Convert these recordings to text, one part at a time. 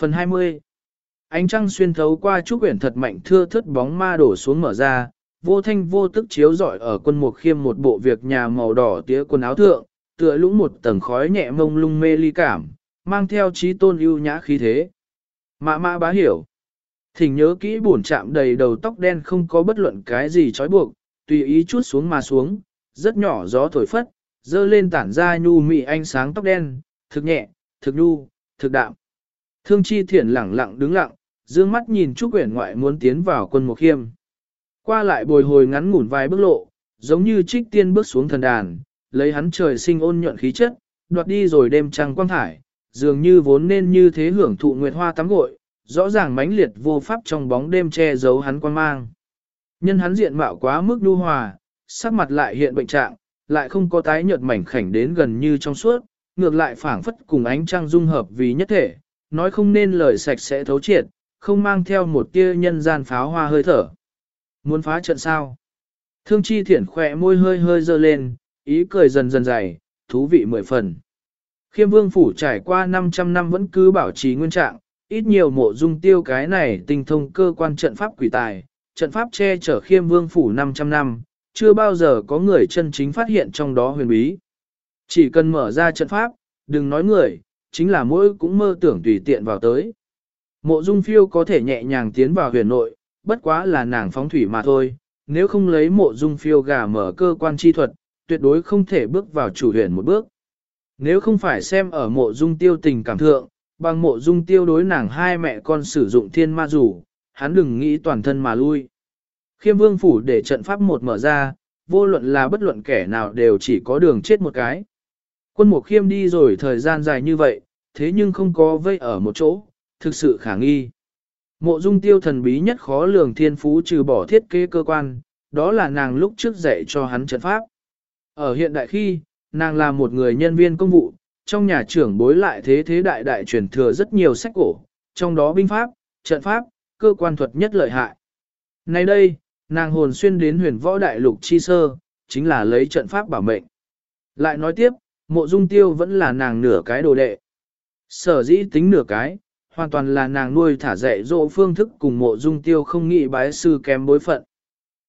Phần 20 Ánh trăng xuyên thấu qua trúc quyển thật mạnh thưa thất bóng ma đổ xuống mở ra, vô thanh vô tức chiếu rọi ở quân mục khiêm một bộ việc nhà màu đỏ tía quần áo thượng, tựa lũng một tầng khói nhẹ mông lung mê ly cảm, mang theo trí tôn ưu nhã khí thế. Mã mã bá hiểu. Thỉnh nhớ kỹ bổn chạm đầy đầu tóc đen không có bất luận cái gì trói buộc, tùy ý chút xuống mà xuống, rất nhỏ gió thổi phất, dơ lên tản ra nhu mị ánh sáng tóc đen, thực nhẹ, thực nhu, thực đạm. Thương chi thiển lẳng lặng đứng lặng, dương mắt nhìn Trúc Uyển ngoại muốn tiến vào quân Mộc khiêm. Qua lại bồi hồi ngắn ngủn vài bước lộ, giống như trích tiên bước xuống thần đàn, lấy hắn trời sinh ôn nhuận khí chất, đoạt đi rồi đêm trăng quang thải, dường như vốn nên như thế hưởng thụ nguyệt hoa tắm gội, rõ ràng mãnh liệt vô pháp trong bóng đêm che giấu hắn quan mang. Nhân hắn diện mạo quá mức nhu hòa, sắc mặt lại hiện bệnh trạng, lại không có tái nhợt mảnh khảnh đến gần như trong suốt, ngược lại phảng phất cùng ánh trăng dung hợp vì nhất thể, nói không nên lời sạch sẽ thấu triệt, không mang theo một tia nhân gian pháo hoa hơi thở. Muốn phá trận sao? Thương chi thiển khỏe môi hơi hơi dơ lên, ý cười dần dần dày, thú vị mười phần. Khiêm vương phủ trải qua 500 năm vẫn cứ bảo trì nguyên trạng, ít nhiều mộ dung tiêu cái này tinh thông cơ quan trận pháp quỷ tài, trận pháp che chở khiêm vương phủ 500 năm, chưa bao giờ có người chân chính phát hiện trong đó huyền bí. Chỉ cần mở ra trận pháp, đừng nói người, chính là mỗi cũng mơ tưởng tùy tiện vào tới. Mộ dung phiêu có thể nhẹ nhàng tiến vào huyền nội, bất quá là nàng phóng thủy mà thôi, nếu không lấy mộ dung phiêu gà mở cơ quan chi thuật, tuyệt đối không thể bước vào chủ huyền một bước. Nếu không phải xem ở mộ dung tiêu tình cảm thượng, bằng mộ dung tiêu đối nàng hai mẹ con sử dụng thiên ma rủ, hắn đừng nghĩ toàn thân mà lui. Khiêm vương phủ để trận pháp một mở ra, vô luận là bất luận kẻ nào đều chỉ có đường chết một cái. Quân mục khiêm đi rồi thời gian dài như vậy, thế nhưng không có vây ở một chỗ, thực sự khả nghi. Mộ dung tiêu thần bí nhất khó lường thiên phú trừ bỏ thiết kế cơ quan, đó là nàng lúc trước dạy cho hắn trận pháp. Ở hiện đại khi, nàng là một người nhân viên công vụ, trong nhà trưởng bối lại thế thế đại đại truyền thừa rất nhiều sách cổ, trong đó binh pháp, trận pháp, cơ quan thuật nhất lợi hại. Nay đây, nàng hồn xuyên đến huyền võ đại lục chi sơ, chính là lấy trận pháp bảo mệnh. Lại nói tiếp, mộ dung tiêu vẫn là nàng nửa cái đồ đệ. Sở dĩ tính nửa cái, hoàn toàn là nàng nuôi thả dạy dỗ phương thức cùng mộ dung tiêu không nghĩ bái sư kém bối phận.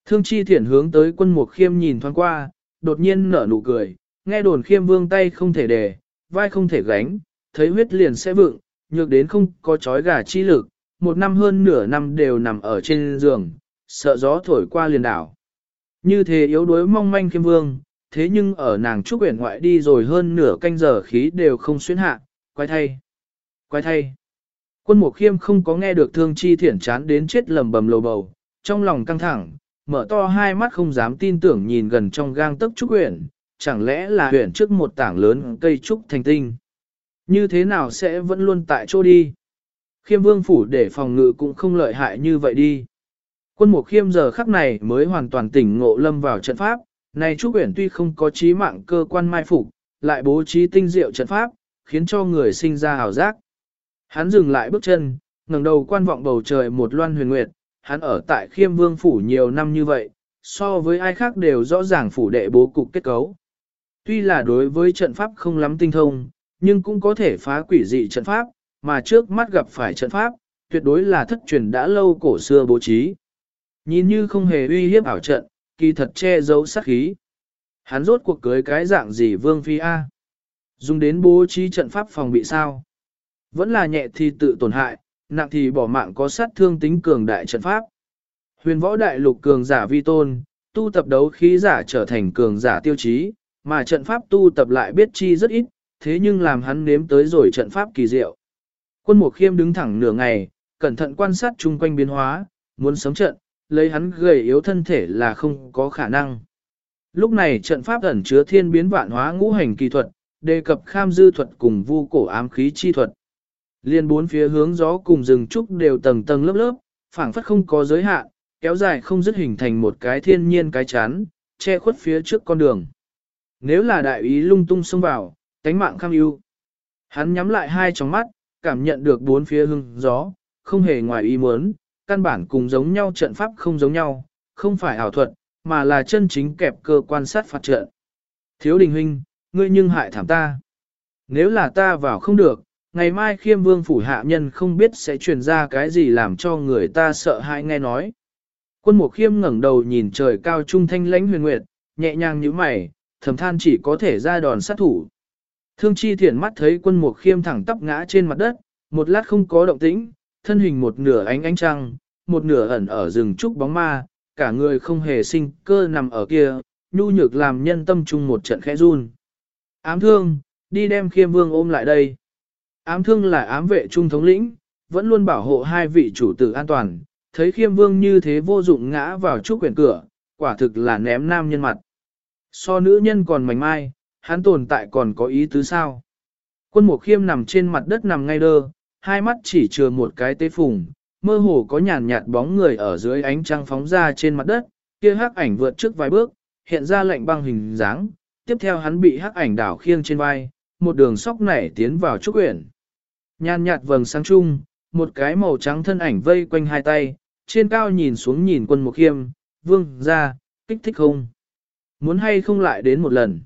Thương chi thiển hướng tới quân mục khiêm nhìn thoáng qua, đột nhiên nở nụ cười, nghe đồn khiêm vương tay không thể đề, vai không thể gánh, thấy huyết liền sẽ vượng, nhược đến không có chói gà chi lực, một năm hơn nửa năm đều nằm ở trên giường, sợ gió thổi qua liền đảo. Như thế yếu đuối mong manh khiêm vương, thế nhưng ở nàng trúc uyển ngoại đi rồi hơn nửa canh giờ khí đều không xuyên hạ, quay thay, quay thay. Quân mục khiêm không có nghe được thương chi thiển chán đến chết lầm bầm lầu bầu, trong lòng căng thẳng, mở to hai mắt không dám tin tưởng nhìn gần trong gang tấc trúc uyển, chẳng lẽ là uyển trước một tảng lớn cây trúc thành tinh. Như thế nào sẽ vẫn luôn tại chỗ đi? Khiêm vương phủ để phòng ngự cũng không lợi hại như vậy đi. Quân mục khiêm giờ khắc này mới hoàn toàn tỉnh ngộ lâm vào trận pháp, này trúc Uyển tuy không có trí mạng cơ quan mai phục, lại bố trí tinh diệu trận pháp, khiến cho người sinh ra hào giác. Hắn dừng lại bước chân, ngẩng đầu quan vọng bầu trời một loan huyền nguyệt, hắn ở tại khiêm vương phủ nhiều năm như vậy, so với ai khác đều rõ ràng phủ đệ bố cục kết cấu. Tuy là đối với trận pháp không lắm tinh thông, nhưng cũng có thể phá quỷ dị trận pháp, mà trước mắt gặp phải trận pháp, tuyệt đối là thất truyền đã lâu cổ xưa bố trí. Nhìn như không hề uy hiếp ảo trận, kỳ thật che giấu sát khí. Hắn rốt cuộc cưới cái dạng gì vương phi A. Dùng đến bố trí trận pháp phòng bị sao. Vẫn là nhẹ thì tự tổn hại, nặng thì bỏ mạng có sát thương tính cường đại trận pháp. Huyền võ đại lục cường giả vi tôn, tu tập đấu khí giả trở thành cường giả tiêu chí, mà trận pháp tu tập lại biết chi rất ít, thế nhưng làm hắn nếm tới rồi trận pháp kỳ diệu. Quân Mục Khiêm đứng thẳng nửa ngày, cẩn thận quan sát chung quanh biến hóa, muốn sống trận, lấy hắn gầy yếu thân thể là không có khả năng. Lúc này trận pháp ẩn chứa thiên biến vạn hóa ngũ hành kỳ thuật, đề cập kham dư thuật cùng vu cổ ám khí chi thuật. Liên bốn phía hướng gió cùng rừng trúc đều tầng tầng lớp lớp, phảng phất không có giới hạn, kéo dài không dứt hình thành một cái thiên nhiên cái chán, che khuất phía trước con đường. Nếu là đại ý lung tung xông vào, tánh mạng kham ưu. Hắn nhắm lại hai tròng mắt, cảm nhận được bốn phía hưng gió, không hề ngoài ý muốn, căn bản cùng giống nhau trận pháp không giống nhau, không phải ảo thuật, mà là chân chính kẹp cơ quan sát phạt trận. Thiếu đình huynh, ngươi nhưng hại thảm ta. Nếu là ta vào không được, ngày mai khiêm vương phủ hạ nhân không biết sẽ truyền ra cái gì làm cho người ta sợ hãi nghe nói. Quân mục khiêm ngẩng đầu nhìn trời cao trung thanh lãnh huyền nguyệt, nhẹ nhàng như mày, thầm than chỉ có thể ra đòn sát thủ. Thương chi thiển mắt thấy quân mục khiêm thẳng tắp ngã trên mặt đất, một lát không có động tĩnh, thân hình một nửa ánh ánh trăng, một nửa ẩn ở rừng trúc bóng ma, cả người không hề sinh cơ nằm ở kia, nhu nhược làm nhân tâm trung một trận khẽ run. Ám thương, đi đem khiêm vương ôm lại đây. Ám thương là ám vệ trung thống lĩnh, vẫn luôn bảo hộ hai vị chủ tử an toàn, thấy khiêm vương như thế vô dụng ngã vào trúc quyển cửa, quả thực là ném nam nhân mặt. So nữ nhân còn mảnh mai, hắn tồn tại còn có ý tứ sao. Quân mục khiêm nằm trên mặt đất nằm ngay đơ, hai mắt chỉ chừa một cái tế phùng, mơ hồ có nhàn nhạt bóng người ở dưới ánh trăng phóng ra trên mặt đất, kia hắc ảnh vượt trước vài bước, hiện ra lệnh băng hình dáng, tiếp theo hắn bị hắc ảnh đảo khiêng trên vai, một đường sóc nảy tiến vào trúc quyển. Nhàn nhạt vầng sáng chung, một cái màu trắng thân ảnh vây quanh hai tay, trên cao nhìn xuống nhìn quân mục khiêm, vương ra, kích thích không? Muốn hay không lại đến một lần?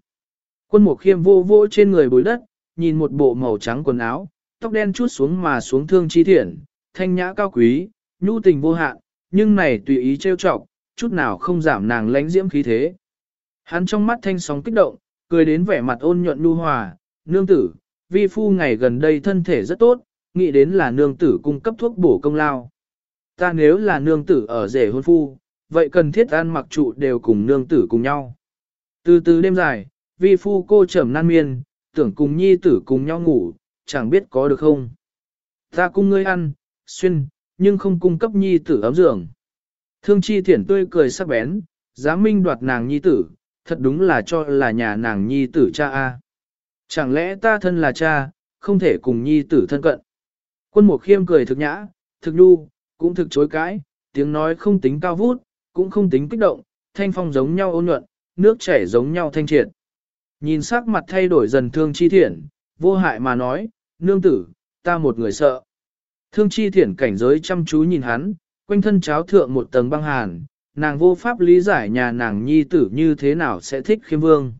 Quân mục khiêm vô vô trên người bối đất, nhìn một bộ màu trắng quần áo, tóc đen chút xuống mà xuống thương chi thiện, thanh nhã cao quý, nhu tình vô hạn, nhưng này tùy ý trêu chọc, chút nào không giảm nàng lãnh diễm khí thế. Hắn trong mắt thanh sóng kích động, cười đến vẻ mặt ôn nhuận nhu hòa, nương tử, vi phu ngày gần đây thân thể rất tốt, nghĩ đến là nương tử cung cấp thuốc bổ công lao. Ta nếu là nương tử ở rể hôn phu, vậy cần thiết ăn mặc trụ đều cùng nương tử cùng nhau. Từ từ đêm dài, vi phu cô trầm nan miên, tưởng cùng nhi tử cùng nhau ngủ, chẳng biết có được không. Ta cung ngươi ăn, xuyên, nhưng không cung cấp nhi tử ấm giường. Thương chi thiển tươi cười sắc bén, dám minh đoạt nàng nhi tử, thật đúng là cho là nhà nàng nhi tử cha a. Chẳng lẽ ta thân là cha, không thể cùng nhi tử thân cận. Quân mục khiêm cười thực nhã, thực nhu cũng thực chối cãi, tiếng nói không tính cao vút, cũng không tính kích động, thanh phong giống nhau ôn nhuận, nước chảy giống nhau thanh triệt. Nhìn sắc mặt thay đổi dần thương chi thiện, vô hại mà nói, nương tử, ta một người sợ. Thương chi Thiển cảnh giới chăm chú nhìn hắn, quanh thân cháo thượng một tầng băng hàn, nàng vô pháp lý giải nhà nàng nhi tử như thế nào sẽ thích khiêm vương.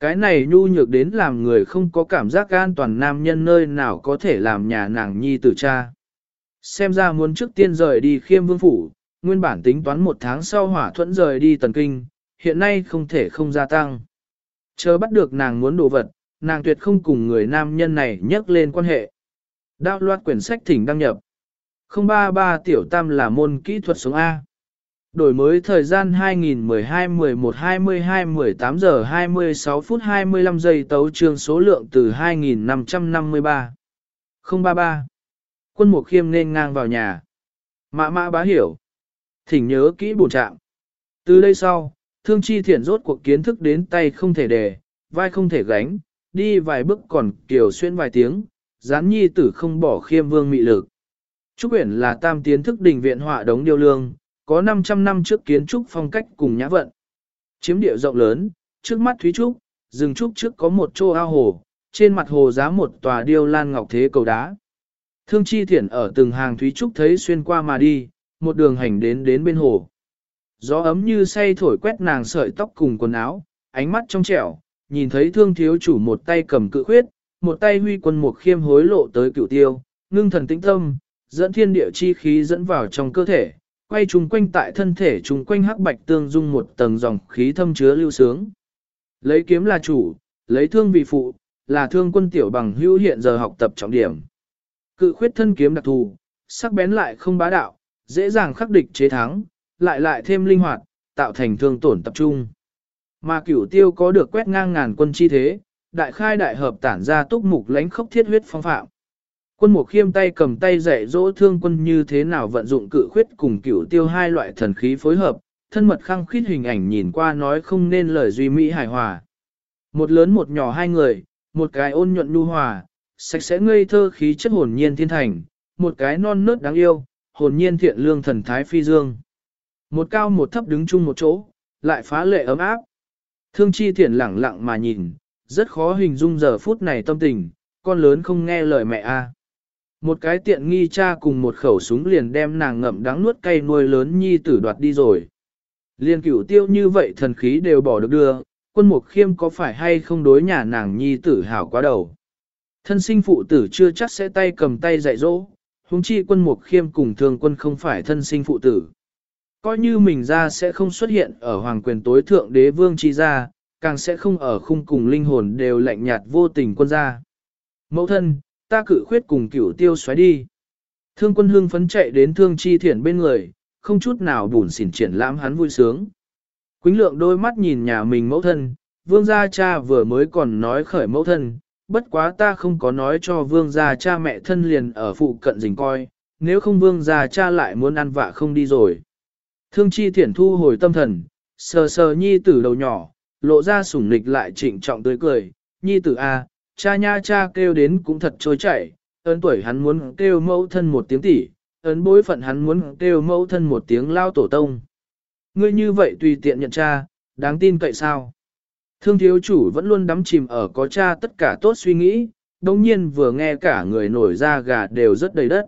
Cái này nhu nhược đến làm người không có cảm giác an toàn nam nhân nơi nào có thể làm nhà nàng nhi tử cha. Xem ra muốn trước tiên rời đi khiêm vương phủ, nguyên bản tính toán một tháng sau hỏa thuẫn rời đi tần kinh, hiện nay không thể không gia tăng. Chờ bắt được nàng muốn đồ vật, nàng tuyệt không cùng người nam nhân này nhắc lên quan hệ. Đạo loạt quyển sách thỉnh đăng nhập. 033 tiểu tam là môn kỹ thuật sống A. Đổi mới thời gian 2012-11-22-18 giờ 26 phút 25 giây tấu trương số lượng từ 2553. 033. Quân mục khiêm nên ngang vào nhà. Mã mã bá hiểu. Thỉnh nhớ kỹ bổ trạng. Từ đây sau, thương chi thiện rốt cuộc kiến thức đến tay không thể đề, vai không thể gánh, đi vài bước còn kiểu xuyên vài tiếng, gián nhi tử không bỏ khiêm vương mị lực. Trúc Uyển là tam tiến thức đình viện họa đống điêu lương, có 500 năm trước kiến trúc phong cách cùng nhã vận. Chiếm địa rộng lớn, trước mắt Thúy Trúc, rừng trúc trước có một chỗ ao hồ, trên mặt hồ giá một tòa điêu lan ngọc thế cầu đá. Thương chi thiển ở từng hàng Thúy Trúc thấy xuyên qua mà đi, một đường hành đến đến bên hồ. Gió ấm như say thổi quét nàng sợi tóc cùng quần áo, ánh mắt trong trẻo, nhìn thấy thương thiếu chủ một tay cầm cự khuyết, một tay huy quân một khiêm hối lộ tới cựu tiêu, ngưng thần tĩnh tâm, dẫn thiên địa chi khí dẫn vào trong cơ thể, quay trùng quanh tại thân thể trùng quanh hắc bạch tương dung một tầng dòng khí thâm chứa lưu sướng. Lấy kiếm là chủ, lấy thương vì phụ, là thương quân tiểu bằng hữu hiện giờ học tập trọng điểm. Cự khuyết thân kiếm đặc thù, sắc bén lại không bá đạo, dễ dàng khắc địch chế thắng, lại lại thêm linh hoạt, tạo thành thương tổn tập trung. Mà cửu tiêu có được quét ngang ngàn quân chi thế, đại khai đại hợp tản ra túc mục lánh khốc thiết huyết phong phạm. Quân mục khiêm tay cầm tay dạy dỗ thương quân như thế nào vận dụng cự khuyết cùng cửu tiêu hai loại thần khí phối hợp, thân mật khăng khít hình ảnh nhìn qua nói không nên lời duy mỹ hài hòa. Một lớn một nhỏ hai người, một cái ôn nhuận nhu hòa, sạch sẽ ngây thơ khí chất hồn nhiên thiên thành, một cái non nớt đáng yêu, hồn nhiên thiện lương thần thái phi dương. Một cao một thấp đứng chung một chỗ, lại phá lệ ấm áp. Thương chi thiện lẳng lặng mà nhìn, rất khó hình dung giờ phút này tâm tình, con lớn không nghe lời mẹ a. Một cái tiện nghi cha cùng một khẩu súng liền đem nàng ngậm đắng nuốt cay nuôi lớn nhi tử đoạt đi rồi. Liên cửu tiêu như vậy thần khí đều bỏ được đưa, quân mục khiêm có phải hay không đối nhà nàng nhi tử hảo quá đầu. Thân sinh phụ tử chưa chắc sẽ tay cầm tay dạy dỗ, huống chi quân mục khiêm cùng thường quân không phải thân sinh phụ tử. Coi như mình ra sẽ không xuất hiện ở hoàng quyền tối thượng đế vương chi gia, càng sẽ không ở khung cùng linh hồn đều lạnh nhạt vô tình quân gia. Mẫu thân, ta cự khuyết cùng cửu tiêu xoáy đi. Thương quân hương phấn chạy đến thương chi thiển bên người, không chút nào buồn xỉn triển lãm hắn vui sướng. Quýnh lượng đôi mắt nhìn nhà mình mẫu thân, vương gia cha vừa mới còn nói khởi mẫu thân, bất quá ta không có nói cho vương gia cha mẹ thân liền ở phụ cận rình coi, nếu không vương gia cha lại muốn ăn vạ không đi rồi. Thương chi thiển thu hồi tâm thần, sờ sờ nhi tử đầu nhỏ, lộ ra sủng nịch lại trịnh trọng tươi cười, nhi tử a, cha nha cha kêu đến cũng thật trôi chảy, ơn tuổi hắn muốn kêu mẫu thân một tiếng tỷ, ấn bối phận hắn muốn kêu mẫu thân một tiếng lao tổ tông. Ngươi như vậy tùy tiện nhận cha, đáng tin cậy sao? Thương thiếu chủ vẫn luôn đắm chìm ở có cha tất cả tốt suy nghĩ, đồng nhiên vừa nghe cả người nổi ra gà đều rất đầy đất.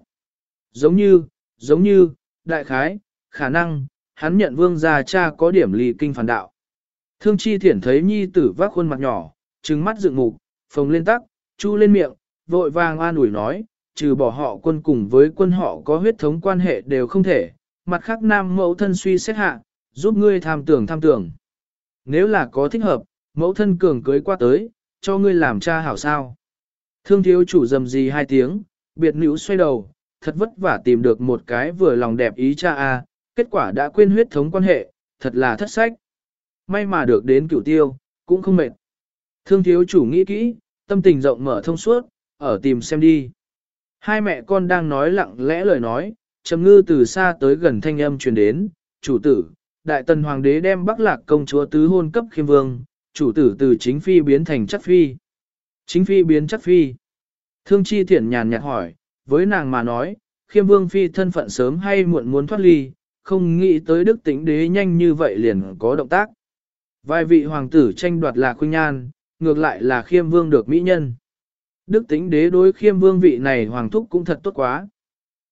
Giống như, giống như, đại khái, khả năng, hắn nhận vương gia cha có điểm lì kinh phản đạo. Thương chi thiển thấy nhi tử vác khuôn mặt nhỏ, trừng mắt dựng mục, phồng lên tắc, chu lên miệng, vội vàng an ủi nói, trừ bỏ họ quân cùng với quân họ có huyết thống quan hệ đều không thể, mặt khác nam mẫu thân suy xét hạ, giúp ngươi tham tưởng tham tưởng. Nếu là có thích hợp, mẫu thân cường cưới qua tới, cho ngươi làm cha hảo sao. Thương thiếu chủ dầm gì hai tiếng, biệt nữ xoay đầu, thật vất vả tìm được một cái vừa lòng đẹp ý cha a, kết quả đã quên huyết thống quan hệ, thật là thất sách. May mà được đến cửu tiêu, cũng không mệt. Thương thiếu chủ nghĩ kỹ, tâm tình rộng mở thông suốt, ở tìm xem đi. Hai mẹ con đang nói lặng lẽ lời nói, trầm ngư từ xa tới gần thanh âm truyền đến, chủ tử, đại tần hoàng đế đem bắc lạc công chúa tứ hôn cấp khiêm vương, chủ tử từ chính phi biến thành chắc phi. Chính phi biến chắc phi. Thương chi thiển nhàn nhạt hỏi, với nàng mà nói, khiêm vương phi thân phận sớm hay muộn muốn thoát ly, không nghĩ tới đức tính đế nhanh như vậy liền có động tác. Vài vị hoàng tử tranh đoạt là khuynh nhan, ngược lại là khiêm vương được mỹ nhân. Đức tính đế đối khiêm vương vị này hoàng thúc cũng thật tốt quá.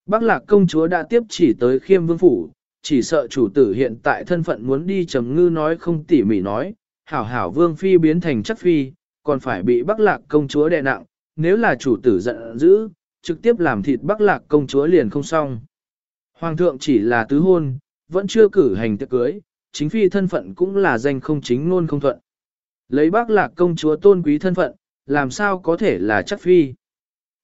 Bác lạc công chúa đã tiếp chỉ tới khiêm vương phủ, chỉ sợ chủ tử hiện tại thân phận muốn đi trầm ngư nói không tỉ mỉ nói, hảo hảo vương phi biến thành chắc phi, còn phải bị bác lạc công chúa đè nặng, nếu là chủ tử giận dữ, trực tiếp làm thịt bác lạc công chúa liền không xong. Hoàng thượng chỉ là tứ hôn, vẫn chưa cử hành tiệc cưới, chính phi thân phận cũng là danh không chính ngôn không thuận. Lấy bác lạc công chúa tôn quý thân phận, làm sao có thể là chắc phi.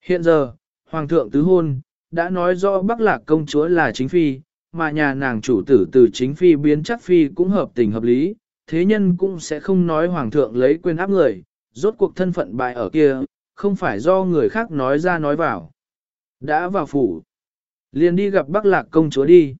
Hiện giờ, Hoàng thượng tứ hôn, đã nói rõ bác lạc công chúa là chính phi, mà nhà nàng chủ tử từ chính phi biến chắc phi cũng hợp tình hợp lý, thế nhân cũng sẽ không nói Hoàng thượng lấy quyền áp người, rốt cuộc thân phận bại ở kia, không phải do người khác nói ra nói vào. Đã vào phủ, liền đi gặp bác lạc công chúa đi.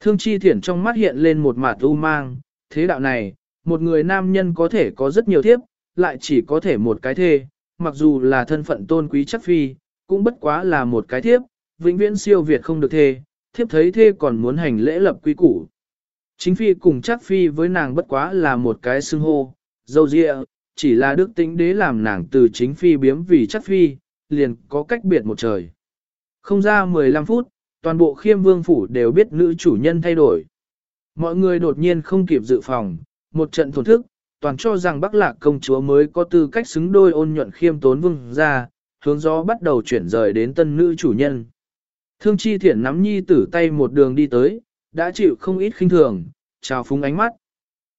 Thương chi thiển trong mắt hiện lên một mặt u mang, thế đạo này, một người nam nhân có thể có rất nhiều thiếp, lại chỉ có thể một cái thê, mặc dù là thân phận tôn quý chắc phi, cũng bất quá là một cái thiếp, vĩnh viễn siêu việt không được thê, thiếp thấy thê còn muốn hành lễ lập quý củ. Chính phi cùng chắc phi với nàng bất quá là một cái xưng hô, dâu dịa, chỉ là đức tính đế làm nàng từ chính phi biếm vì chắc phi, liền có cách biệt một trời. Không ra 15 phút, toàn bộ khiêm vương phủ đều biết nữ chủ nhân thay đổi. Mọi người đột nhiên không kịp dự phòng, một trận thổn thức, toàn cho rằng Bắc Lạc công chúa mới có tư cách xứng đôi ôn nhuận khiêm tốn vương ra, hướng gió bắt đầu chuyển rời đến tân nữ chủ nhân. Thương chi thiển nắm nhi tử tay một đường đi tới, đã chịu không ít khinh thường, chào phúng ánh mắt.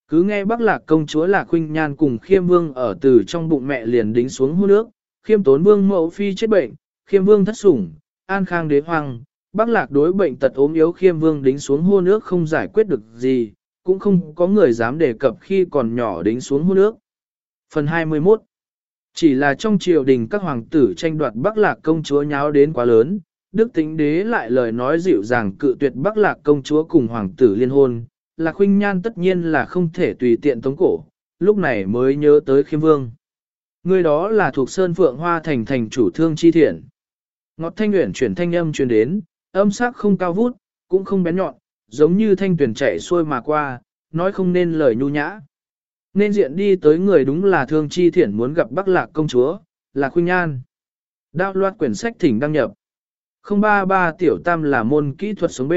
Cứ nghe Bắc Lạc công chúa là khuynh nhan cùng khiêm vương ở từ trong bụng mẹ liền đính xuống hút nước, khiêm tốn vương mẫu phi chết bệnh, khiêm vương thất sủng, an khang đế hoàng, Bắc Lạc đối bệnh tật ốm yếu khiêm vương đính xuống hô nước không giải quyết được gì, cũng không có người dám đề cập khi còn nhỏ đính xuống hô nước. Phần 21 Chỉ là trong triều đình các hoàng tử tranh đoạt Bắc Lạc công chúa nháo đến quá lớn, Đức tính đế lại lời nói dịu dàng cự tuyệt Bắc Lạc công chúa cùng hoàng tử liên hôn, Lạc Huynh Nhan tất nhiên là không thể tùy tiện tống cổ, lúc này mới nhớ tới khiêm vương. Người đó là thuộc Sơn Phượng Hoa thành thành chủ thương chi thiện. Ngọt thanh nguyện chuyển thanh âm truyền đến, âm sắc không cao vút, cũng không bén nhọn, giống như thanh tuyển chạy xuôi mà qua, nói không nên lời nhu nhã. Nên diện đi tới người đúng là thương chi thiển muốn gặp Bắc Lạc công chúa, là Khuynh Nhan. Đạo loạt quyển sách thỉnh đăng nhập. 033 tiểu tam là môn kỹ thuật sống B.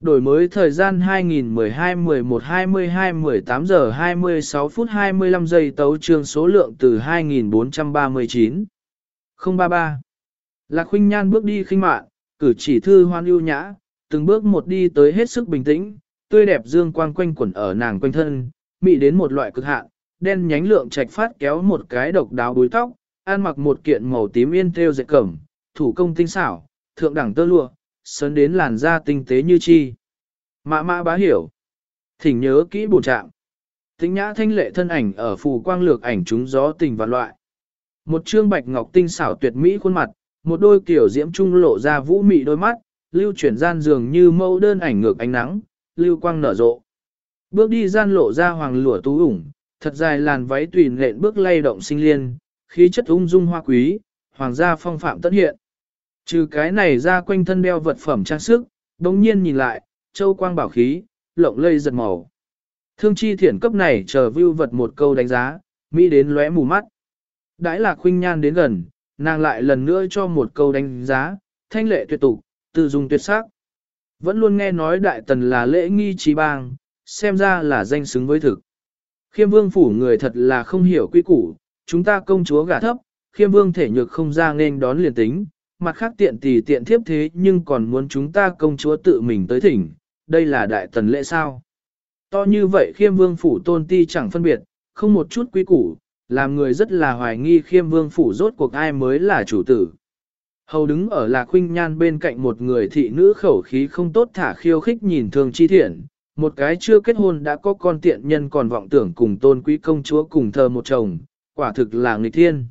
Đổi mới thời gian 2012-11-22-18 giờ 26 phút 25 giây tấu trương số lượng từ 2439. 033 Lạc Khuynh Nhan bước đi khinh mạn, cử chỉ thư hoan ưu nhã, từng bước một đi tới hết sức bình tĩnh, tươi đẹp dương quang quanh quẩn ở nàng quanh thân, mị đến một loại cực hạn, đen nhánh lượng trạch phát kéo một cái độc đáo búi tóc, ăn mặc một kiện màu tím yên thêu dệt cẩm, thủ công tinh xảo, thượng đẳng tơ lụa, sơn đến làn da tinh tế như chi. Mã mã bá hiểu. Thỉnh nhớ kỹ bổ trạng. Tính nhã thanh lệ thân ảnh ở phù quang lược ảnh chúng gió tình và loại. Một trương bạch ngọc tinh xảo tuyệt mỹ khuôn mặt, một đôi kiểu diễm trung lộ ra vũ mị đôi mắt, lưu chuyển gian dường như mẫu đơn ảnh ngược ánh nắng, lưu quang nở rộ. Bước đi gian lộ ra hoàng lụa tú ủng, thật dài làn váy tùy nện bước lay động sinh liên, khí chất ung dung hoa quý, hoàng gia phong phạm tất hiện. Trừ cái này ra quanh thân đeo vật phẩm trang sức, đồng nhiên nhìn lại, châu quang bảo khí, lộng lây giật màu. Thương chi thiển cấp này chờ view vật một câu đánh giá, mỹ đến lóe mù mắt. Đãi là khuynh nhan đến gần, nàng lại lần nữa cho một câu đánh giá, thanh lệ tuyệt tục, từ dùng tuyệt sắc. Vẫn luôn nghe nói đại tần là lễ nghi trí bang, xem ra là danh xứng với thực. Khiêm vương phủ người thật là không hiểu quy củ, chúng ta công chúa gả thấp, khiêm vương thể nhược không ra nên đón liền tính, mặt khác tiện tỷ tiện thiếp thế nhưng còn muốn chúng ta công chúa tự mình tới thỉnh, đây là đại tần lễ sao. To như vậy khiêm vương phủ tôn ti chẳng phân biệt, không một chút quý củ, làm người rất là hoài nghi khiêm vương phủ rốt cuộc ai mới là chủ tử. Hầu đứng ở lạc khuynh nhan bên cạnh một người thị nữ khẩu khí không tốt thả khiêu khích nhìn thường chi thiện, một cái chưa kết hôn đã có con tiện nhân còn vọng tưởng cùng tôn quý công chúa cùng thờ một chồng, quả thực là nghịch thiên.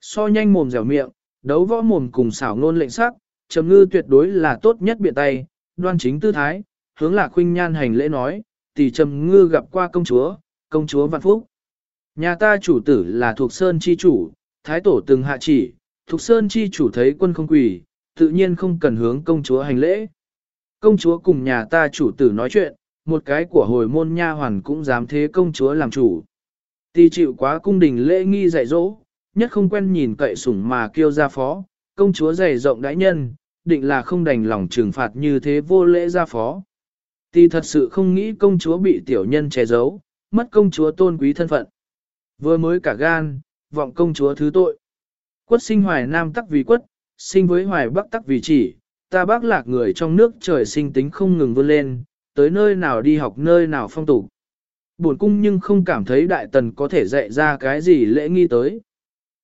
So nhanh mồm dẻo miệng, đấu võ mồm cùng xảo ngôn lệnh sắc, trầm ngư tuyệt đối là tốt nhất biện tay, đoan chính tư thái, hướng lạc khuynh nhan hành lễ nói, tỷ trầm ngư gặp qua công chúa, công chúa vạn phúc. Nhà ta chủ tử là thuộc sơn chi chủ, thái tổ từng hạ chỉ, thuộc sơn chi chủ thấy quân không quỳ, tự nhiên không cần hướng công chúa hành lễ. Công chúa cùng nhà ta chủ tử nói chuyện, một cái của hồi môn nha hoàn cũng dám thế công chúa làm chủ. Ti chịu quá cung đình lễ nghi dạy dỗ, nhất không quen nhìn cậy sủng mà kêu ra phó, công chúa dày rộng đãi nhân, định là không đành lòng trừng phạt như thế vô lễ ra phó. Ti thật sự không nghĩ công chúa bị tiểu nhân che giấu, mất công chúa tôn quý thân phận. Vừa mới cả gan, vọng công chúa thứ tội. Quất sinh hoài nam tắc vì quất, sinh với hoài bắc tắc vì chỉ, ta bác lạc người trong nước trời sinh tính không ngừng vươn lên, tới nơi nào đi học nơi nào phong tục. Buồn cung nhưng không cảm thấy đại tần có thể dạy ra cái gì lễ nghi tới.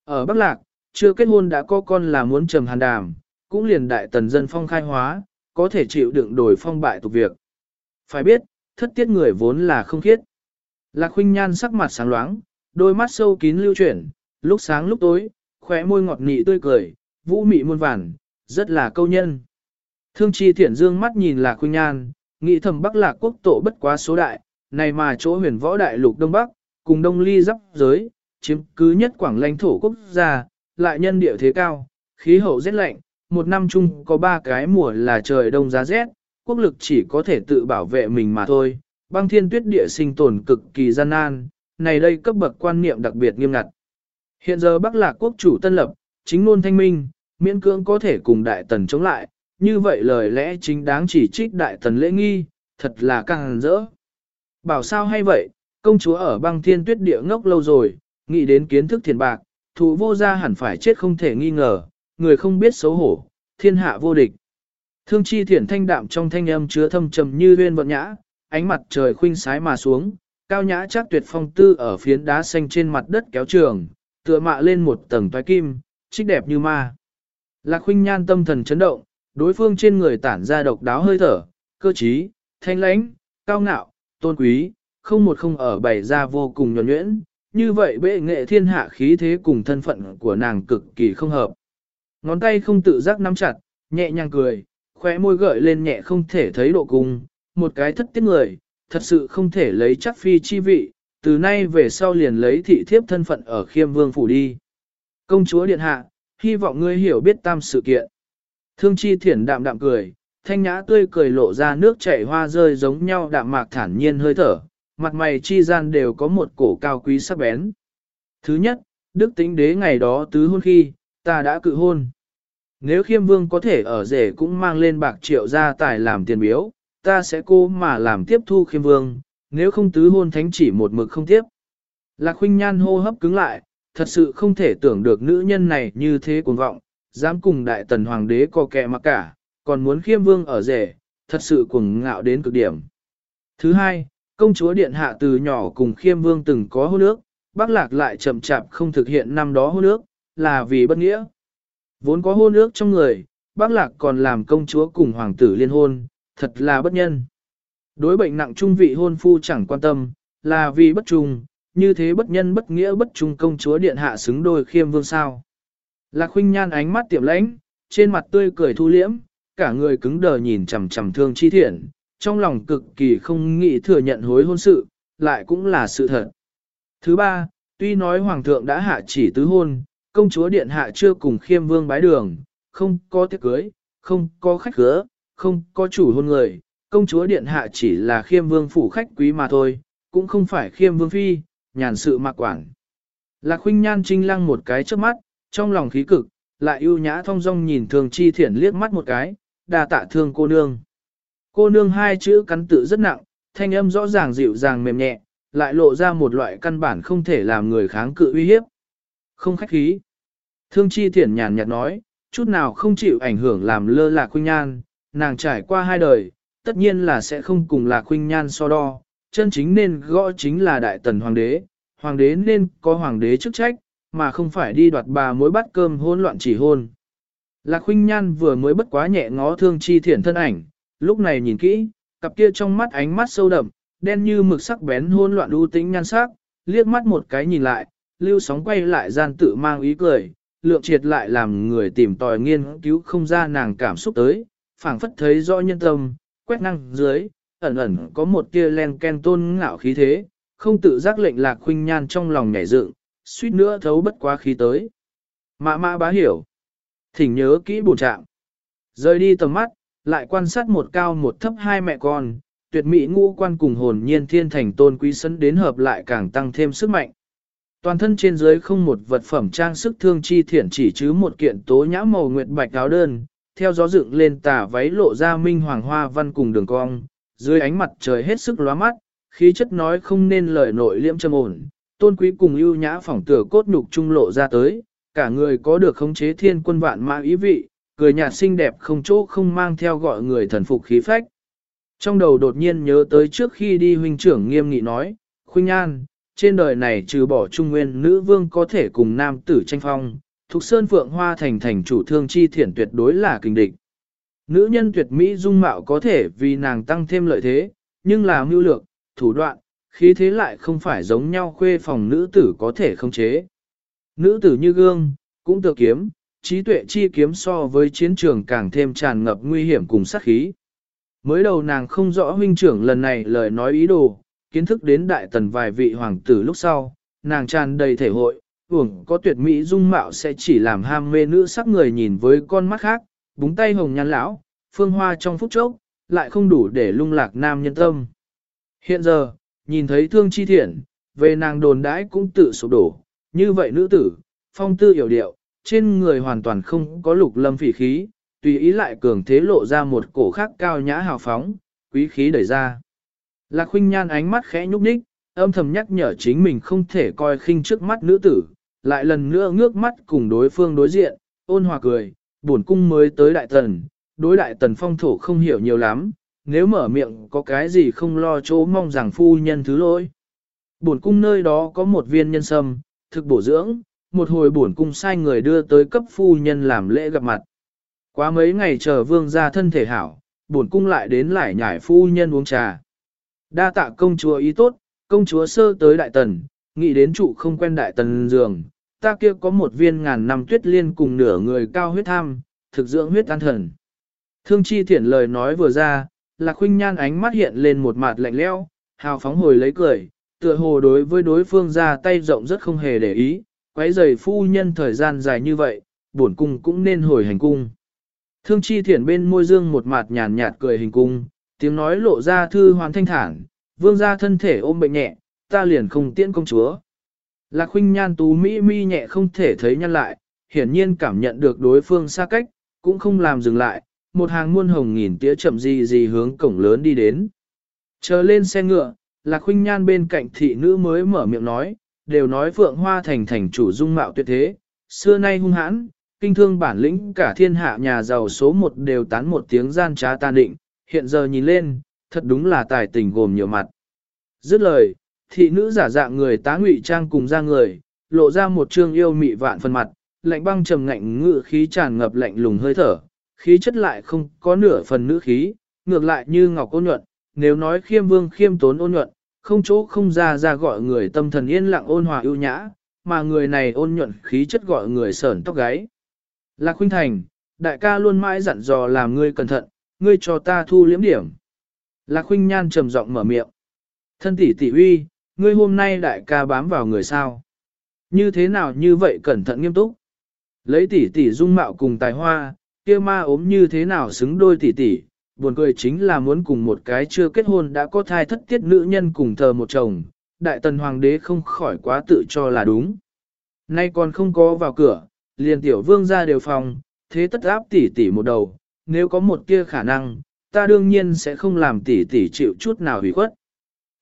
Ở Bắc Lạc, chưa kết hôn đã có con là muốn trầm hàn đàm, cũng liền đại tần dân phong khai hóa, có thể chịu đựng đổi phong bại tục việc. Phải biết, thất tiết người vốn là không khiết. Lạc huynh nhan sắc mặt sáng loáng, đôi mắt sâu kín lưu chuyển, lúc sáng lúc tối, khóe môi ngọt nị tươi cười, vũ mị muôn vàn, rất là câu nhân. Thương chi thiện dương mắt nhìn Lạc khuynh nhan, nghĩ thầm Bắc Lạc quốc tổ bất quá số đại, này mà chỗ huyền võ đại lục Đông Bắc, cùng Đông Ly giáp giới, chiếm cứ nhất quảng lãnh thổ quốc gia, lại nhân địa thế cao, khí hậu rét lạnh, một năm chung có ba cái mùa là trời đông giá rét, quốc lực chỉ có thể tự bảo vệ mình mà thôi, băng thiên tuyết địa sinh tồn cực kỳ gian nan, này đây cấp bậc quan niệm đặc biệt nghiêm ngặt. Hiện giờ Bắc Lạc quốc chủ tân lập, chính ngôn thanh minh, miễn cưỡng có thể cùng đại tần chống lại, như vậy lời lẽ chính đáng chỉ trích đại tần lễ nghi, thật là càng rỡ. Bảo sao hay vậy, công chúa ở băng thiên tuyết địa ngốc lâu rồi, nghĩ đến kiến thức thiền bạc, thủ vô gia hẳn phải chết không thể nghi ngờ, người không biết xấu hổ, thiên hạ vô địch. Thương chi thiển thanh đạm trong thanh âm chứa thâm trầm như huyên vận nhã, ánh mặt trời khuynh sái mà xuống, cao nhã chắc tuyệt phong tư ở phiến đá xanh trên mặt đất kéo trường, tựa mạ lên một tầng toái kim, trích đẹp như ma. Lạc khuynh nhan tâm thần chấn động, đối phương trên người tản ra độc đáo hơi thở, cơ trí, thanh lãnh, cao ngạo, tôn quý, không một không ở bày ra vô cùng nhuẩn nhuyễn, như vậy bệ nghệ thiên hạ khí thế cùng thân phận của nàng cực kỳ không hợp. Ngón tay không tự giác nắm chặt, nhẹ nhàng cười, khóe môi gợi lên nhẹ không thể thấy độ cung, một cái thất tiết người, thật sự không thể lấy chắc phi chi vị, từ nay về sau liền lấy thị thiếp thân phận ở khiêm vương phủ đi. Công chúa điện hạ, hy vọng ngươi hiểu biết tam sự kiện. Thương chi thiển đạm đạm cười, thanh nhã tươi cười lộ ra nước chảy hoa rơi giống nhau đạm mạc thản nhiên hơi thở, mặt mày chi gian đều có một cổ cao quý sắc bén. Thứ nhất, đức tính đế ngày đó tứ hôn khi, ta đã cự hôn. Nếu khiêm vương có thể ở rể cũng mang lên bạc triệu gia tài làm tiền biếu, ta sẽ cố mà làm tiếp thu khiêm vương, nếu không tứ hôn thánh chỉ một mực không tiếp. Lạc huynh nhan hô hấp cứng lại, thật sự không thể tưởng được nữ nhân này như thế cuồng vọng, dám cùng đại tần hoàng đế co kẹ mặc cả, còn muốn khiêm vương ở rể, thật sự cuồng ngạo đến cực điểm. Thứ hai, công chúa điện hạ từ nhỏ cùng khiêm vương từng có hôn ước, bác lạc lại chậm chạp không thực hiện năm đó hôn ước, là vì bất nghĩa. Vốn có hôn ước trong người, bác lạc còn làm công chúa cùng hoàng tử liên hôn, thật là bất nhân. Đối bệnh nặng trung vị hôn phu chẳng quan tâm, là vì bất trung, như thế bất nhân bất nghĩa bất trung công chúa điện hạ xứng đôi khiêm vương sao. Lạc huynh nhan ánh mắt tiệm lãnh, trên mặt tươi cười thu liễm, cả người cứng đờ nhìn chằm chằm thương chi thiện, trong lòng cực kỳ không nghĩ thừa nhận hối hôn sự, lại cũng là sự thật. Thứ ba, tuy nói hoàng thượng đã hạ chỉ tứ hôn, công chúa điện hạ chưa cùng khiêm vương bái đường, không có tiệc cưới, không có khách khứa, không có chủ hôn người, công chúa điện hạ chỉ là khiêm vương phủ khách quý mà thôi, cũng không phải khiêm vương phi, nhàn sự mặc quản. Lạc huynh nhan trinh lăng một cái trước mắt, trong lòng khí cực, lại ưu nhã thong dong nhìn thường chi thiển liếc mắt một cái, đa tạ thương cô nương. Cô nương hai chữ cắn tự rất nặng, thanh âm rõ ràng dịu dàng mềm nhẹ, lại lộ ra một loại căn bản không thể làm người kháng cự uy hiếp. Không khách khí. Thương chi thiển nhàn nhạt nói, chút nào không chịu ảnh hưởng làm lơ lạc huynh nhan, nàng trải qua hai đời, tất nhiên là sẽ không cùng là khuynh nhan so đo, chân chính nên gõ chính là đại tần hoàng đế, hoàng đế nên có hoàng đế chức trách, mà không phải đi đoạt bà mối bắt cơm hôn loạn chỉ hôn. Lạc khuynh nhan vừa mới bất quá nhẹ ngó thương chi thiển thân ảnh, lúc này nhìn kỹ, cặp kia trong mắt ánh mắt sâu đậm, đen như mực sắc bén hôn loạn ưu tính nhan sắc, liếc mắt một cái nhìn lại, lưu sóng quay lại gian tự mang ý cười, lượng triệt lại làm người tìm tòi nghiên cứu không ra nàng cảm xúc tới, phảng phất thấy rõ nhân tâm, quét năng dưới, ẩn ẩn có một tia len ken tôn ngạo khí thế, không tự giác lệnh lạc khuynh nhan trong lòng nhảy dựng, suýt nữa thấu bất quá khí tới. Mã mã bá hiểu. Thỉnh nhớ kỹ bổn trạng. Rời đi tầm mắt, lại quan sát một cao một thấp hai mẹ con, tuyệt mỹ ngũ quan cùng hồn nhiên thiên thành tôn quý sấn đến hợp lại càng tăng thêm sức mạnh. Toàn thân trên dưới không một vật phẩm trang sức thương chi thiển chỉ chứ một kiện tố nhã màu nguyệt bạch áo đơn, theo gió dựng lên tà váy lộ ra minh hoàng hoa văn cùng đường cong, dưới ánh mặt trời hết sức lóa mắt, khí chất nói không nên lời nội liễm trầm ổn, tôn quý cùng ưu nhã phỏng tựa cốt nhục trung lộ ra tới, cả người có được khống chế thiên quân vạn mã ý vị, cười nhạt xinh đẹp không chỗ không mang theo gọi người thần phục khí phách. Trong đầu đột nhiên nhớ tới trước khi đi huynh trưởng nghiêm nghị nói, khuynh an, trên đời này trừ bỏ trung nguyên nữ vương có thể cùng nam tử tranh phong, Thục Sơn Phượng Hoa thành thành chủ thương chi thiển tuyệt đối là kinh địch. Nữ nhân tuyệt mỹ dung mạo có thể vì nàng tăng thêm lợi thế, nhưng là mưu lược, thủ đoạn, khí thế lại không phải giống nhau khuê phòng nữ tử có thể không chế. Nữ tử như gương, cũng tự kiếm, trí tuệ chi kiếm so với chiến trường càng thêm tràn ngập nguy hiểm cùng sát khí. Mới đầu nàng không rõ huynh trưởng lần này lời nói ý đồ, kiến thức đến đại tần vài vị hoàng tử lúc sau, nàng tràn đầy thể hội, uổng có tuyệt mỹ dung mạo sẽ chỉ làm ham mê nữ sắc người nhìn với con mắt khác, búng tay hồng nhăn lão, phương hoa trong phút chốc, lại không đủ để lung lạc nam nhân tâm. Hiện giờ, nhìn thấy thương chi thiện, về nàng đồn đãi cũng tự sụp đổ, như vậy nữ tử, phong tư hiểu điệu, trên người hoàn toàn không có lục lâm phỉ khí, tùy ý lại cường thế lộ ra một cổ khác cao nhã hào phóng, quý khí đẩy ra. Lạc huynh nhan ánh mắt khẽ nhúc nhích, âm thầm nhắc nhở chính mình không thể coi khinh trước mắt nữ tử, lại lần nữa ngước mắt cùng đối phương đối diện, ôn hòa cười, buồn cung mới tới đại tần, đối đại tần phong thổ không hiểu nhiều lắm, nếu mở miệng có cái gì không lo chỗ mong rằng phu nhân thứ lỗi. Buồn cung nơi đó có một viên nhân sâm, thực bổ dưỡng, một hồi buồn cung sai người đưa tới cấp phu nhân làm lễ gặp mặt. Quá mấy ngày chờ vương ra thân thể hảo, buồn cung lại đến lại nhải phu nhân uống trà. Đa tạ công chúa ý tốt, công chúa sơ tới đại tần, nghĩ đến trụ không quen đại tần giường, ta kia có một viên ngàn năm tuyết liên cùng nửa người cao huyết tham, thực dưỡng huyết an thần. Thương chi thiển lời nói vừa ra, là khuynh nhan ánh mắt hiện lên một mặt lạnh leo, hào phóng hồi lấy cười, tựa hồ đối với đối phương ra tay rộng rất không hề để ý, quấy giày phu nhân thời gian dài như vậy, bổn cung cũng nên hồi hành cung. Thương chi thiển bên môi dương một mặt nhàn nhạt cười hình cung, tiếng nói lộ ra thư hoàn thanh thản, vương gia thân thể ôm bệnh nhẹ, ta liền không tiễn công chúa. Lạc khuynh nhan tú mỹ mi nhẹ không thể thấy nhăn lại, hiển nhiên cảm nhận được đối phương xa cách, cũng không làm dừng lại, một hàng muôn hồng nghìn tía chậm gì gì hướng cổng lớn đi đến. Chờ lên xe ngựa, Lạc khuynh nhan bên cạnh thị nữ mới mở miệng nói, đều nói Phượng Hoa Thành thành chủ dung mạo tuyệt thế, xưa nay hung hãn, kinh thương bản lĩnh cả thiên hạ nhà giàu số một đều tán một tiếng gian trá tan định, hiện giờ nhìn lên, thật đúng là tài tình gồm nhiều mặt. Dứt lời, thị nữ giả dạng người tá ngụy trang cùng ra người, lộ ra một trương yêu mị vạn phần mặt, lạnh băng trầm ngạnh ngự khí tràn ngập lạnh lùng hơi thở, khí chất lại không có nửa phần nữ khí, ngược lại như ngọc ôn nhuận, nếu nói khiêm vương khiêm tốn ôn nhuận, không chỗ không ra ra gọi người tâm thần yên lặng ôn hòa ưu nhã, mà người này ôn nhuận khí chất gọi người sởn tóc gáy. Lạc Khuynh Thành, đại ca luôn mãi dặn dò làm ngươi cẩn thận, ngươi cho ta thu liếm điểm. Lạc Khuynh Nhan trầm giọng mở miệng. Thân tỷ tỷ uy, ngươi hôm nay đại ca bám vào người sao? Như thế nào như vậy cẩn thận nghiêm túc? Lấy tỷ tỷ dung mạo cùng tài hoa, kia ma ốm như thế nào xứng đôi tỷ tỷ, buồn cười chính là muốn cùng một cái chưa kết hôn đã có thai thất tiết nữ nhân cùng thờ một chồng, đại tần hoàng đế không khỏi quá tự cho là đúng. Nay còn không có vào cửa, liền tiểu vương ra đều phòng, thế tất áp tỷ tỷ một đầu, nếu có một kia khả năng, ta đương nhiên sẽ không làm tỷ tỷ chịu chút nào hủy khuất.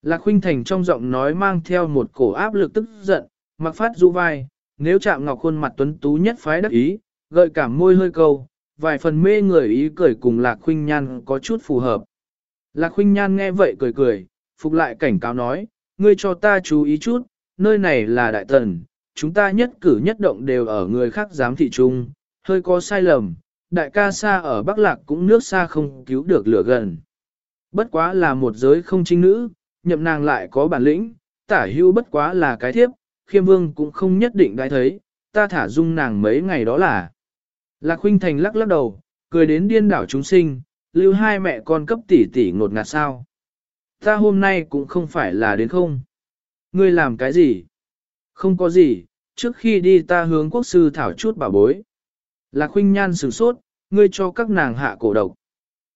Lạc Khuynh Thành trong giọng nói mang theo một cổ áp lực tức giận, mặc phát rũ vai, nếu chạm ngọc khuôn mặt tuấn tú nhất phái đắc ý, gợi cảm môi hơi câu, vài phần mê người ý cười cùng Lạc Khuynh Nhan có chút phù hợp. Lạc Khuynh Nhan nghe vậy cười cười, phục lại cảnh cáo nói, ngươi cho ta chú ý chút, nơi này là đại tần, chúng ta nhất cử nhất động đều ở người khác giám thị chung, hơi có sai lầm, đại ca xa ở Bắc Lạc cũng nước xa không cứu được lửa gần. Bất quá là một giới không chính nữ, nhậm nàng lại có bản lĩnh, tả hưu bất quá là cái thiếp, khiêm vương cũng không nhất định đái thấy, ta thả dung nàng mấy ngày đó là. Lạc Huynh Thành lắc lắc đầu, cười đến điên đảo chúng sinh, lưu hai mẹ con cấp tỷ tỷ ngột ngạt sao. Ta hôm nay cũng không phải là đến không. Ngươi làm cái gì? Không có gì, trước khi đi ta hướng quốc sư thảo chút bảo bối. Lạc Huynh nhan sửng sốt, ngươi cho các nàng hạ cổ độc.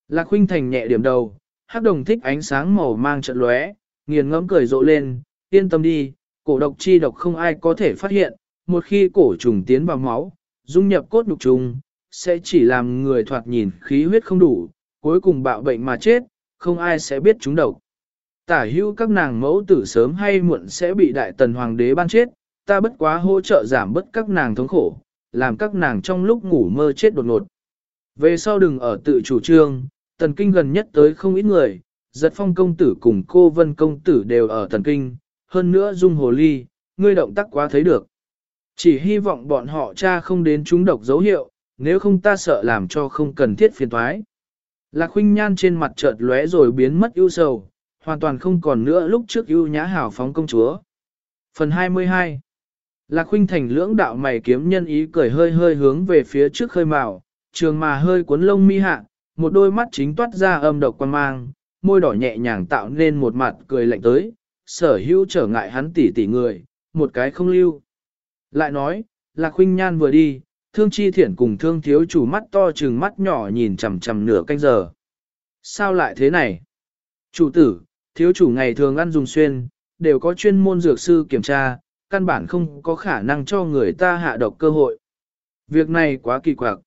Lạc Huynh Thành nhẹ điểm đầu, hắc đồng thích ánh sáng màu mang trận lóe, nghiền ngẫm cười rộ lên, yên tâm đi, cổ độc chi độc không ai có thể phát hiện, một khi cổ trùng tiến vào máu, dung nhập cốt đục trùng, sẽ chỉ làm người thoạt nhìn khí huyết không đủ, cuối cùng bạo bệnh mà chết, không ai sẽ biết chúng độc. Tả hữu các nàng mẫu tử sớm hay muộn sẽ bị đại tần hoàng đế ban chết, ta bất quá hỗ trợ giảm bớt các nàng thống khổ, làm các nàng trong lúc ngủ mơ chết đột ngột. Về sau đừng ở tự chủ trương, tần kinh gần nhất tới không ít người, giật phong công tử cùng cô vân công tử đều ở tần kinh, hơn nữa dung hồ ly, ngươi động tác quá thấy được. Chỉ hy vọng bọn họ cha không đến chúng độc dấu hiệu, nếu không ta sợ làm cho không cần thiết phiền thoái. Lạc huynh nhan trên mặt chợt lóe rồi biến mất ưu sầu, hoàn toàn không còn nữa lúc trước ưu nhã hảo phóng công chúa. Phần 22 Lạc huynh thành lưỡng đạo mày kiếm nhân ý cười hơi hơi hướng về phía trước khơi màu, trường mà hơi cuốn lông mi hạ, một đôi mắt chính toát ra âm độc quan mang, môi đỏ nhẹ nhàng tạo nên một mặt cười lạnh tới, sở hữu trở ngại hắn tỉ tỉ người, một cái không lưu. Lại nói, Lạc huynh nhan vừa đi, thương chi thiển cùng thương thiếu chủ mắt to trừng mắt nhỏ nhìn chằm chằm nửa canh giờ. Sao lại thế này? Chủ tử, thiếu chủ ngày thường ăn dùng xuyên, đều có chuyên môn dược sư kiểm tra, căn bản không có khả năng cho người ta hạ độc cơ hội. Việc này quá kỳ quặc.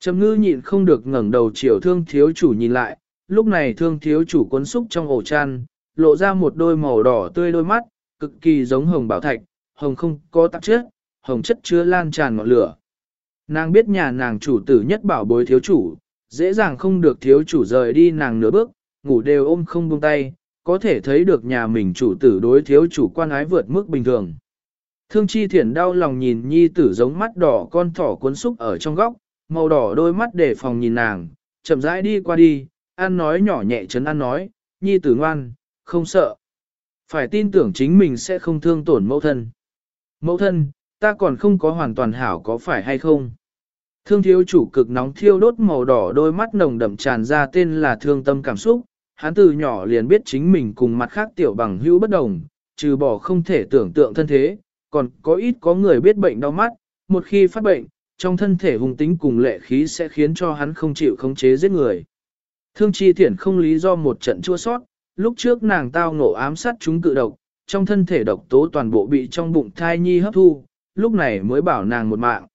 Trầm ngư nhịn không được ngẩng đầu chiều thương thiếu chủ nhìn lại, lúc này thương thiếu chủ cuốn xúc trong ổ chăn, lộ ra một đôi màu đỏ tươi đôi mắt, cực kỳ giống hồng bảo thạch, hồng không có tạp chất, hồng chất chứa lan tràn ngọn lửa. Nàng biết nhà nàng chủ tử nhất bảo bối thiếu chủ, dễ dàng không được thiếu chủ rời đi nàng nửa bước, ngủ đều ôm không buông tay, có thể thấy được nhà mình chủ tử đối thiếu chủ quan ái vượt mức bình thường. Thương chi thiển đau lòng nhìn nhi tử giống mắt đỏ con thỏ cuốn xúc ở trong góc, màu đỏ đôi mắt để phòng nhìn nàng, chậm rãi đi qua đi, ăn nói nhỏ nhẹ chấn ăn nói, nhi tử ngoan, không sợ. Phải tin tưởng chính mình sẽ không thương tổn mẫu thân. Mẫu thân, ta còn không có hoàn toàn hảo có phải hay không? Thương thiếu chủ cực nóng thiêu đốt màu đỏ đôi mắt nồng đậm tràn ra tên là thương tâm cảm xúc, hắn từ nhỏ liền biết chính mình cùng mặt khác tiểu bằng hữu bất đồng, trừ bỏ không thể tưởng tượng thân thế, còn có ít có người biết bệnh đau mắt, một khi phát bệnh, trong thân thể hung tính cùng lệ khí sẽ khiến cho hắn không chịu khống chế giết người. Thương chi thiển không lý do một trận chua sót, lúc trước nàng tao ngộ ám sát chúng cự độc, trong thân thể độc tố toàn bộ bị trong bụng thai nhi hấp thu, lúc này mới bảo nàng một mạng.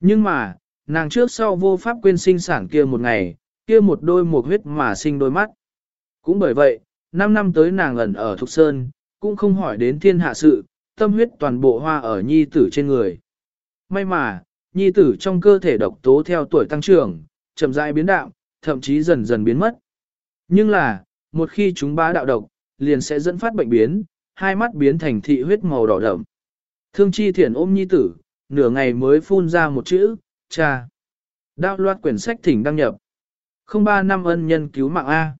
Nhưng mà, nàng trước sau vô pháp quên sinh sản kia một ngày, kia một đôi một huyết mà sinh đôi mắt. Cũng bởi vậy, 5 năm tới nàng ẩn ở Thục Sơn, cũng không hỏi đến thiên hạ sự, tâm huyết toàn bộ hoa ở nhi tử trên người. May mà, nhi tử trong cơ thể độc tố theo tuổi tăng trưởng, chậm rãi biến đạo, thậm chí dần dần biến mất. Nhưng là, một khi chúng bá đạo độc, liền sẽ dẫn phát bệnh biến, hai mắt biến thành thị huyết màu đỏ đậm. Thương chi thiện ôm nhi tử, nửa ngày mới phun ra một chữ, cha. Đạo loạt quyển sách thỉnh đăng nhập. 03 năm ân nhân cứu mạng A.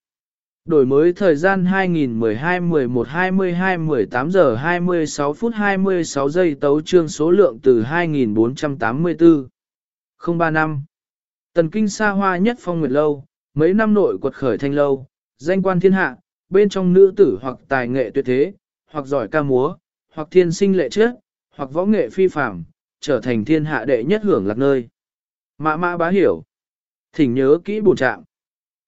Đổi mới thời gian 2012-11-22-18 giờ 26 phút 26 giây tấu trương số lượng từ 2484. 035. Tần kinh xa hoa nhất phong nguyệt lâu, mấy năm nội quật khởi thanh lâu, danh quan thiên hạ, bên trong nữ tử hoặc tài nghệ tuyệt thế, hoặc giỏi ca múa, hoặc thiên sinh lệ trước, hoặc võ nghệ phi phàm, trở thành thiên hạ đệ nhất hưởng lạc nơi. Mã mã bá hiểu. Thỉnh nhớ kỹ bổn trạng.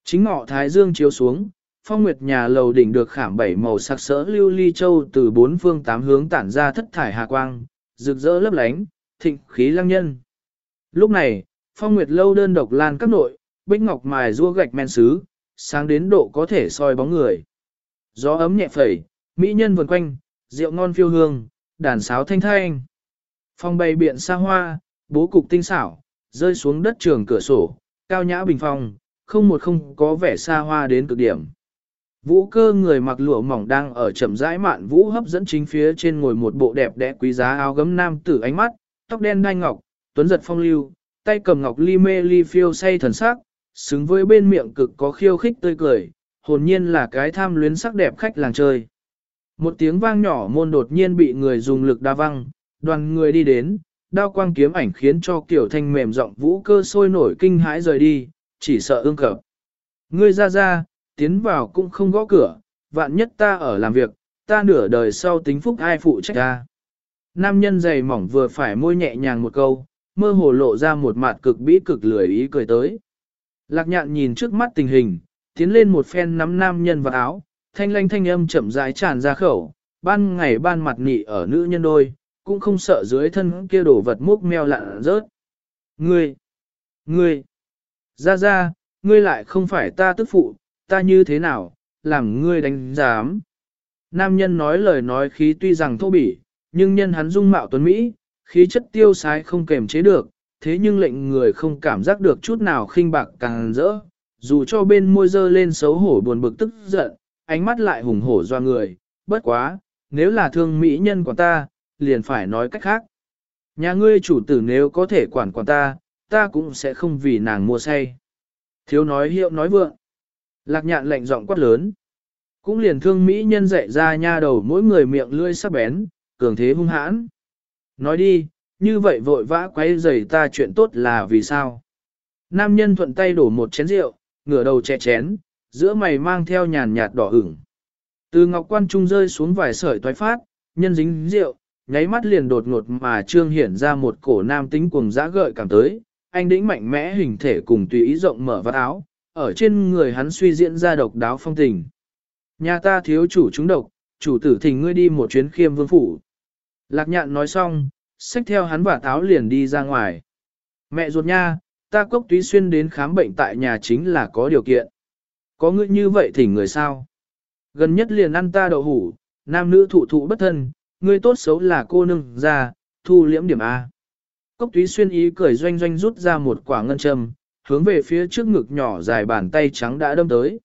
Chính ngọ thái dương chiếu xuống, phong nguyệt nhà lầu đỉnh được khảm bảy màu sắc sỡ lưu ly châu từ bốn phương tám hướng tản ra thất thải hà quang, rực rỡ lấp lánh, thịnh khí lăng nhân. Lúc này, phong nguyệt lâu đơn độc lan các nội, bích ngọc mài rua gạch men sứ, sáng đến độ có thể soi bóng người. Gió ấm nhẹ phẩy, mỹ nhân vần quanh, rượu ngon phiêu hương, đàn sáo thanh thanh. Phong bày biện xa hoa, bố cục tinh xảo, rơi xuống đất trường cửa sổ, cao nhã bình phong, không một không có vẻ xa hoa đến cực điểm. Vũ cơ người mặc lụa mỏng đang ở chậm rãi mạn vũ hấp dẫn chính phía trên ngồi một bộ đẹp đẽ quý giá áo gấm nam tử ánh mắt, tóc đen đai ngọc, tuấn giật phong lưu, tay cầm ngọc ly mê ly phiêu say thần sắc, xứng với bên miệng cực có khiêu khích tươi cười, hồn nhiên là cái tham luyến sắc đẹp khách làng chơi. Một tiếng vang nhỏ môn đột nhiên bị người dùng lực đa văng, đoàn người đi đến, đao quang kiếm ảnh khiến cho kiểu thanh mềm giọng vũ cơ sôi nổi kinh hãi rời đi, chỉ sợ ương cập. Ngươi ra ra, tiến vào cũng không gõ cửa, vạn nhất ta ở làm việc, ta nửa đời sau tính phúc ai phụ trách ta. Nam nhân dày mỏng vừa phải môi nhẹ nhàng một câu, mơ hồ lộ ra một mặt cực bĩ cực lười ý cười tới. Lạc nhạn nhìn trước mắt tình hình, tiến lên một phen nắm nam nhân vào áo, thanh lanh thanh âm chậm rãi tràn ra khẩu, ban ngày ban mặt nị ở nữ nhân đôi, cũng không sợ dưới thân kia đổ vật múc meo lặn rớt. Ngươi! Ngươi! Ra ra, ngươi lại không phải ta tức phụ, ta như thế nào, làm ngươi đánh giám. Nam nhân nói lời nói khí tuy rằng thô bỉ, nhưng nhân hắn dung mạo tuấn Mỹ, khí chất tiêu sái không kềm chế được, thế nhưng lệnh người không cảm giác được chút nào khinh bạc càng rỡ, dù cho bên môi dơ lên xấu hổ buồn bực tức giận, ánh mắt lại hùng hổ doa người, bất quá, nếu là thương mỹ nhân của ta, liền phải nói cách khác. Nhà ngươi chủ tử nếu có thể quản quản ta, ta cũng sẽ không vì nàng mua say. Thiếu nói hiệu nói vượng. Lạc nhạn lệnh giọng quát lớn. Cũng liền thương mỹ nhân dạy ra nha đầu mỗi người miệng lươi sắc bén, cường thế hung hãn. Nói đi, như vậy vội vã quấy rầy ta chuyện tốt là vì sao? Nam nhân thuận tay đổ một chén rượu, ngửa đầu chè chén, giữa mày mang theo nhàn nhạt đỏ ửng. Từ ngọc quan trung rơi xuống vài sợi toái phát, nhân dính rượu, nháy mắt liền đột ngột mà trương hiển ra một cổ nam tính cuồng dã gợi cảm tới, anh đĩnh mạnh mẽ hình thể cùng tùy ý rộng mở vạt áo, ở trên người hắn suy diễn ra độc đáo phong tình. Nhà ta thiếu chủ chúng độc, chủ tử thỉnh ngươi đi một chuyến khiêm vương phủ. Lạc nhạn nói xong, xách theo hắn và táo liền đi ra ngoài. Mẹ ruột nha, ta cốc túy xuyên đến khám bệnh tại nhà chính là có điều kiện. Có ngươi như vậy thỉnh người sao? Gần nhất liền ăn ta đậu hủ, nam nữ thụ thụ bất thân, ngươi tốt xấu là cô nương ra, thu liễm điểm A. Cốc túy xuyên ý cười doanh doanh rút ra một quả ngân châm, hướng về phía trước ngực nhỏ dài bàn tay trắng đã đâm tới.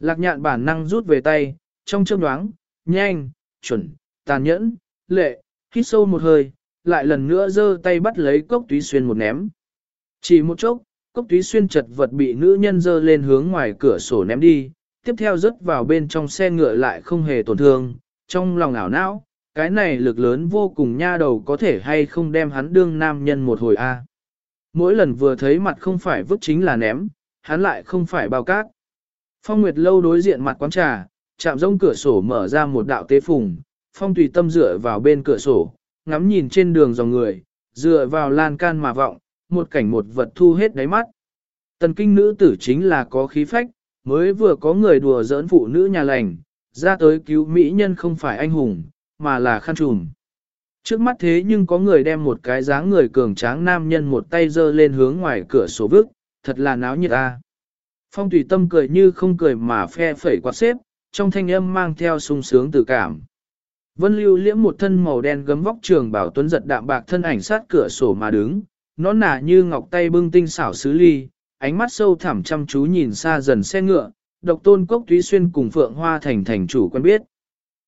Lạc nhạn bản năng rút về tay, trong chớp nhoáng nhanh, chuẩn, tàn nhẫn, lệ, hít sâu một hơi, lại lần nữa giơ tay bắt lấy cốc túy xuyên một ném. Chỉ một chốc, cốc túy xuyên chật vật bị nữ nhân giơ lên hướng ngoài cửa sổ ném đi, tiếp theo rớt vào bên trong xe ngựa lại không hề tổn thương, trong lòng ảo não, cái này lực lớn vô cùng nha đầu có thể hay không đem hắn đương nam nhân một hồi a. Mỗi lần vừa thấy mặt không phải vứt chính là ném, hắn lại không phải bao cát. Phong Nguyệt lâu đối diện mặt quán trà, chạm rông cửa sổ mở ra một đạo tế phùng, Phong tùy tâm dựa vào bên cửa sổ, ngắm nhìn trên đường dòng người, dựa vào lan can mà vọng, một cảnh một vật thu hết đáy mắt. Tần kinh nữ tử chính là có khí phách, mới vừa có người đùa giỡn phụ nữ nhà lành, ra tới cứu mỹ nhân không phải anh hùng, mà là khăn trùm. Trước mắt thế nhưng có người đem một cái dáng người cường tráng nam nhân một tay giơ lên hướng ngoài cửa sổ vức, thật là náo nhiệt a. Phong tùy tâm cười như không cười mà phe phẩy quạt xếp, trong thanh âm mang theo sung sướng tự cảm. Vân lưu liễm một thân màu đen gấm vóc trường bảo tuấn giật đạm bạc thân ảnh sát cửa sổ mà đứng, nó nả như ngọc tay bưng tinh xảo sứ ly, ánh mắt sâu thẳm chăm chú nhìn xa dần xe ngựa, độc tôn cốc túy xuyên cùng phượng hoa thành thành chủ quen biết.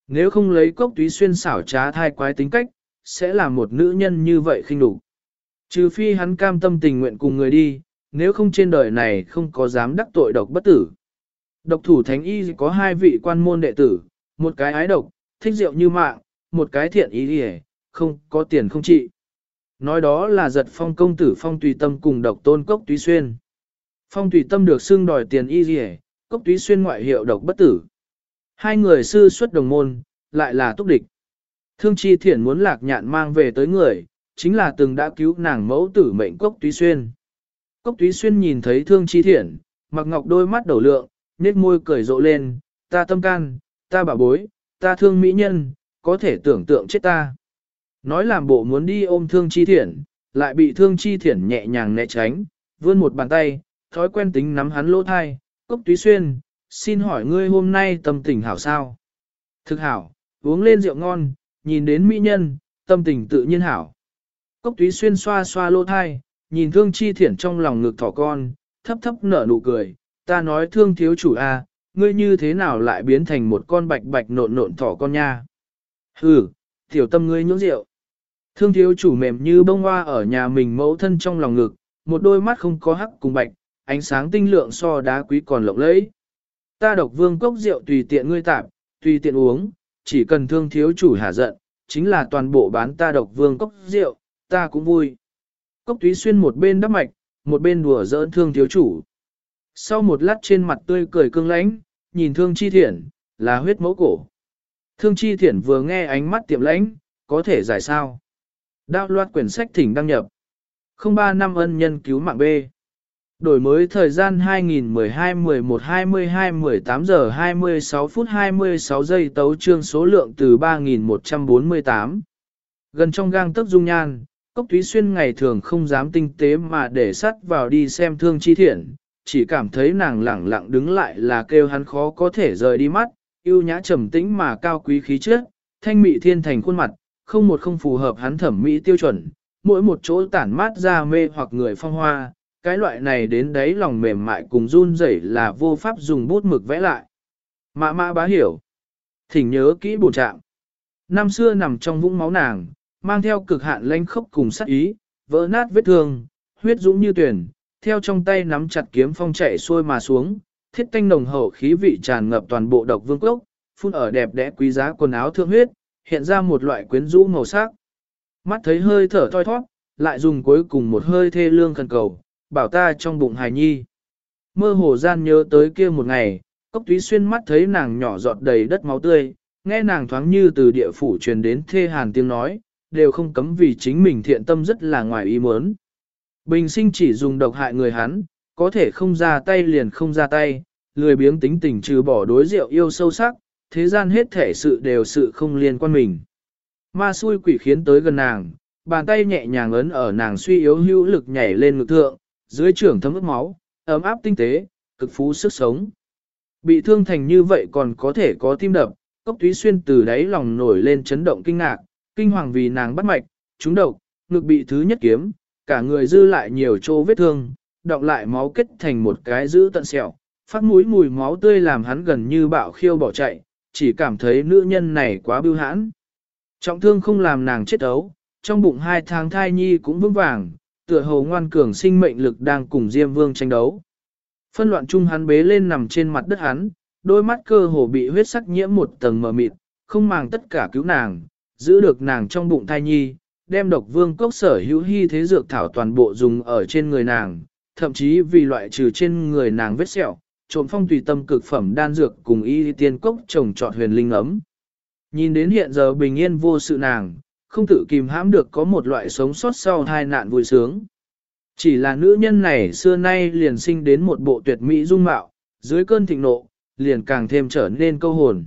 Nếu không lấy cốc túy xuyên xảo trá thai quái tính cách, sẽ là một nữ nhân như vậy khinh đủ. Trừ phi hắn cam tâm tình nguyện cùng người đi, nếu không trên đời này không có dám đắc tội độc bất tử. Độc thủ thánh y có hai vị quan môn đệ tử, một cái ái độc, thích rượu như mạng, một cái thiện ý đi không có tiền không trị. Nói đó là giật phong công tử phong tùy tâm cùng độc tôn cốc túy xuyên. Phong tùy tâm được xưng đòi tiền y gì cốc túy xuyên ngoại hiệu độc bất tử. Hai người sư xuất đồng môn, lại là túc địch. Thương chi thiện muốn lạc nhạn mang về tới người, chính là từng đã cứu nàng mẫu tử mệnh cốc túy xuyên. Cốc túy xuyên nhìn thấy thương chi thiện, mặc ngọc đôi mắt đầu lượng, nét môi cười rộ lên, ta tâm can, ta bảo bối, ta thương mỹ nhân, có thể tưởng tượng chết ta. Nói làm bộ muốn đi ôm thương chi thiện, lại bị thương chi thiện nhẹ nhàng né tránh, vươn một bàn tay, thói quen tính nắm hắn lỗ thai, cốc túy xuyên, xin hỏi ngươi hôm nay tâm tình hảo sao? Thực hảo, uống lên rượu ngon, nhìn đến mỹ nhân, tâm tình tự nhiên hảo. Cốc túy xuyên xoa xoa lỗ thai, nhìn thương chi thiển trong lòng ngực thỏ con, thấp thấp nở nụ cười, ta nói thương thiếu chủ a, à, ngươi như thế nào lại biến thành một con bạch bạch nộn nộn thỏ con nha. Hừ, tiểu tâm ngươi nhũ rượu. Thương thiếu chủ mềm như bông hoa ở nhà mình mẫu thân trong lòng ngực, một đôi mắt không có hắc cùng bạch, ánh sáng tinh lượng so đá quý còn lộng lẫy. Ta độc vương cốc rượu tùy tiện ngươi tạp, tùy tiện uống, chỉ cần thương thiếu chủ hạ giận, chính là toàn bộ bán ta độc vương cốc rượu, ta cũng vui. Cốc túy xuyên một bên đắp mạch, một bên đùa giỡn thương thiếu chủ. Sau một lát trên mặt tươi cười cương lãnh, nhìn thương chi thiển, là huyết mẫu cổ. Thương chi thiển vừa nghe ánh mắt tiệm lãnh, có thể giải sao. Đạo loạt quyển sách thỉnh đăng nhập. 03 năm ân nhân cứu mạng B. Đổi mới thời gian 2012-11-22-18 giờ 26 phút 26 giây tấu trương số lượng từ 3.148 Gần trong gang tấc dung nhan, Cốc Thúy Xuyên ngày thường không dám tinh tế mà để sắt vào đi xem thương chi thiện, chỉ cảm thấy nàng lẳng lặng đứng lại là kêu hắn khó có thể rời đi mắt, yêu nhã trầm tĩnh mà cao quý khí chất, thanh mị thiên thành khuôn mặt, không một không phù hợp hắn thẩm mỹ tiêu chuẩn, mỗi một chỗ tản mát ra mê hoặc người phong hoa, cái loại này đến đấy lòng mềm mại cùng run rẩy là vô pháp dùng bút mực vẽ lại. Mã mã bá hiểu. Thỉnh nhớ kỹ bổn trạng. Năm xưa nằm trong vũng máu nàng, mang theo cực hạn lanh khốc cùng sát ý, vỡ nát vết thương, huyết dũng như tuyển, theo trong tay nắm chặt kiếm phong chạy xuôi mà xuống, thiết tanh nồng hậu khí vị tràn ngập toàn bộ độc vương quốc phun ở đẹp đẽ quý giá quần áo thượng huyết, hiện ra một loại quyến rũ màu sắc. Mắt thấy hơi thở thoi thoát, lại dùng cuối cùng một hơi thê lương khẩn cầu, bảo ta trong bụng hài nhi. Mơ hồ gian nhớ tới kia một ngày, cốc túy xuyên mắt thấy nàng nhỏ giọt đầy đất máu tươi, nghe nàng thoáng như từ địa phủ truyền đến thê hàn tiếng nói, đều không cấm vì chính mình thiện tâm rất là ngoài ý muốn. Bình sinh chỉ dùng độc hại người hắn, có thể không ra tay liền không ra tay, lười biếng tính tình trừ bỏ đối rượu yêu sâu sắc, thế gian hết thể sự đều sự không liên quan mình. Ma xui quỷ khiến tới gần nàng, bàn tay nhẹ nhàng ấn ở nàng suy yếu hữu lực nhảy lên ngực thượng, dưới trưởng thấm ướt máu, ấm áp tinh tế, cực phú sức sống. Bị thương thành như vậy còn có thể có tim đập, cốc túy xuyên từ đáy lòng nổi lên chấn động kinh ngạc, kinh hoàng vì nàng bắt mạch, trúng độc, ngực bị thứ nhất kiếm, cả người dư lại nhiều chỗ vết thương, đọng lại máu kết thành một cái giữ tận sẹo, phát mũi mùi máu tươi làm hắn gần như bạo khiêu bỏ chạy, chỉ cảm thấy nữ nhân này quá bưu hãn. Trọng thương không làm nàng chết ấu, trong bụng hai tháng thai nhi cũng vững vàng, tựa hồ ngoan cường sinh mệnh lực đang cùng Diêm Vương tranh đấu. Phân loạn chung hắn bế lên nằm trên mặt đất hắn, đôi mắt cơ hồ bị huyết sắc nhiễm một tầng mờ mịt, không màng tất cả cứu nàng, giữ được nàng trong bụng thai nhi, đem độc vương cốc sở hữu hy thế dược thảo toàn bộ dùng ở trên người nàng, thậm chí vì loại trừ trên người nàng vết sẹo, trộm phong tùy tâm cực phẩm đan dược cùng y tiên cốc trồng trọt huyền linh ấm. Nhìn đến hiện giờ bình yên vô sự nàng, không tự kìm hãm được có một loại sống sót sau hai nạn vui sướng. Chỉ là nữ nhân này xưa nay liền sinh đến một bộ tuyệt mỹ dung mạo, dưới cơn thịnh nộ, liền càng thêm trở nên câu hồn.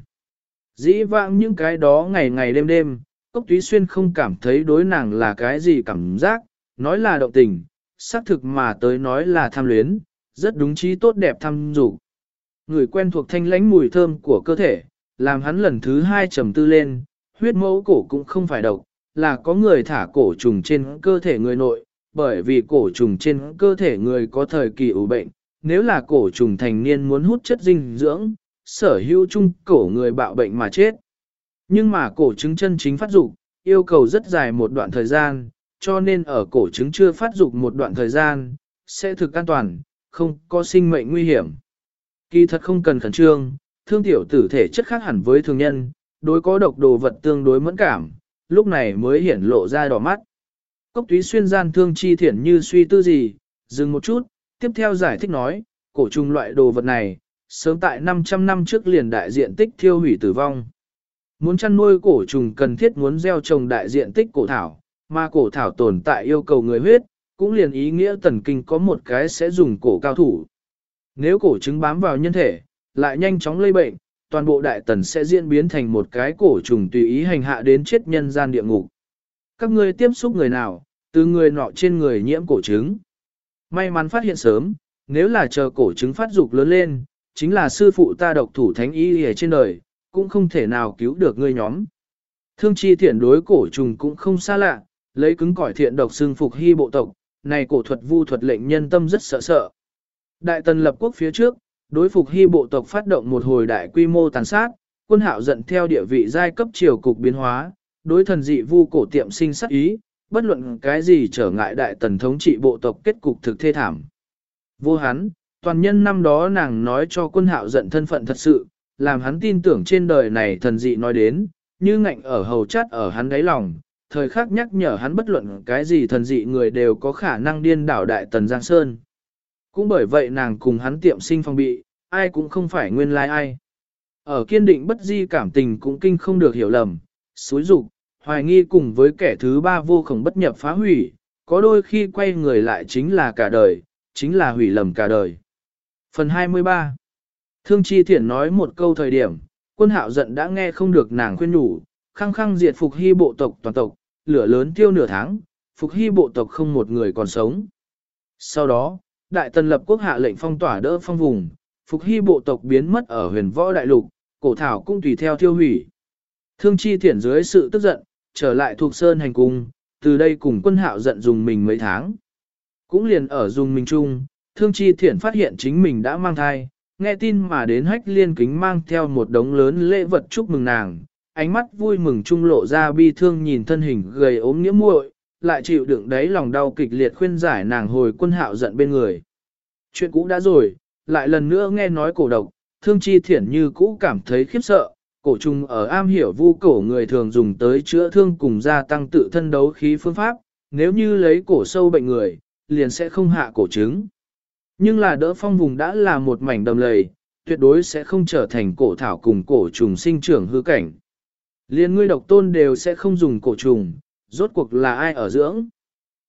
Dĩ vãng những cái đó ngày ngày đêm đêm, Cốc Túy Xuyên không cảm thấy đối nàng là cái gì cảm giác, nói là động tình, xác thực mà tới nói là tham luyến, rất đúng trí tốt đẹp tham dục. Người quen thuộc thanh lãnh mùi thơm của cơ thể, làm hắn lần thứ hai trầm tư lên, huyết mẫu cổ cũng không phải độc, là có người thả cổ trùng trên cơ thể người nội, bởi vì cổ trùng trên cơ thể người có thời kỳ ủ bệnh, nếu là cổ trùng thành niên muốn hút chất dinh dưỡng, sở hữu chung cổ người bạo bệnh mà chết. Nhưng mà cổ trứng chân chính phát dục yêu cầu rất dài một đoạn thời gian, cho nên ở cổ trứng chưa phát dục một đoạn thời gian, sẽ thực an toàn, không có sinh mệnh nguy hiểm. Kỳ thật không cần khẩn trương, thương tiểu tử thể chất khác hẳn với thường nhân, đối có độc đồ vật tương đối mẫn cảm, lúc này mới hiển lộ ra đỏ mắt. Cốc túy xuyên gian thương chi thiển như suy tư gì, dừng một chút, tiếp theo giải thích nói, cổ trùng loại đồ vật này, sớm tại 500 năm trước liền đại diện tích thiêu hủy tử vong. Muốn chăn nuôi cổ trùng cần thiết muốn gieo trồng đại diện tích cổ thảo, mà cổ thảo tồn tại yêu cầu người huyết, cũng liền ý nghĩa tần kinh có một cái sẽ dùng cổ cao thủ. Nếu cổ trứng bám vào nhân thể, lại nhanh chóng lây bệnh, toàn bộ đại tần sẽ diễn biến thành một cái cổ trùng tùy ý hành hạ đến chết nhân gian địa ngục. Các ngươi tiếp xúc người nào, từ người nọ trên người nhiễm cổ trứng. May mắn phát hiện sớm, nếu là chờ cổ trứng phát dục lớn lên, chính là sư phụ ta độc thủ thánh y ở trên đời, cũng không thể nào cứu được ngươi nhóm. Thương chi thiện đối cổ trùng cũng không xa lạ, lấy cứng cỏi thiện độc xương phục hy bộ tộc, này cổ thuật vu thuật lệnh nhân tâm rất sợ sợ. Đại tần lập quốc phía trước, đối phục hy bộ tộc phát động một hồi đại quy mô tàn sát, quân hạo giận theo địa vị giai cấp triều cục biến hóa, đối thần dị vu cổ tiệm sinh sát ý, bất luận cái gì trở ngại đại tần thống trị bộ tộc kết cục thực thê thảm. Vô hắn, toàn nhân năm đó nàng nói cho quân hạo giận thân phận thật sự, làm hắn tin tưởng trên đời này thần dị nói đến, như ngạnh ở hầu chát ở hắn đáy lòng, thời khắc nhắc nhở hắn bất luận cái gì thần dị người đều có khả năng điên đảo đại tần Giang Sơn. Cũng bởi vậy nàng cùng hắn tiệm sinh phong bị, ai cũng không phải nguyên lai like ai. Ở kiên định bất di cảm tình cũng kinh không được hiểu lầm, xúi dục, hoài nghi cùng với kẻ thứ ba vô khổng bất nhập phá hủy, có đôi khi quay người lại chính là cả đời, chính là hủy lầm cả đời. Phần 23 Thương Chi Thiển nói một câu thời điểm, quân hạo giận đã nghe không được nàng khuyên nhủ, khăng khăng diệt phục hy bộ tộc toàn tộc, lửa lớn tiêu nửa tháng, phục hy bộ tộc không một người còn sống. Sau đó, Đại Tần lập quốc hạ lệnh phong tỏa đỡ phong vùng, phục hy bộ tộc biến mất ở huyền võ đại lục, cổ thảo cũng tùy theo tiêu hủy. Thương Chi Thiển dưới sự tức giận, trở lại thuộc sơn hành cung, từ đây cùng quân hạo giận dùng mình mấy tháng. Cũng liền ở dùng mình chung, Thương Chi Thiển phát hiện chính mình đã mang thai, nghe tin mà đến hách liên kính mang theo một đống lớn lễ vật chúc mừng nàng, ánh mắt vui mừng trung lộ ra bi thương nhìn thân hình gầy ốm nghĩa muội, lại chịu đựng đấy lòng đau kịch liệt khuyên giải nàng hồi quân hạo giận bên người. Chuyện cũ đã rồi, lại lần nữa nghe nói cổ độc, thương chi thiển như cũ cảm thấy khiếp sợ, cổ trùng ở am hiểu vu cổ người thường dùng tới chữa thương cùng gia tăng tự thân đấu khí phương pháp, nếu như lấy cổ sâu bệnh người, liền sẽ không hạ cổ trứng. Nhưng là đỡ phong vùng đã là một mảnh đầm lầy, tuyệt đối sẽ không trở thành cổ thảo cùng cổ trùng sinh trưởng hư cảnh. Liên ngươi độc tôn đều sẽ không dùng cổ trùng, rốt cuộc là ai ở dưỡng.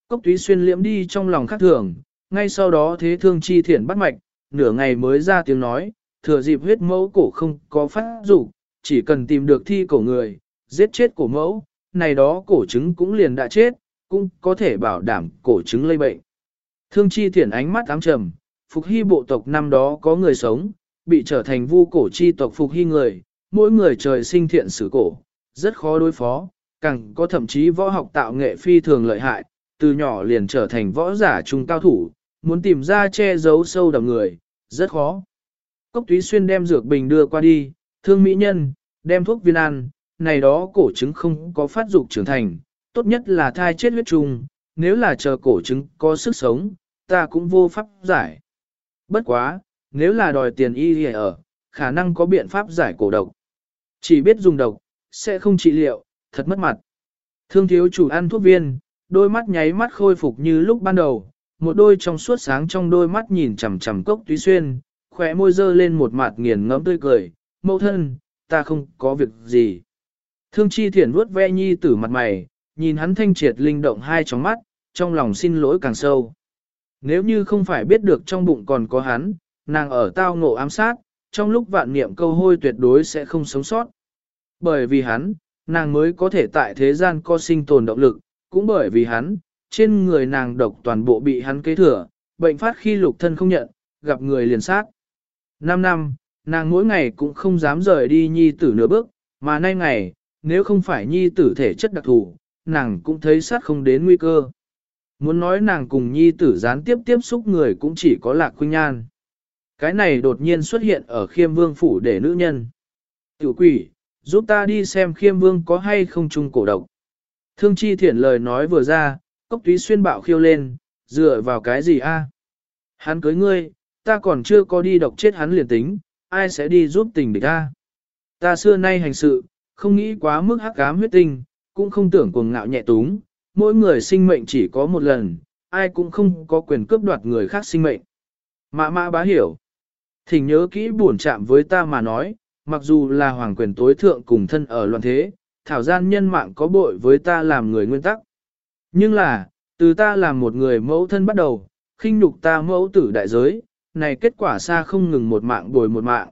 Cốc túy xuyên liễm đi trong lòng khác thường, ngay sau đó thế thương chi thiển bắt mạch, nửa ngày mới ra tiếng nói, thừa dịp huyết mẫu cổ không có phát rủ, chỉ cần tìm được thi cổ người, giết chết cổ mẫu, này đó cổ trứng cũng liền đã chết, cũng có thể bảo đảm cổ trứng lây bệnh. Thương chi thiển ánh mắt ám trầm, phục hy bộ tộc năm đó có người sống, bị trở thành vu cổ chi tộc phục hy người, mỗi người trời sinh thiện sử cổ, rất khó đối phó, càng có thậm chí võ học tạo nghệ phi thường lợi hại, từ nhỏ liền trở thành võ giả trung cao thủ, muốn tìm ra che giấu sâu đậm người, rất khó. Cốc Túy Xuyên đem dược bình đưa qua đi, thương mỹ nhân, đem thuốc viên ăn, này đó cổ trứng không có phát dục trưởng thành, tốt nhất là thai chết huyết trùng, nếu là chờ cổ trứng có sức sống, ta cũng vô pháp giải. Bất quá, nếu là đòi tiền y ở, khả năng có biện pháp giải cổ độc. Chỉ biết dùng độc, sẽ không trị liệu, thật mất mặt. Thương thiếu chủ ăn thuốc viên, đôi mắt nháy mắt khôi phục như lúc ban đầu, một đôi trong suốt sáng trong đôi mắt nhìn chằm chằm cốc túy xuyên, khỏe môi dơ lên một mặt nghiền ngẫm tươi cười, mẫu thân, ta không có việc gì. Thương chi thiển vuốt ve nhi tử mặt mày, nhìn hắn thanh triệt linh động hai tróng mắt, trong lòng xin lỗi càng sâu. Nếu như không phải biết được trong bụng còn có hắn, nàng ở tao ngộ ám sát, trong lúc vạn niệm câu hôi tuyệt đối sẽ không sống sót. Bởi vì hắn, nàng mới có thể tại thế gian có sinh tồn động lực, cũng bởi vì hắn, trên người nàng độc toàn bộ bị hắn kế thừa, bệnh phát khi lục thân không nhận, gặp người liền sát. Năm năm, nàng mỗi ngày cũng không dám rời đi nhi tử nửa bước, mà nay ngày, nếu không phải nhi tử thể chất đặc thù, nàng cũng thấy sát không đến nguy cơ. Muốn nói nàng cùng nhi tử gián tiếp tiếp xúc người cũng chỉ có lạc khuynh nhan. Cái này đột nhiên xuất hiện ở khiêm vương phủ để nữ nhân. Tiểu quỷ, giúp ta đi xem khiêm vương có hay không chung cổ độc. Thương chi thiển lời nói vừa ra, cốc túy xuyên bạo khiêu lên, dựa vào cái gì a? Hắn cưới ngươi, ta còn chưa có đi độc chết hắn liền tính, ai sẽ đi giúp tình địch ta? Ta xưa nay hành sự, không nghĩ quá mức hắc ám huyết tinh, cũng không tưởng cuồng ngạo nhẹ túng, mỗi người sinh mệnh chỉ có một lần, ai cũng không có quyền cướp đoạt người khác sinh mệnh. Mã mã bá hiểu. Thỉnh nhớ kỹ buồn chạm với ta mà nói, mặc dù là hoàng quyền tối thượng cùng thân ở loạn thế, thảo gian nhân mạng có bội với ta làm người nguyên tắc. Nhưng là, từ ta làm một người mẫu thân bắt đầu, khinh nhục ta mẫu tử đại giới, này kết quả xa không ngừng một mạng bồi một mạng.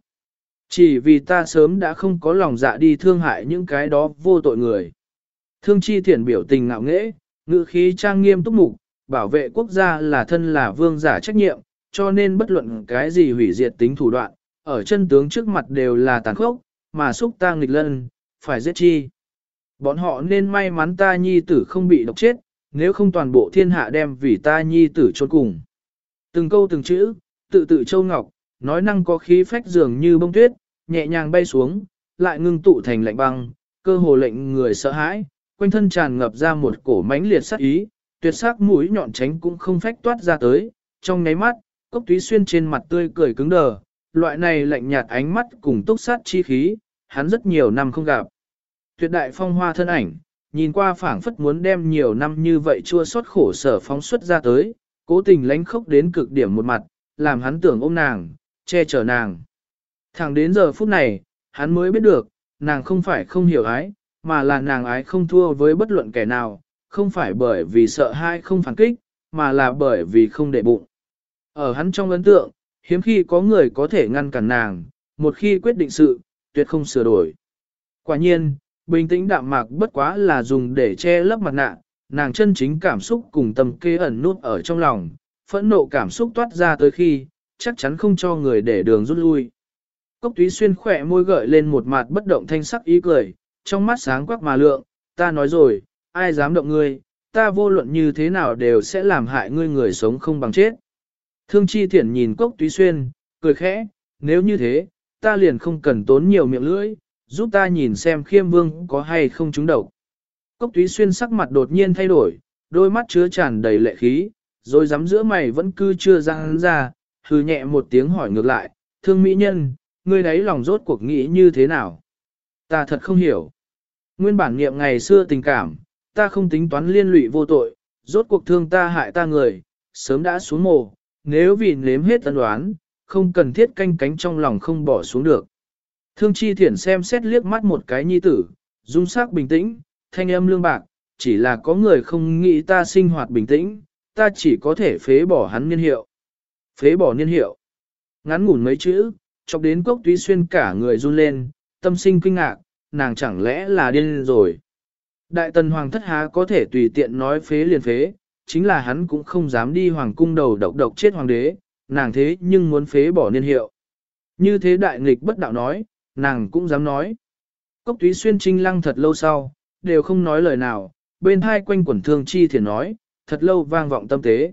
Chỉ vì ta sớm đã không có lòng dạ đi thương hại những cái đó vô tội người. Thương chi thiển biểu tình ngạo nghễ, ngữ khí trang nghiêm túc mục, bảo vệ quốc gia là thân là vương giả trách nhiệm, cho nên bất luận cái gì hủy diệt tính thủ đoạn, ở chân tướng trước mặt đều là tàn khốc, mà xúc ta nghịch lân, phải giết chi. Bọn họ nên may mắn ta nhi tử không bị độc chết, nếu không toàn bộ thiên hạ đem vì ta nhi tử trốn cùng. Từng câu từng chữ, tự tự châu ngọc, nói năng có khí phách dường như bông tuyết, nhẹ nhàng bay xuống, lại ngưng tụ thành lạnh băng, cơ hồ lệnh người sợ hãi, quanh thân tràn ngập ra một cổ mãnh liệt sát ý, tuyệt sắc mũi nhọn tránh cũng không phách toát ra tới, trong nháy mắt, cốc túy xuyên trên mặt tươi cười cứng đờ, loại này lạnh nhạt ánh mắt cùng túc sát chi khí, hắn rất nhiều năm không gặp. Tuyệt đại phong hoa thân ảnh, nhìn qua phảng phất muốn đem nhiều năm như vậy chua xót khổ sở phóng xuất ra tới, cố tình lánh khốc đến cực điểm một mặt, làm hắn tưởng ôm nàng, che chở nàng. Thẳng đến giờ phút này, hắn mới biết được, nàng không phải không hiểu ái, mà là nàng ái không thua với bất luận kẻ nào, không phải bởi vì sợ hai không phản kích, mà là bởi vì không để bụng. Ở hắn trong ấn tượng, hiếm khi có người có thể ngăn cản nàng, một khi quyết định sự, tuyệt không sửa đổi. Quả nhiên, bình tĩnh đạm mạc bất quá là dùng để che lấp mặt nạ, nàng chân chính cảm xúc cùng tâm kê ẩn nút ở trong lòng, phẫn nộ cảm xúc toát ra tới khi, chắc chắn không cho người để đường rút lui. Cốc túy xuyên khỏe môi gợi lên một mặt bất động thanh sắc ý cười, trong mắt sáng quắc mà lượng, ta nói rồi, ai dám động ngươi, ta vô luận như thế nào đều sẽ làm hại ngươi người sống không bằng chết. Thương chi thiển nhìn cốc túy xuyên, cười khẽ, nếu như thế, ta liền không cần tốn nhiều miệng lưỡi, giúp ta nhìn xem khiêm vương có hay không trúng độc. Cốc túy xuyên sắc mặt đột nhiên thay đổi, đôi mắt chứa tràn đầy lệ khí, rồi dám giữa mày vẫn cứ chưa ra hắn ra, hừ nhẹ một tiếng hỏi ngược lại, thương mỹ nhân, ngươi đấy lòng rốt cuộc nghĩ như thế nào? Ta thật không hiểu. Nguyên bản nghiệm ngày xưa tình cảm, ta không tính toán liên lụy vô tội, rốt cuộc thương ta hại ta người, sớm đã xuống mồ, nếu vì nếm hết tân đoán, không cần thiết canh cánh trong lòng không bỏ xuống được. Thương chi thiển xem xét liếc mắt một cái nhi tử, dung sắc bình tĩnh, thanh âm lương bạc, chỉ là có người không nghĩ ta sinh hoạt bình tĩnh, ta chỉ có thể phế bỏ hắn niên hiệu. Phế bỏ niên hiệu. Ngắn ngủn mấy chữ, chọc đến cốc túy xuyên cả người run lên, tâm sinh kinh ngạc, nàng chẳng lẽ là điên rồi. Đại tần hoàng thất há có thể tùy tiện nói phế liền phế, chính là hắn cũng không dám đi hoàng cung đầu độc độc chết hoàng đế, nàng thế nhưng muốn phế bỏ niên hiệu. Như thế đại nghịch bất đạo nói, nàng cũng dám nói. Cốc túy xuyên trinh lăng thật lâu sau, đều không nói lời nào, bên hai quanh quẩn thương chi thiền nói, thật lâu vang vọng tâm tế.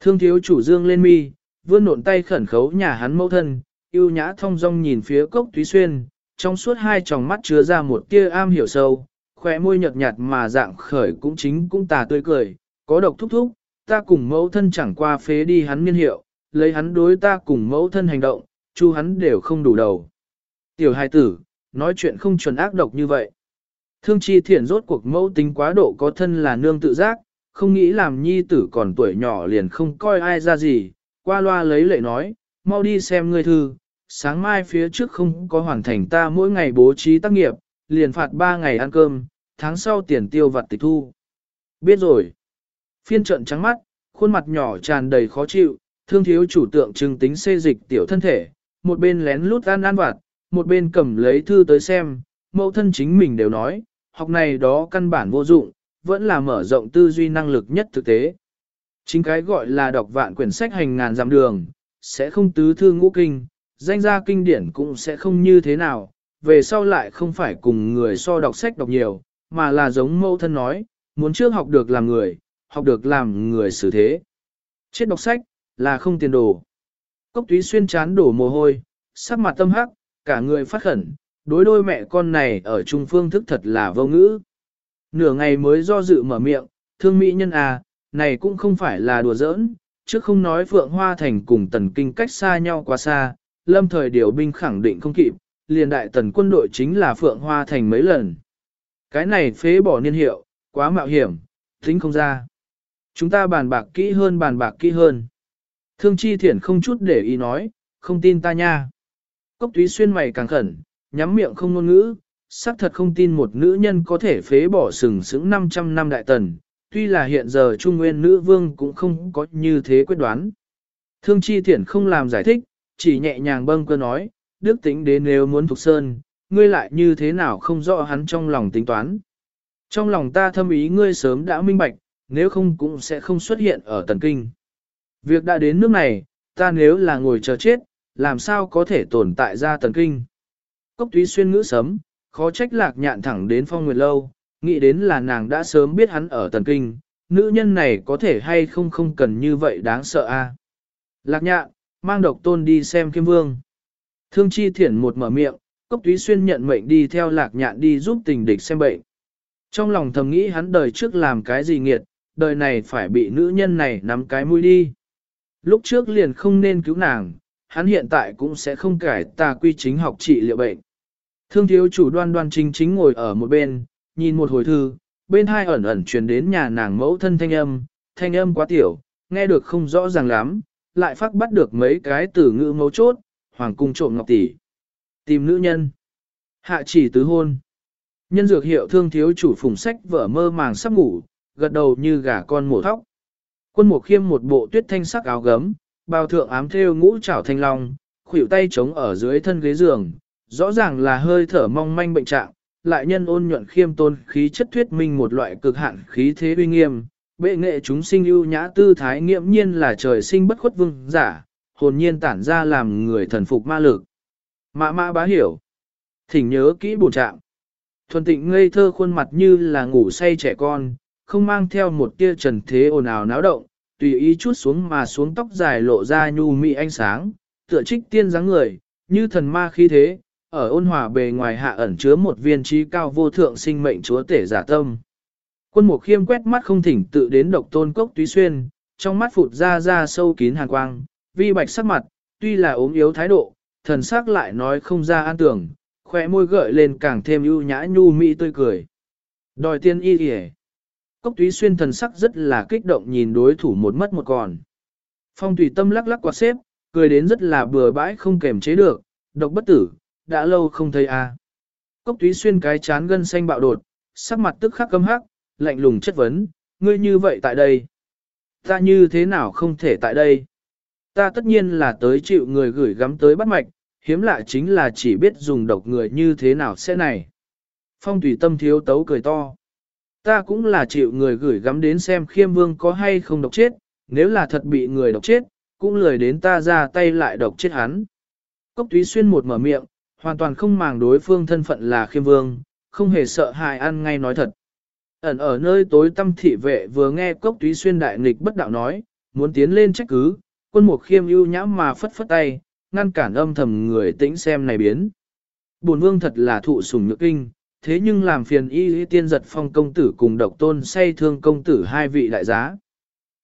Thương thiếu chủ dương lên mi, vươn nộn tay khẩn khấu nhà hắn mẫu thân, yêu nhã thông dong nhìn phía cốc túy xuyên, trong suốt hai tròng mắt chứa ra một tia am hiểu sâu, khỏe môi nhợt nhạt mà dạng khởi cũng chính cũng tà tươi cười, có độc thúc thúc, ta cùng mẫu thân chẳng qua phế đi hắn niên hiệu, lấy hắn đối ta cùng mẫu thân hành động, chu hắn đều không đủ đầu. Tiểu hài tử, nói chuyện không chuẩn ác độc như vậy. Thương chi thiện rốt cuộc mẫu tính quá độ có thân là nương tự giác, không nghĩ làm nhi tử còn tuổi nhỏ liền không coi ai ra gì, qua loa lấy lệ nói, mau đi xem ngươi thư, sáng mai phía trước không có hoàn thành ta mỗi ngày bố trí tác nghiệp, liền phạt 3 ngày ăn cơm, tháng sau tiền tiêu vặt tịch thu. Biết rồi. Phiên trận trắng mắt, khuôn mặt nhỏ tràn đầy khó chịu, thương thiếu chủ tượng trưng tính xê dịch tiểu thân thể, một bên lén lút ăn ăn vặt, một bên cầm lấy thư tới xem, mẫu thân chính mình đều nói, học này đó căn bản vô dụng, vẫn là mở rộng tư duy năng lực nhất thực tế. Chính cái gọi là đọc vạn quyển sách hành ngàn dặm đường, sẽ không tứ thư ngũ kinh, danh gia kinh điển cũng sẽ không như thế nào, về sau lại không phải cùng người so đọc sách đọc nhiều, mà là giống mẫu thân nói, muốn trước học được làm người, học được làm người xử thế. Chết đọc sách, là không tiền đồ. Cốc túy xuyên chán đổ mồ hôi, sắc mặt tâm hắc, cả người phát khẩn, đối đôi mẹ con này ở trung phương thức thật là vô ngữ. Nửa ngày mới do dự mở miệng, thương mỹ nhân à, này cũng không phải là đùa giỡn, chứ không nói Phượng Hoa Thành cùng tần kinh cách xa nhau quá xa, lâm thời điều binh khẳng định không kịp, liền đại tần quân đội chính là Phượng Hoa Thành mấy lần. Cái này phế bỏ niên hiệu, quá mạo hiểm, tính không ra. Chúng ta bàn bạc kỹ hơn bàn bạc kỹ hơn. Thương chi thiển không chút để ý nói, không tin ta nha. Cốc túy xuyên mày càng khẩn, nhắm miệng không ngôn ngữ, xác thật không tin một nữ nhân có thể phế bỏ sừng sững 500 năm đại tần, tuy là hiện giờ Trung Nguyên nữ vương cũng không có như thế quyết đoán. Thương chi thiển không làm giải thích, chỉ nhẹ nhàng bâng cơ nói, đức tính đến nếu muốn thuộc sơn, ngươi lại như thế nào không rõ hắn trong lòng tính toán. Trong lòng ta thâm ý ngươi sớm đã minh bạch, nếu không cũng sẽ không xuất hiện ở tần kinh. Việc đã đến nước này, ta nếu là ngồi chờ chết, làm sao có thể tồn tại ra tần kinh. Cốc túy xuyên ngữ sấm, khó trách lạc nhạn thẳng đến phong nguyệt lâu, nghĩ đến là nàng đã sớm biết hắn ở tần kinh, nữ nhân này có thể hay không không cần như vậy đáng sợ a. Lạc nhạn, mang độc tôn đi xem kiêm vương. Thương chi thiển một mở miệng, cốc túy xuyên nhận mệnh đi theo lạc nhạn đi giúp tình địch xem bệnh. Trong lòng thầm nghĩ hắn đời trước làm cái gì nghiệt, đời này phải bị nữ nhân này nắm cái mũi đi. Lúc trước liền không nên cứu nàng, hắn hiện tại cũng sẽ không cải tà quy chính học trị liệu bệnh. Thương thiếu chủ đoan đoan chính chính ngồi ở một bên, nhìn một hồi thư, bên hai ẩn ẩn truyền đến nhà nàng mẫu thân thanh âm, thanh âm quá tiểu, nghe được không rõ ràng lắm, lại phát bắt được mấy cái từ ngữ mấu chốt, hoàng cung trộm ngọc tỷ. Tìm nữ nhân. Hạ chỉ tứ hôn. Nhân dược hiệu thương thiếu chủ phùng sách vở mơ màng sắp ngủ, gật đầu như gà con mổ thóc. Quân mục khiêm một bộ tuyết thanh sắc áo gấm, bao thượng ám theo ngũ trảo thanh long, khuỷu tay chống ở dưới thân ghế giường, rõ ràng là hơi thở mong manh bệnh trạng, lại nhân ôn nhuận khiêm tôn khí chất thuyết minh một loại cực hạn khí thế uy nghiêm, bệ nghệ chúng sinh ưu nhã tư thái nghiệm nhiên là trời sinh bất khuất vương giả, hồn nhiên tản ra làm người thần phục ma lực. Mã mã bá hiểu. Thỉnh nhớ kỹ bổn trạng. Thuần tịnh ngây thơ khuôn mặt như là ngủ say trẻ con, không mang theo một tia trần thế ồn ào náo động, tùy ý chút xuống mà xuống tóc dài lộ ra nhu mị ánh sáng, tựa trích tiên dáng người, như thần ma khí thế, ở ôn hòa bề ngoài hạ ẩn chứa một viên trí cao vô thượng sinh mệnh chúa tể giả tâm. Quân mục khiêm quét mắt không thỉnh tự đến độc tôn cốc túy xuyên, trong mắt phụt ra ra sâu kín hàn quang, vi bạch sắc mặt, tuy là ốm yếu thái độ, thần sắc lại nói không ra an tưởng, khỏe môi gợi lên càng thêm ưu nhã nhu mỹ tươi cười. Đòi tiên y kìa. Cốc túy xuyên thần sắc rất là kích động nhìn đối thủ một mất một còn. Phong tùy tâm lắc lắc quạt xếp, cười đến rất là bừa bãi không kềm chế được, độc bất tử, đã lâu không thấy a. À. Cốc túy xuyên cái chán gân xanh bạo đột, sắc mặt tức khắc cấm hắc, lạnh lùng chất vấn, ngươi như vậy tại đây. Ta như thế nào không thể tại đây? Ta tất nhiên là tới chịu người gửi gắm tới bắt mạch, hiếm lạ chính là chỉ biết dùng độc người như thế nào sẽ này. Phong tùy tâm thiếu tấu cười to. Ta cũng là chịu người gửi gắm đến xem khiêm vương có hay không độc chết, nếu là thật bị người độc chết, cũng lười đến ta ra tay lại độc chết hắn. Cốc túy xuyên một mở miệng, hoàn toàn không màng đối phương thân phận là khiêm vương, không hề sợ hại ăn ngay nói thật. Ẩn ở nơi tối tâm thị vệ vừa nghe cốc túy xuyên đại nghịch bất đạo nói, muốn tiến lên trách cứ, quân mục khiêm ưu nhãm mà phất phất tay, ngăn cản âm thầm người tĩnh xem này biến. Bổn vương thật là thụ sủng nhược kinh, thế nhưng làm phiền y tiên giật phong công tử cùng độc tôn say thương công tử hai vị đại giá.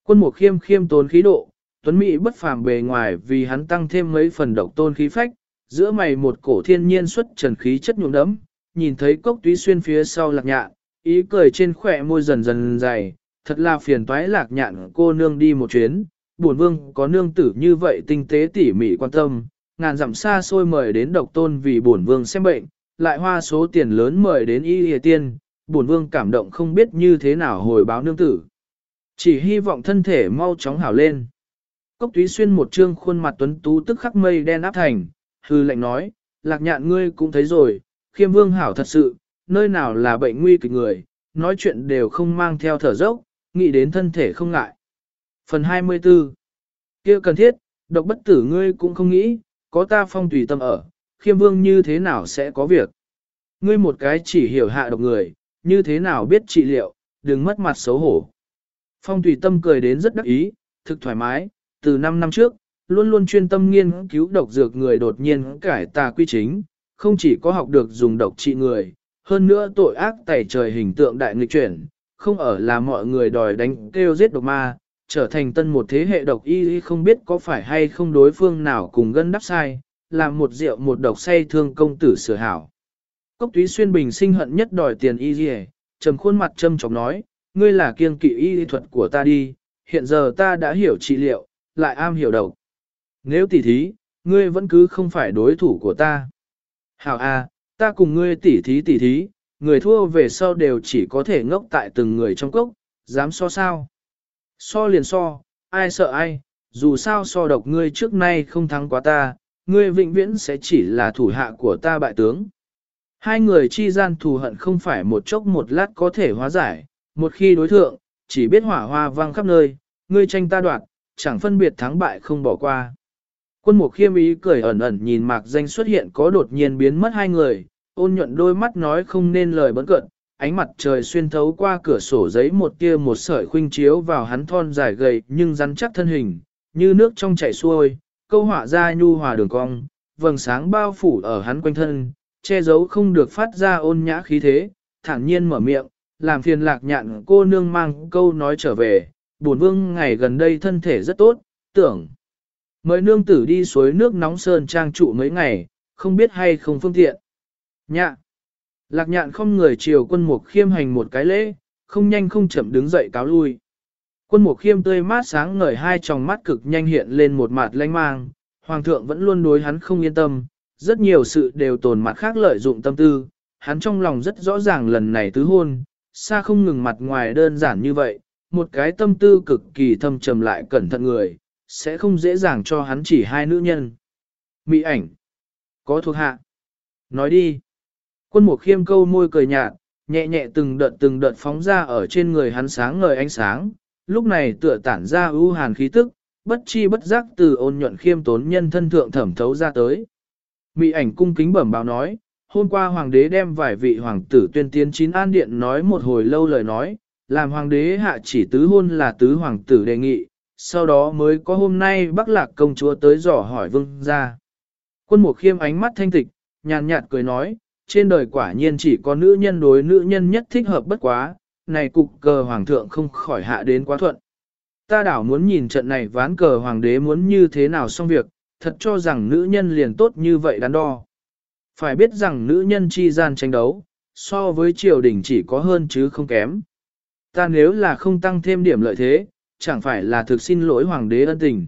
Quân mục khiêm khiêm tốn khí độ, tuấn mỹ bất phàm bề ngoài vì hắn tăng thêm mấy phần độc tôn khí phách, giữa mày một cổ thiên nhiên xuất trần khí chất nhuộm đấm, nhìn thấy cốc túy xuyên phía sau lạc nhạn, ý cười trên khỏe môi dần dần dày, thật là phiền toái lạc nhạn cô nương đi một chuyến, buồn vương có nương tử như vậy tinh tế tỉ mỉ quan tâm, ngàn dặm xa xôi mời đến độc tôn vì buồn vương xem bệnh, lại hoa số tiền lớn mời đến y hề tiên, buồn vương cảm động không biết như thế nào hồi báo nương tử. Chỉ hy vọng thân thể mau chóng hảo lên. Cốc túy xuyên một trương khuôn mặt tuấn tú tức khắc mây đen áp thành, hư lệnh nói, lạc nhạn ngươi cũng thấy rồi, khiêm vương hảo thật sự, nơi nào là bệnh nguy kịch người, nói chuyện đều không mang theo thở dốc, nghĩ đến thân thể không ngại. Phần 24 kia cần thiết, độc bất tử ngươi cũng không nghĩ, có ta phong tùy tâm ở, khiêm vương như thế nào sẽ có việc. Ngươi một cái chỉ hiểu hạ độc người, như thế nào biết trị liệu, đừng mất mặt xấu hổ. Phong tùy tâm cười đến rất đắc ý, thực thoải mái, từ 5 năm trước, luôn luôn chuyên tâm nghiên cứu độc dược người đột nhiên cải tà quy chính, không chỉ có học được dùng độc trị người, hơn nữa tội ác tẩy trời hình tượng đại nghịch chuyển, không ở là mọi người đòi đánh kêu giết độc ma, trở thành tân một thế hệ độc y không biết có phải hay không đối phương nào cùng gân đắp sai, làm một rượu một độc say thương công tử sửa hảo. Cốc túy xuyên bình sinh hận nhất đòi tiền y dì trầm khuôn mặt châm chọc nói, ngươi là kiêng kỵ y thuật của ta đi, hiện giờ ta đã hiểu trị liệu, lại am hiểu độc. Nếu tỉ thí, ngươi vẫn cứ không phải đối thủ của ta. Hảo à, ta cùng ngươi tỉ thí tỉ thí, người thua về sau đều chỉ có thể ngốc tại từng người trong cốc, dám so sao. So liền so, ai sợ ai, dù sao so độc ngươi trước nay không thắng quá ta, ngươi vĩnh viễn sẽ chỉ là thủ hạ của ta bại tướng. Hai người chi gian thù hận không phải một chốc một lát có thể hóa giải, một khi đối thượng, chỉ biết hỏa hoa vang khắp nơi, ngươi tranh ta đoạt, chẳng phân biệt thắng bại không bỏ qua. Quân mục khiêm ý cười ẩn ẩn nhìn mạc danh xuất hiện có đột nhiên biến mất hai người, ôn nhuận đôi mắt nói không nên lời bấn cận, ánh mặt trời xuyên thấu qua cửa sổ giấy một tia một sợi khuynh chiếu vào hắn thon dài gầy nhưng rắn chắc thân hình, như nước trong chảy xuôi, câu họa ra nhu hòa đường cong, vầng sáng bao phủ ở hắn quanh thân, che giấu không được phát ra ôn nhã khí thế, thản nhiên mở miệng, làm phiền lạc nhạn cô nương mang câu nói trở về, bổn vương ngày gần đây thân thể rất tốt, tưởng. Mời nương tử đi suối nước nóng sơn trang trụ mấy ngày, không biết hay không phương tiện. Nhạ. Lạc nhạn không người chiều quân mục khiêm hành một cái lễ, không nhanh không chậm đứng dậy cáo lui. Quân mục khiêm tươi mát sáng ngời hai tròng mắt cực nhanh hiện lên một mặt lanh mang, hoàng thượng vẫn luôn đối hắn không yên tâm, rất nhiều sự đều tồn mặt khác lợi dụng tâm tư, hắn trong lòng rất rõ ràng lần này tứ hôn, xa không ngừng mặt ngoài đơn giản như vậy, một cái tâm tư cực kỳ thâm trầm lại cẩn thận người, sẽ không dễ dàng cho hắn chỉ hai nữ nhân. Mỹ ảnh, có thuộc hạ, nói đi. Quân mục khiêm câu môi cười nhạt, nhẹ nhẹ từng đợt từng đợt phóng ra ở trên người hắn sáng ngời ánh sáng, lúc này tựa tản ra ưu hàn khí tức, bất chi bất giác từ ôn nhuận khiêm tốn nhân thân thượng thẩm thấu ra tới. Mị ảnh cung kính bẩm báo nói, hôm qua hoàng đế đem vài vị hoàng tử tuyên tiến chín an điện nói một hồi lâu lời nói, làm hoàng đế hạ chỉ tứ hôn là tứ hoàng tử đề nghị, sau đó mới có hôm nay bắc lạc công chúa tới dò hỏi vương ra. Quân mục khiêm ánh mắt thanh tịch, nhàn nhạt cười nói, trên đời quả nhiên chỉ có nữ nhân đối nữ nhân nhất thích hợp bất quá, này cục cờ hoàng thượng không khỏi hạ đến quá thuận. Ta đảo muốn nhìn trận này ván cờ hoàng đế muốn như thế nào xong việc, thật cho rằng nữ nhân liền tốt như vậy đắn đo. Phải biết rằng nữ nhân chi gian tranh đấu, so với triều đình chỉ có hơn chứ không kém. Ta nếu là không tăng thêm điểm lợi thế, chẳng phải là thực xin lỗi hoàng đế ân tình.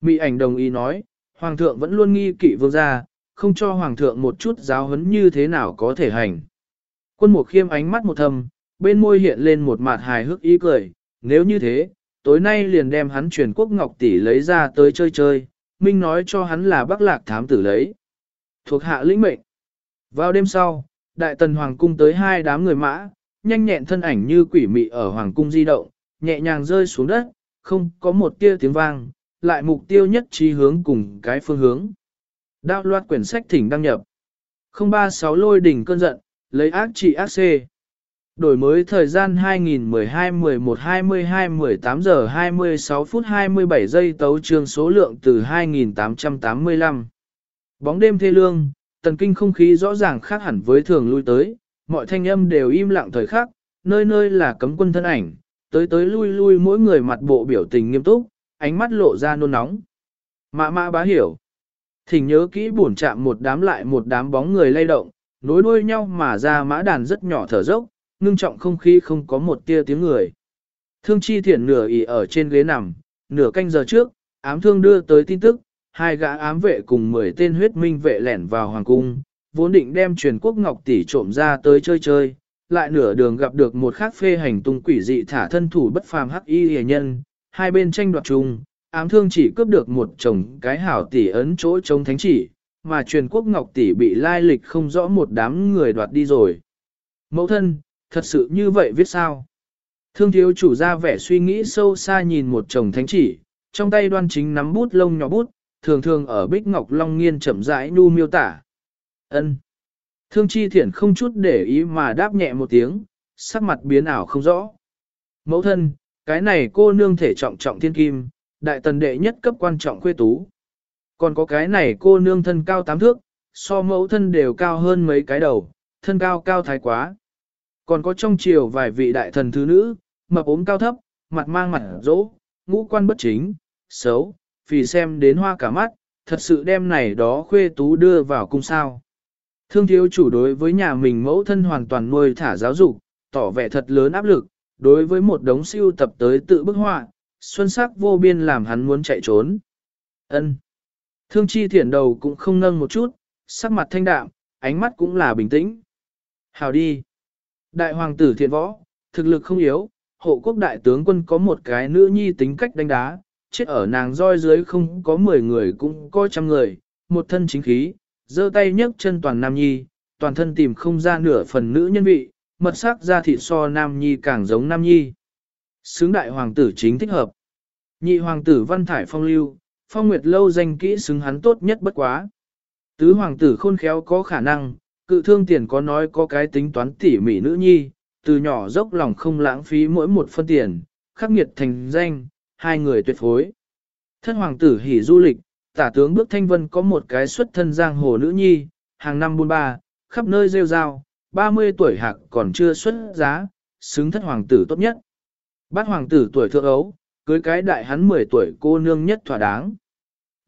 Mỹ ảnh đồng ý nói, hoàng thượng vẫn luôn nghi kỵ vương gia, không cho hoàng thượng một chút giáo huấn như thế nào có thể hành. Quân mục khiêm ánh mắt một thầm, bên môi hiện lên một mặt hài hước ý cười, nếu như thế, tối nay liền đem hắn truyền quốc ngọc tỷ lấy ra tới chơi chơi, minh nói cho hắn là bắc lạc thám tử lấy. Thuộc hạ lĩnh mệnh. Vào đêm sau, đại tần hoàng cung tới hai đám người mã, nhanh nhẹn thân ảnh như quỷ mị ở hoàng cung di động, nhẹ nhàng rơi xuống đất, không có một tia tiếng vang, lại mục tiêu nhất trí hướng cùng cái phương hướng. Đạo loạt quyển sách thỉnh đăng nhập. 036 lôi đỉnh cơn giận, lấy ác trị ác xê. Đổi mới thời gian 2012-11-22-18 giờ 26 phút 27 giây tấu trương số lượng từ 2885. Bóng đêm thê lương, tần kinh không khí rõ ràng khác hẳn với thường lui tới, mọi thanh âm đều im lặng thời khắc, nơi nơi là cấm quân thân ảnh, tới tới lui lui mỗi người mặt bộ biểu tình nghiêm túc, ánh mắt lộ ra nôn nóng. Mã mã bá hiểu. Thỉnh nhớ kỹ bổn chạm một đám lại một đám bóng người lay động, nối đuôi nhau mà ra mã đàn rất nhỏ thở dốc, ngưng trọng không khí không có một tia tiếng người. Thương chi thiển nửa ỉ ở trên ghế nằm, nửa canh giờ trước, ám thương đưa tới tin tức, hai gã ám vệ cùng 10 tên huyết minh vệ lẻn vào hoàng cung, vốn định đem truyền quốc ngọc tỷ trộm ra tới chơi chơi, lại nửa đường gặp được một khác phê hành tung quỷ dị thả thân thủ bất phàm hắc y hề nhân, hai bên tranh đoạt chung, ám thương chỉ cướp được một chồng cái hảo tỷ ấn chỗ chống thánh chỉ, mà truyền quốc ngọc tỷ bị lai lịch không rõ một đám người đoạt đi rồi. Mẫu thân, thật sự như vậy viết sao? Thương thiếu chủ ra vẻ suy nghĩ sâu xa nhìn một chồng thánh chỉ, trong tay đoan chính nắm bút lông nhỏ bút, thường thường ở bích ngọc long nghiên chậm rãi nu miêu tả, Ân. Thương chi thiển không chút để ý mà đáp nhẹ một tiếng, sắc mặt biến ảo không rõ. Mẫu thân, cái này cô nương thể trọng trọng thiên kim, đại tần đệ nhất cấp quan trọng khuê tú. Còn có cái này cô nương thân cao tám thước, so mẫu thân đều cao hơn mấy cái đầu, thân cao cao thái quá. Còn có trong triều vài vị đại thần thứ nữ, mập ốm cao thấp, mặt mang mặt rỗ, ngũ quan bất chính, xấu, vì xem đến hoa cả mắt, thật sự đem này đó khuê tú đưa vào cung sao. Thương thiếu chủ đối với nhà mình mẫu thân hoàn toàn nuôi thả giáo dục, tỏ vẻ thật lớn áp lực, đối với một đống siêu tập tới tự bức họa, xuân sắc vô biên làm hắn muốn chạy trốn. Ân. Thương chi thiển đầu cũng không nâng một chút, sắc mặt thanh đạm, ánh mắt cũng là bình tĩnh. Hào đi. Đại hoàng tử thiện võ, thực lực không yếu, hộ quốc đại tướng quân có một cái nữ nhi tính cách đánh đá, chết ở nàng roi dưới không có 10 người cũng có trăm người, một thân chính khí, giơ tay nhấc chân toàn nam nhi, toàn thân tìm không ra nửa phần nữ nhân vị, mật sắc ra thịt so nam nhi càng giống nam nhi. Xứng đại hoàng tử chính thích hợp. Nhị hoàng tử văn thải phong lưu, phong nguyệt lâu danh kỹ xứng hắn tốt nhất bất quá. Tứ hoàng tử khôn khéo có khả năng, cự thương tiền có nói có cái tính toán tỉ mỉ nữ nhi, từ nhỏ dốc lòng không lãng phí mỗi một phân tiền, khắc nghiệt thành danh, hai người tuyệt phối. Thân hoàng tử hỉ du lịch, tả tướng bước thanh vân có một cái xuất thân giang hồ nữ nhi, hàng năm buôn ba, khắp nơi rêu rao, 30 tuổi hạc còn chưa xuất giá, xứng thất hoàng tử tốt nhất. Bát hoàng tử tuổi thượng ấu, cưới cái đại hắn 10 tuổi cô nương nhất thỏa đáng.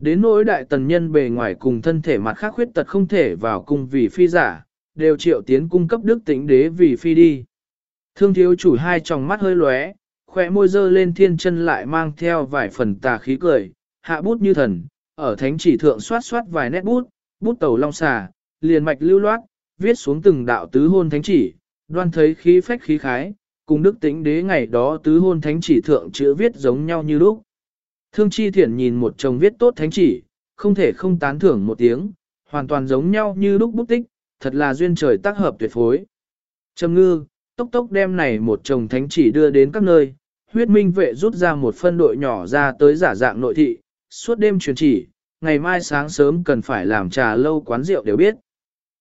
Đến nỗi đại tần nhân bề ngoài cùng thân thể mặt khác khuyết tật không thể vào cung vì phi giả, đều triệu tiến cung cấp đức tĩnh đế vì phi đi. Thương thiếu chủ hai tròng mắt hơi lóe, khỏe môi dơ lên thiên chân lại mang theo vài phần tà khí cười, hạ bút như thần, ở thánh chỉ thượng xoát xoát vài nét bút, bút tàu long xà, liền mạch lưu loát, viết xuống từng đạo tứ hôn thánh chỉ, đoan thấy khí phách khí khái, cùng đức tĩnh đế ngày đó tứ hôn thánh chỉ thượng chữ viết giống nhau như lúc. Thương chi thiển nhìn một chồng viết tốt thánh chỉ, không thể không tán thưởng một tiếng, hoàn toàn giống nhau như lúc bút tích, thật là duyên trời tác hợp tuyệt phối. Trầm ngư, tốc tốc đem này một chồng thánh chỉ đưa đến các nơi, huyết minh vệ rút ra một phân đội nhỏ ra tới giả dạng nội thị, suốt đêm truyền chỉ, ngày mai sáng sớm cần phải làm trà lâu quán rượu đều biết.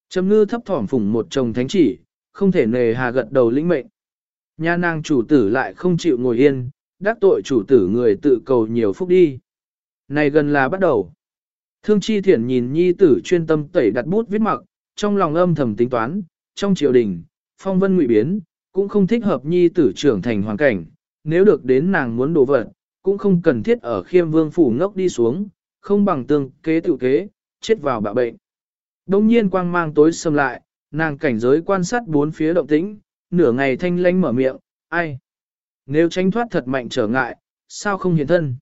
Trầm ngư thấp thỏm phủng một chồng thánh chỉ, không thể nề hà gật đầu lĩnh mệnh. Nha nàng chủ tử lại không chịu ngồi yên, đắc tội chủ tử người tự cầu nhiều phúc đi. Này gần là bắt đầu. Thương chi thiển nhìn nhi tử chuyên tâm tẩy đặt bút viết mặc, trong lòng âm thầm tính toán, trong triều đình, phong vân ngụy biến, cũng không thích hợp nhi tử trưởng thành hoàn cảnh, nếu được đến nàng muốn đổ vật, cũng không cần thiết ở khiêm vương phủ ngốc đi xuống, không bằng tương kế tự kế, chết vào bạ bệnh. Đông nhiên quang mang tối xâm lại, nàng cảnh giới quan sát bốn phía động tĩnh, nửa ngày thanh lanh mở miệng, ai? Nếu tránh thoát thật mạnh trở ngại, sao không hiện thân?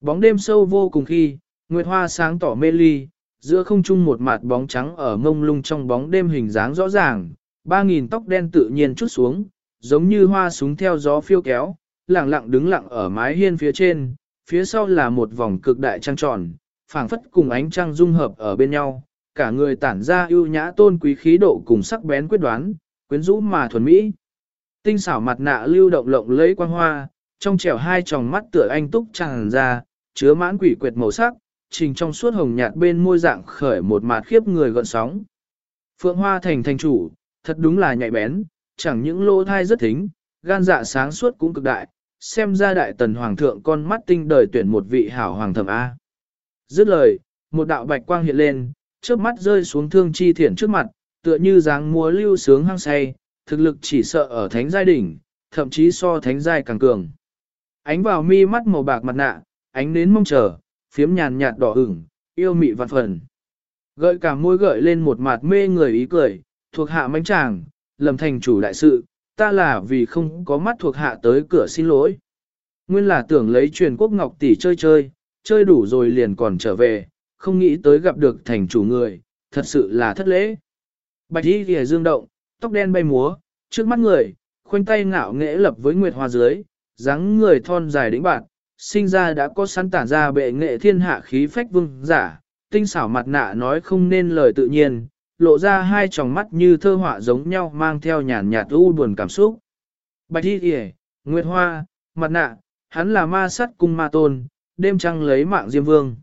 Bóng đêm sâu vô cùng khi, nguyệt hoa sáng tỏ mê ly, giữa không trung một mặt bóng trắng ở ngông lung trong bóng đêm hình dáng rõ ràng, ba nghìn tóc đen tự nhiên chút xuống, giống như hoa súng theo gió phiêu kéo, lặng lặng đứng lặng ở mái hiên phía trên, phía sau là một vòng cực đại trăng tròn, phảng phất cùng ánh trăng dung hợp ở bên nhau, cả người tản ra ưu nhã tôn quý khí độ cùng sắc bén quyết đoán, quyến rũ mà thuần mỹ. Tinh xảo mặt nạ lưu động lộng lấy quang hoa, trong trẻo hai tròng mắt tựa anh túc tràn ra, chứa mãn quỷ quyệt màu sắc, trình trong suốt hồng nhạt bên môi dạng khởi một mạt khiếp người gợn sóng. Phượng Hoa thành thành chủ, thật đúng là nhạy bén, chẳng những lỗ thai rất thính, gan dạ sáng suốt cũng cực đại, xem ra đại tần hoàng thượng con mắt tinh đời tuyển một vị hảo hoàng thẩm A. Dứt lời, một đạo bạch quang hiện lên, trước mắt rơi xuống thương chi thiển trước mặt, tựa như dáng múa lưu sướng hăng say, thực lực chỉ sợ ở thánh giai đỉnh, thậm chí so thánh giai càng cường. Ánh vào mi mắt màu bạc mặt nạ, ánh đến mong chờ, phiếm nhàn nhạt đỏ ửng, yêu mị vạn phần. Gợi cả môi gợi lên một mặt mê người ý cười, thuộc hạ mánh chàng, lầm thành chủ đại sự, ta là vì không có mắt thuộc hạ tới cửa xin lỗi. Nguyên là tưởng lấy truyền quốc ngọc tỷ chơi chơi, chơi đủ rồi liền còn trở về, không nghĩ tới gặp được thành chủ người, thật sự là thất lễ. Bạch y kìa dương động, tóc đen bay múa, trước mắt người, khoanh tay ngạo nghễ lập với nguyệt hoa dưới, dáng người thon dài đĩnh bạn, sinh ra đã có sẵn tản ra bệ nghệ thiên hạ khí phách vương giả, tinh xảo mặt nạ nói không nên lời tự nhiên, lộ ra hai tròng mắt như thơ họa giống nhau mang theo nhàn nhạt u buồn cảm xúc. Bạch y kìa, nguyệt hoa, mặt nạ, hắn là ma sắt cung ma tôn, đêm trăng lấy mạng diêm vương.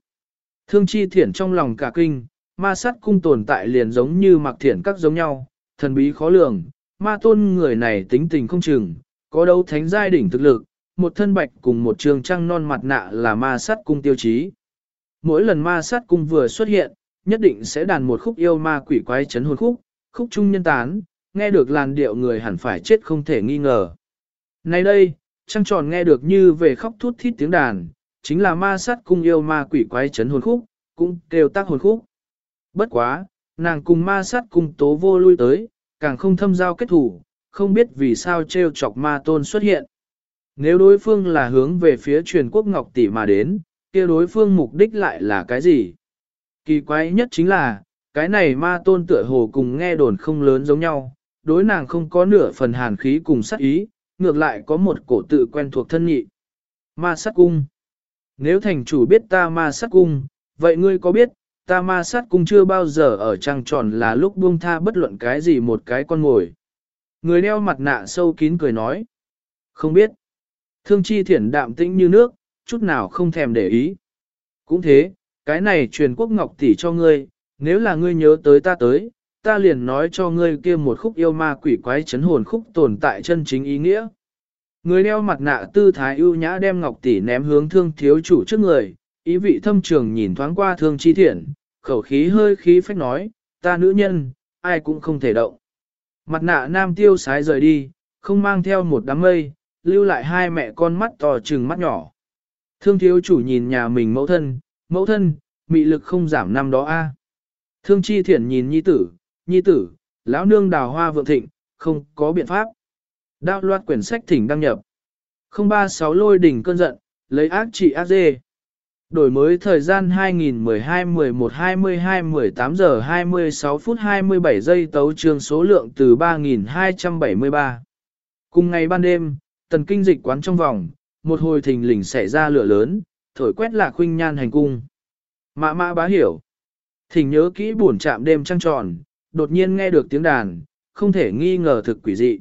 Thương chi thiển trong lòng cả kinh, ma sát cung tồn tại liền giống như mặc thiển các giống nhau, thần bí khó lường, ma tôn người này tính tình không chừng, có đấu thánh giai đỉnh thực lực, một thân bạch cùng một trường trăng non mặt nạ là ma sát cung tiêu chí. Mỗi lần ma sát cung vừa xuất hiện, nhất định sẽ đàn một khúc yêu ma quỷ quái chấn hồn khúc, khúc trung nhân tán, nghe được làn điệu người hẳn phải chết không thể nghi ngờ. Nay đây, trăng tròn nghe được như về khóc thút thít tiếng đàn, chính là ma sát cung yêu ma quỷ quái chấn hồn khúc, cũng kêu tác hồn khúc. Bất quá, nàng cùng ma sát cung tố vô lui tới, càng không thâm giao kết thủ, không biết vì sao treo chọc ma tôn xuất hiện. Nếu đối phương là hướng về phía truyền quốc ngọc tỷ mà đến, kia đối phương mục đích lại là cái gì? Kỳ quái nhất chính là, cái này ma tôn tựa hồ cùng nghe đồn không lớn giống nhau, đối nàng không có nửa phần hàn khí cùng sát ý, ngược lại có một cổ tự quen thuộc thân nhị. Ma sát cung. Nếu thành chủ biết ta ma sát cung, vậy ngươi có biết, ta ma sát cung chưa bao giờ ở trăng tròn là lúc buông tha bất luận cái gì một cái con ngồi. Người đeo mặt nạ sâu kín cười nói. Không biết. Thương chi thiển đạm tĩnh như nước, chút nào không thèm để ý. Cũng thế, cái này truyền quốc ngọc tỷ cho ngươi, nếu là ngươi nhớ tới ta tới, ta liền nói cho ngươi kia một khúc yêu ma quỷ quái chấn hồn khúc tồn tại chân chính ý nghĩa. Người đeo mặt nạ tư thái ưu nhã đem ngọc tỷ ném hướng thương thiếu chủ trước người, ý vị thâm trường nhìn thoáng qua thương chi thiện, khẩu khí hơi khí phách nói, ta nữ nhân, ai cũng không thể động. Mặt nạ nam tiêu sái rời đi, không mang theo một đám mây, lưu lại hai mẹ con mắt to trừng mắt nhỏ. Thương thiếu chủ nhìn nhà mình mẫu thân, mẫu thân, mị lực không giảm năm đó a. Thương chi thiển nhìn nhi tử, nhi tử, lão nương đào hoa vượng thịnh, không có biện pháp. Đao loạt quyển sách thỉnh đăng nhập. 036 lôi đỉnh cơn giận, lấy ác trị ác dê. Đổi mới thời gian 2012-11-22-18 giờ 26 phút 27 giây tấu trường số lượng từ 3.273 Cùng ngày ban đêm, tần kinh dịch quán trong vòng, một hồi thình lình xảy ra lửa lớn, thổi quét lạc khuynh nhan hành cung. Mã mã bá hiểu. Thỉnh nhớ kỹ buồn chạm đêm trăng tròn, đột nhiên nghe được tiếng đàn, không thể nghi ngờ thực quỷ dị.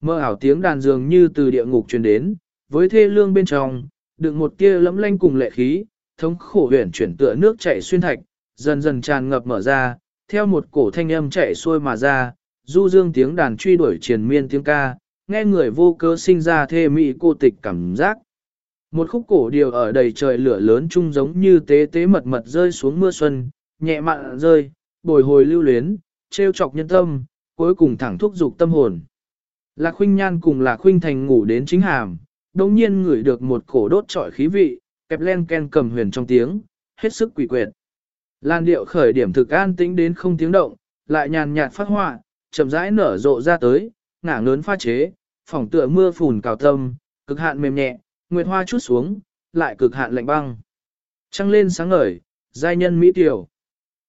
Mơ ảo tiếng đàn dường như từ địa ngục truyền đến, với thê lương bên trong, đựng một tia lẫm lanh cùng lệ khí, thống khổ huyền chuyển tựa nước chảy xuyên thạch, dần dần tràn ngập mở ra, theo một cổ thanh âm chạy xuôi mà ra, du dương tiếng đàn truy đuổi triền miên tiếng ca, nghe người vô cớ sinh ra thê mị cô tịch cảm giác. Một khúc cổ điều ở đầy trời lửa lớn chung giống như tế tế mật mật rơi xuống mưa xuân, nhẹ mặn rơi, bồi hồi lưu luyến, trêu chọc nhân tâm, cuối cùng thẳng thúc dục tâm hồn. Lạc Khuynh Nhan cùng Lạc Khuynh Thành ngủ đến chính hàm, đồng nhiên ngửi được một cổ đốt trọi khí vị, kẹp len ken cầm huyền trong tiếng, hết sức quỷ quyệt. Lan điệu khởi điểm thực an tĩnh đến không tiếng động, lại nhàn nhạt phát họa, chậm rãi nở rộ ra tới, ngả ngớn pha chế, phỏng tựa mưa phùn cào tâm, cực hạn mềm nhẹ, nguyệt hoa chút xuống, lại cực hạn lạnh băng. Trăng lên sáng ngời, giai nhân mỹ tiểu.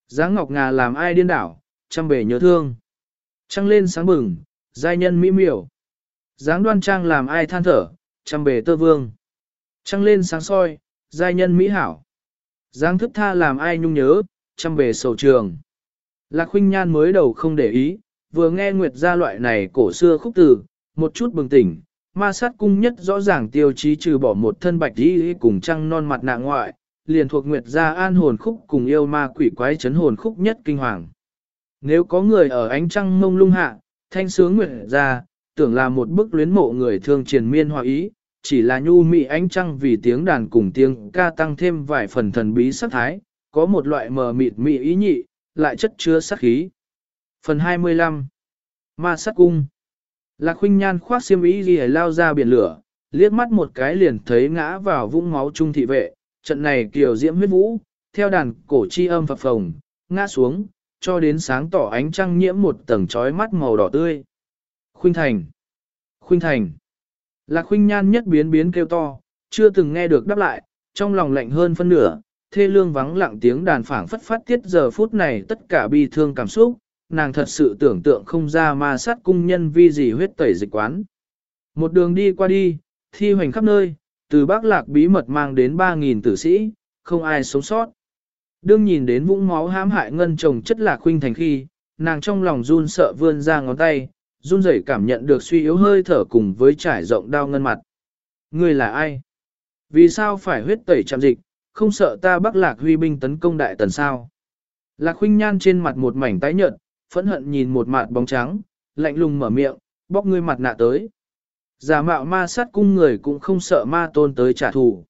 dáng ngọc ngà làm ai điên đảo, trăm bể nhớ thương. Trăng lên sáng bừng, giai nhân mỹ miều. dáng đoan trang làm ai than thở, trăm bề tơ vương. Trăng lên sáng soi, giai nhân mỹ hảo. Giang thức tha làm ai nhung nhớ, trăm bề sầu trường. Lạc huynh nhan mới đầu không để ý, vừa nghe Nguyệt ra loại này cổ xưa khúc từ, một chút bừng tỉnh, ma sát cung nhất rõ ràng tiêu chí trừ bỏ một thân bạch đi cùng trăng non mặt nạ ngoại, liền thuộc Nguyệt gia an hồn khúc cùng yêu ma quỷ quái chấn hồn khúc nhất kinh hoàng. Nếu có người ở ánh trăng mông lung hạ, thanh sướng Nguyệt gia, tưởng là một bức luyến mộ người thương triền miên hòa ý, chỉ là nhu mị ánh trăng vì tiếng đàn cùng tiếng ca tăng thêm vài phần thần bí sắc thái, có một loại mờ mịt mị ý nhị, lại chất chứa sắc khí. Phần 25 Ma sát cung Lạc huynh nhan khoác xiêm ý ghi lao ra biển lửa, liếc mắt một cái liền thấy ngã vào vũng máu trung thị vệ, trận này kiều diễm huyết vũ, theo đàn cổ chi âm phập phồng, ngã xuống, cho đến sáng tỏ ánh trăng nhiễm một tầng trói mắt màu đỏ tươi. Khuynh thành! Khuynh thành! Lạc khuynh nhan nhất biến biến kêu to, chưa từng nghe được đáp lại, trong lòng lạnh hơn phân nửa, thê lương vắng lặng tiếng đàn phảng phất phát tiết giờ phút này tất cả bi thương cảm xúc, nàng thật sự tưởng tượng không ra ma sát cung nhân vi gì huyết tẩy dịch quán. Một đường đi qua đi, thi hoành khắp nơi, từ bác lạc bí mật mang đến 3.000 tử sĩ, không ai sống sót. Đương nhìn đến vũng máu hãm hại ngân chồng chất lạc khuynh thành khi, nàng trong lòng run sợ vươn ra ngón tay, run rẩy cảm nhận được suy yếu hơi thở cùng với trải rộng đau ngân mặt. Người là ai? Vì sao phải huyết tẩy chạm dịch, không sợ ta bắc lạc huy binh tấn công đại tần sao? Lạc huynh Nhan trên mặt một mảnh tái nhợt, phẫn hận nhìn một mặt bóng trắng, lạnh lùng mở miệng, bóc ngươi mặt nạ tới. Giả mạo ma sát cung người cũng không sợ ma tôn tới trả thù.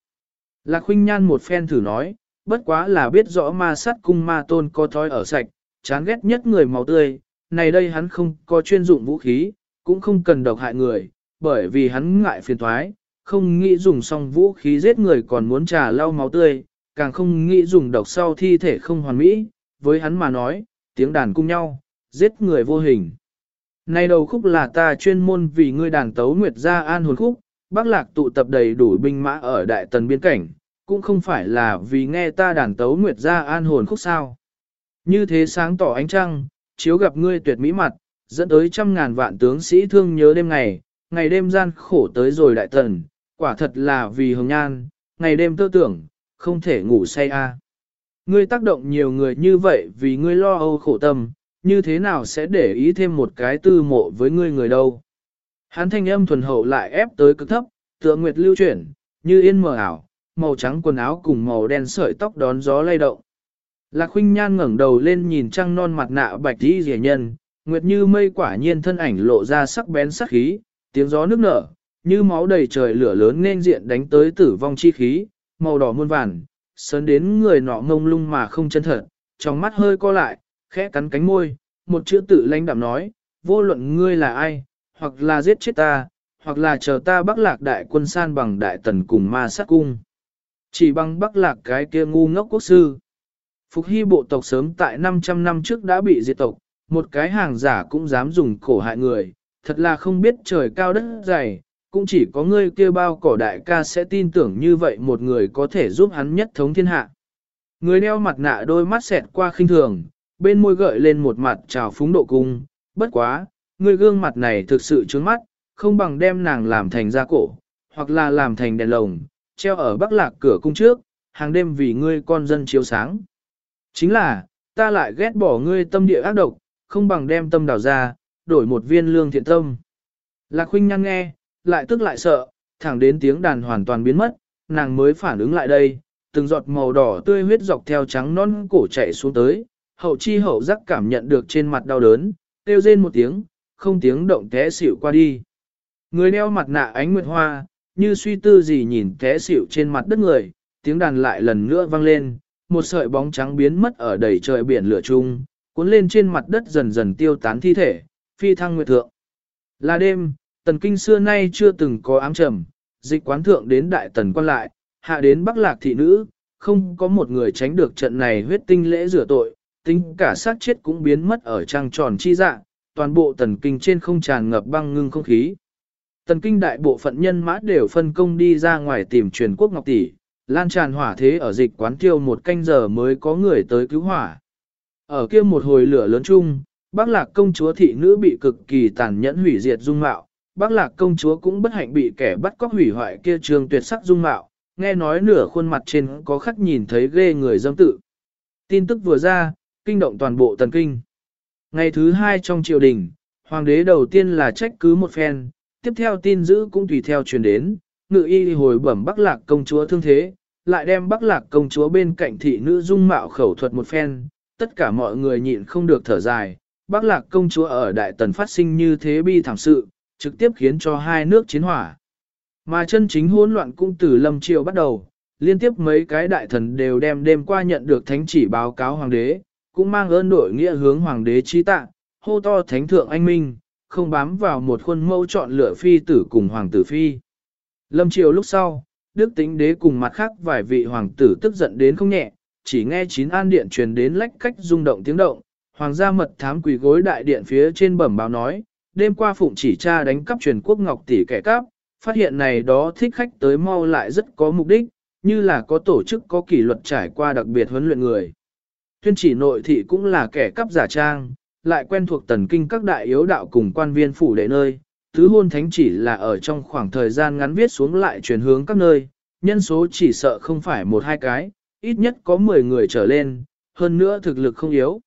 Lạc huynh Nhan một phen thử nói, bất quá là biết rõ ma sát cung ma tôn có thói ở sạch, chán ghét nhất người máu tươi, này đây hắn không có chuyên dụng vũ khí, cũng không cần độc hại người, bởi vì hắn ngại phiền thoái, không nghĩ dùng xong vũ khí giết người còn muốn trà lau máu tươi, càng không nghĩ dùng độc sau thi thể không hoàn mỹ, với hắn mà nói, tiếng đàn cung nhau, giết người vô hình. Này đầu khúc là ta chuyên môn vì ngươi đàn tấu nguyệt gia an hồn khúc, bác lạc tụ tập đầy đủ binh mã ở đại tần biên cảnh, cũng không phải là vì nghe ta đàn tấu nguyệt gia an hồn khúc sao. Như thế sáng tỏ ánh trăng, chiếu gặp ngươi tuyệt mỹ mặt, dẫn tới trăm ngàn vạn tướng sĩ thương nhớ đêm ngày, ngày đêm gian khổ tới rồi đại thần, quả thật là vì hồng nhan, ngày đêm tơ tưởng, không thể ngủ say a. Ngươi tác động nhiều người như vậy vì ngươi lo âu khổ tâm, như thế nào sẽ để ý thêm một cái tư mộ với ngươi người đâu. Hắn thanh âm thuần hậu lại ép tới cực thấp, tựa nguyệt lưu chuyển, như yên mờ ảo, màu trắng quần áo cùng màu đen sợi tóc đón gió lay động. Lạc Khuynh Nhan ngẩng đầu lên nhìn trăng non mặt nạ bạch y rẻ nhân, nguyệt như mây quả nhiên thân ảnh lộ ra sắc bén sắc khí, tiếng gió nước nở, như máu đầy trời lửa lớn nên diện đánh tới tử vong chi khí, màu đỏ muôn vàn, sớn đến người nọ ngông lung mà không chân thật, trong mắt hơi co lại, khẽ cắn cánh môi, một chữ tự lãnh đạm nói, vô luận ngươi là ai, hoặc là giết chết ta, hoặc là chờ ta bắc lạc đại quân san bằng đại tần cùng ma sát cung. Chỉ bằng bắc lạc cái kia ngu ngốc quốc sư. Phục hy bộ tộc sớm tại 500 năm trước đã bị diệt tộc, một cái hàng giả cũng dám dùng cổ hại người, thật là không biết trời cao đất dày, cũng chỉ có ngươi kia bao cỏ đại ca sẽ tin tưởng như vậy một người có thể giúp hắn nhất thống thiên hạ. Người đeo mặt nạ đôi mắt xẹt qua khinh thường, bên môi gợi lên một mặt trào phúng độ cung, bất quá, người gương mặt này thực sự trướng mắt, không bằng đem nàng làm thành da cổ, hoặc là làm thành đèn lồng, treo ở bắc lạc cửa cung trước, hàng đêm vì ngươi con dân chiếu sáng. Chính là, ta lại ghét bỏ ngươi tâm địa ác độc, không bằng đem tâm đào ra, đổi một viên lương thiện tâm. Lạc huynh nhăn nghe, lại tức lại sợ, thẳng đến tiếng đàn hoàn toàn biến mất, nàng mới phản ứng lại đây, từng giọt màu đỏ tươi huyết dọc theo trắng non cổ chạy xuống tới, hậu chi hậu giác cảm nhận được trên mặt đau đớn, kêu rên một tiếng, không tiếng động té xỉu qua đi. Người đeo mặt nạ ánh nguyệt hoa, như suy tư gì nhìn té xỉu trên mặt đất người, tiếng đàn lại lần nữa vang lên, một sợi bóng trắng biến mất ở đầy trời biển lửa chung, cuốn lên trên mặt đất dần dần tiêu tán thi thể, phi thăng nguyệt thượng. Là đêm, tần kinh xưa nay chưa từng có ám trầm, dịch quán thượng đến đại tần quan lại, hạ đến bắc lạc thị nữ, không có một người tránh được trận này huyết tinh lễ rửa tội, tính cả xác chết cũng biến mất ở trang tròn chi dạ, toàn bộ tần kinh trên không tràn ngập băng ngưng không khí. Tần kinh đại bộ phận nhân mã đều phân công đi ra ngoài tìm truyền quốc ngọc tỷ, lan tràn hỏa thế ở dịch quán tiêu một canh giờ mới có người tới cứu hỏa. Ở kia một hồi lửa lớn chung, bác lạc công chúa thị nữ bị cực kỳ tàn nhẫn hủy diệt dung mạo, bác lạc công chúa cũng bất hạnh bị kẻ bắt cóc hủy hoại kia trường tuyệt sắc dung mạo, nghe nói nửa khuôn mặt trên có khắc nhìn thấy ghê người dâm tự. Tin tức vừa ra, kinh động toàn bộ tần kinh. Ngày thứ hai trong triều đình, hoàng đế đầu tiên là trách cứ một phen, tiếp theo tin dữ cũng tùy theo truyền đến, ngự y hồi bẩm bắc lạc công chúa thương thế, lại đem bắc lạc công chúa bên cạnh thị nữ dung mạo khẩu thuật một phen, tất cả mọi người nhịn không được thở dài, bắc lạc công chúa ở đại tần phát sinh như thế bi thảm sự, trực tiếp khiến cho hai nước chiến hỏa. Mà chân chính hỗn loạn cũng từ lâm triều bắt đầu, liên tiếp mấy cái đại thần đều đem đêm qua nhận được thánh chỉ báo cáo hoàng đế, cũng mang ơn đội nghĩa hướng hoàng đế chi tạ, hô to thánh thượng anh minh, không bám vào một khuôn mẫu chọn lựa phi tử cùng hoàng tử phi. Lâm triều lúc sau, đức tính đế cùng mặt khác vài vị hoàng tử tức giận đến không nhẹ, chỉ nghe chín an điện truyền đến lách cách rung động tiếng động, hoàng gia mật thám quỳ gối đại điện phía trên bẩm báo nói, đêm qua phụng chỉ cha đánh cắp truyền quốc ngọc tỷ kẻ cắp, phát hiện này đó thích khách tới mau lại rất có mục đích, như là có tổ chức có kỷ luật trải qua đặc biệt huấn luyện người. Tuyên chỉ nội thị cũng là kẻ cắp giả trang, lại quen thuộc tần kinh các đại yếu đạo cùng quan viên phủ đệ nơi. Tứ hôn thánh chỉ là ở trong khoảng thời gian ngắn viết xuống lại chuyển hướng các nơi, nhân số chỉ sợ không phải một hai cái, ít nhất có 10 người trở lên, hơn nữa thực lực không yếu.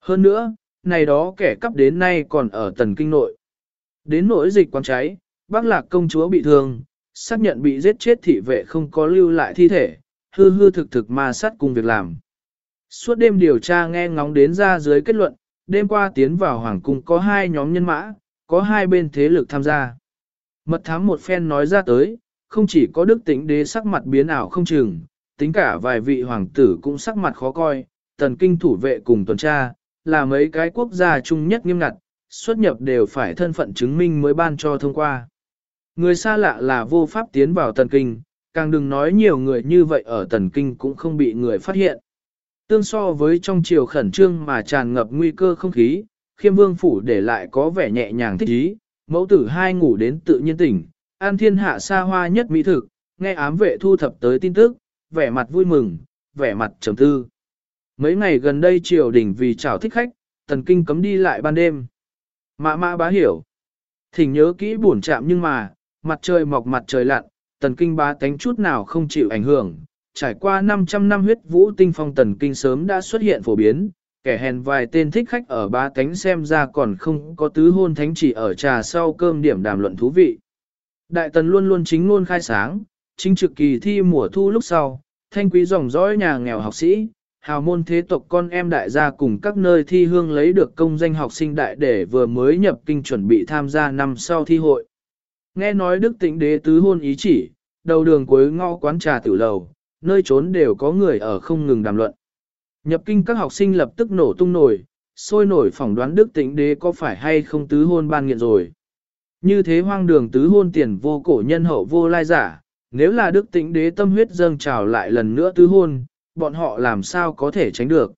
Hơn nữa, này đó kẻ cắp đến nay còn ở tần kinh nội. Đến nỗi dịch quán cháy, bác lạc công chúa bị thương, xác nhận bị giết chết thị vệ không có lưu lại thi thể, hư hư thực thực ma sát cùng việc làm. Suốt đêm điều tra nghe ngóng đến ra dưới kết luận, đêm qua tiến vào Hoàng Cung có hai nhóm nhân mã, có hai bên thế lực tham gia. Mật thám một phen nói ra tới, không chỉ có đức tính đế sắc mặt biến ảo không chừng, tính cả vài vị hoàng tử cũng sắc mặt khó coi, tần kinh thủ vệ cùng tuần tra, là mấy cái quốc gia chung nhất nghiêm ngặt, xuất nhập đều phải thân phận chứng minh mới ban cho thông qua. Người xa lạ là vô pháp tiến vào tần kinh, càng đừng nói nhiều người như vậy ở tần kinh cũng không bị người phát hiện. Tương so với trong chiều khẩn trương mà tràn ngập nguy cơ không khí, khiêm vương phủ để lại có vẻ nhẹ nhàng thích ý, mẫu tử hai ngủ đến tự nhiên tỉnh, an thiên hạ xa hoa nhất mỹ thực, nghe ám vệ thu thập tới tin tức, vẻ mặt vui mừng, vẻ mặt trầm tư. Mấy ngày gần đây triều đình vì chào thích khách, tần kinh cấm đi lại ban đêm. Mã mã bá hiểu. Thỉnh nhớ kỹ buồn chạm nhưng mà, mặt trời mọc mặt trời lặn, tần kinh bá tánh chút nào không chịu ảnh hưởng. Trải qua 500 năm huyết vũ tinh phong tần kinh sớm đã xuất hiện phổ biến, kẻ hèn vài tên thích khách ở ba tánh xem ra còn không có tứ hôn thánh chỉ ở trà sau cơm điểm đàm luận thú vị. Đại tần luôn luôn chính luôn khai sáng, chính trực kỳ thi mùa thu lúc sau, thanh quý dòng dõi nhà nghèo học sĩ, hào môn thế tộc con em đại gia cùng các nơi thi hương lấy được công danh học sinh đại để vừa mới nhập kinh chuẩn bị tham gia năm sau thi hội. Nghe nói đức tịnh đế tứ hôn ý chỉ, đầu đường cuối ngõ quán trà tử lầu, nơi trốn đều có người ở không ngừng đàm luận. Nhập kinh các học sinh lập tức nổ tung nổi, sôi nổi phỏng đoán đức tịnh đế có phải hay không tứ hôn ban nghiện rồi. Như thế hoang đường tứ hôn tiền vô cổ nhân hậu vô lai giả, nếu là đức tịnh đế tâm huyết dâng trào lại lần nữa tứ hôn, bọn họ làm sao có thể tránh được.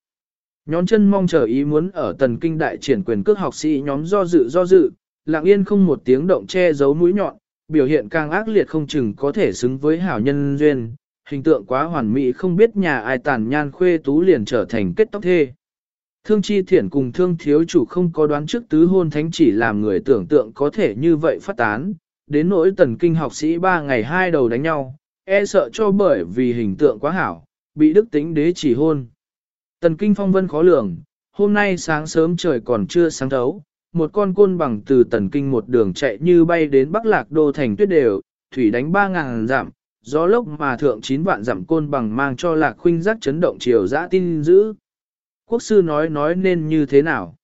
Nhón chân mong chờ ý muốn ở tần kinh đại triển quyền cước học sĩ nhóm do dự do dự, lặng yên không một tiếng động che giấu mũi nhọn, biểu hiện càng ác liệt không chừng có thể xứng với hảo nhân duyên, hình tượng quá hoàn mỹ không biết nhà ai tàn nhan khuê tú liền trở thành kết tóc thê. Thương chi thiển cùng thương thiếu chủ không có đoán trước tứ hôn thánh chỉ làm người tưởng tượng có thể như vậy phát tán, đến nỗi tần kinh học sĩ ba ngày hai đầu đánh nhau, e sợ cho bởi vì hình tượng quá hảo, bị đức tính đế chỉ hôn. Tần kinh phong vân khó lường, hôm nay sáng sớm trời còn chưa sáng thấu, một con côn bằng từ tần kinh một đường chạy như bay đến bắc lạc đô thành tuyết đều, thủy đánh ba ngàn giảm, gió lốc mà thượng chín vạn giảm côn bằng mang cho lạc khuynh giác chấn động chiều dã tin dữ. Quốc sư nói nói nên như thế nào?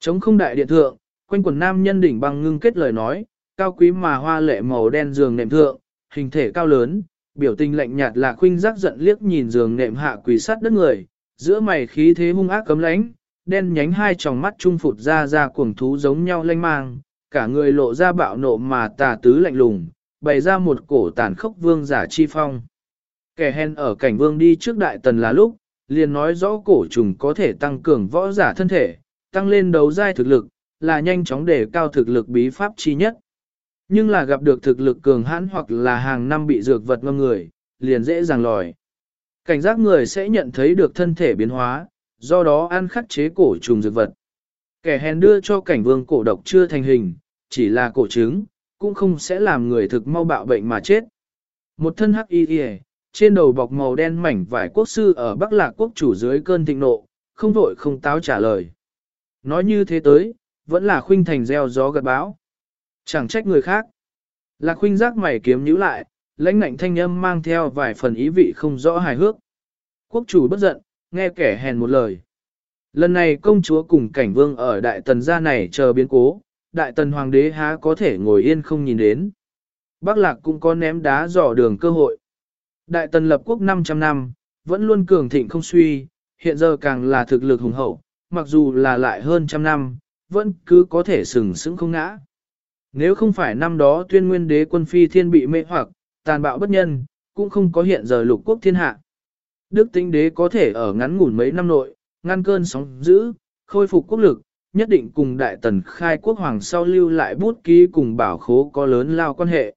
Chống không đại điện thượng, quanh quần nam nhân đỉnh bằng ngưng kết lời nói, cao quý mà hoa lệ màu đen giường nệm thượng, hình thể cao lớn, biểu tình lạnh nhạt là khuynh giác giận liếc nhìn giường nệm hạ quỷ sát đất người, giữa mày khí thế hung ác cấm lãnh, đen nhánh hai tròng mắt trung phụt ra ra cuồng thú giống nhau lanh mang, cả người lộ ra bạo nộ mà tà tứ lạnh lùng, bày ra một cổ tàn khốc vương giả chi phong. Kẻ hèn ở cảnh vương đi trước đại tần là lúc, liền nói rõ cổ trùng có thể tăng cường võ giả thân thể, tăng lên đấu giai thực lực, là nhanh chóng để cao thực lực bí pháp chi nhất. Nhưng là gặp được thực lực cường hãn hoặc là hàng năm bị dược vật ngâm người, liền dễ dàng lòi. Cảnh giác người sẽ nhận thấy được thân thể biến hóa, do đó ăn khắc chế cổ trùng dược vật. Kẻ hèn đưa cho cảnh vương cổ độc chưa thành hình, chỉ là cổ trứng, cũng không sẽ làm người thực mau bạo bệnh mà chết. Một thân hắc y y, trên đầu bọc màu đen mảnh vải quốc sư ở Bắc Lạc quốc chủ dưới cơn thịnh nộ, không vội không táo trả lời. Nói như thế tới, vẫn là khuynh thành gieo gió gật báo. Chẳng trách người khác. Lạc khuynh giác mày kiếm nhíu lại, lãnh ngạnh thanh âm mang theo vài phần ý vị không rõ hài hước. Quốc chủ bất giận, nghe kẻ hèn một lời. Lần này công chúa cùng cảnh vương ở đại tần gia này chờ biến cố, đại tần hoàng đế há có thể ngồi yên không nhìn đến. Bắc lạc cũng có ném đá dò đường cơ hội. Đại tần lập quốc 500 năm, vẫn luôn cường thịnh không suy, hiện giờ càng là thực lực hùng hậu, mặc dù là lại hơn trăm năm, vẫn cứ có thể sừng sững không ngã. Nếu không phải năm đó tuyên nguyên đế quân phi thiên bị mê hoặc, tàn bạo bất nhân, cũng không có hiện giờ lục quốc thiên hạ. Đức tinh đế có thể ở ngắn ngủn mấy năm nội, ngăn cơn sóng dữ, khôi phục quốc lực, nhất định cùng đại tần khai quốc hoàng sau lưu lại bút ký cùng bảo khố có lớn lao quan hệ.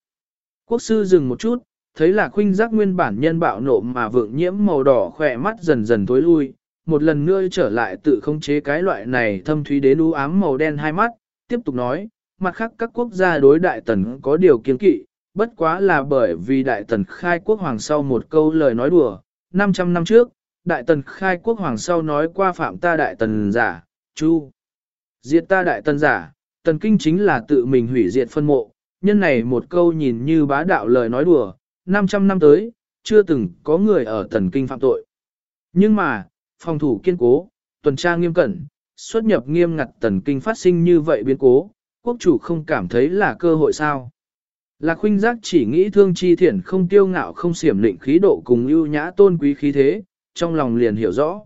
Quốc sư dừng một chút, thấy là khuynh giác nguyên bản nhân bạo nộ mà vượng nhiễm màu đỏ khỏe mắt dần dần tối lui, một lần nữa trở lại tự khống chế cái loại này thâm thúy đến u ám màu đen hai mắt, tiếp tục nói, mặt khác các quốc gia đối đại tần có điều kiên kỵ, bất quá là bởi vì đại tần khai quốc hoàng sau một câu lời nói đùa, 500 năm trước, đại tần khai quốc hoàng sau nói qua phạm ta đại tần giả, chu. Diệt ta đại tân giả, tần kinh chính là tự mình hủy diệt phân mộ, nhân này một câu nhìn như bá đạo lời nói đùa, 500 năm tới, chưa từng có người ở tần kinh phạm tội. Nhưng mà, phòng thủ kiên cố, tuần tra nghiêm cẩn, xuất nhập nghiêm ngặt tần kinh phát sinh như vậy biến cố, quốc chủ không cảm thấy là cơ hội sao. Lạc huynh giác chỉ nghĩ thương chi thiển không tiêu ngạo không xiểm định khí độ cùng ưu nhã tôn quý khí thế, trong lòng liền hiểu rõ.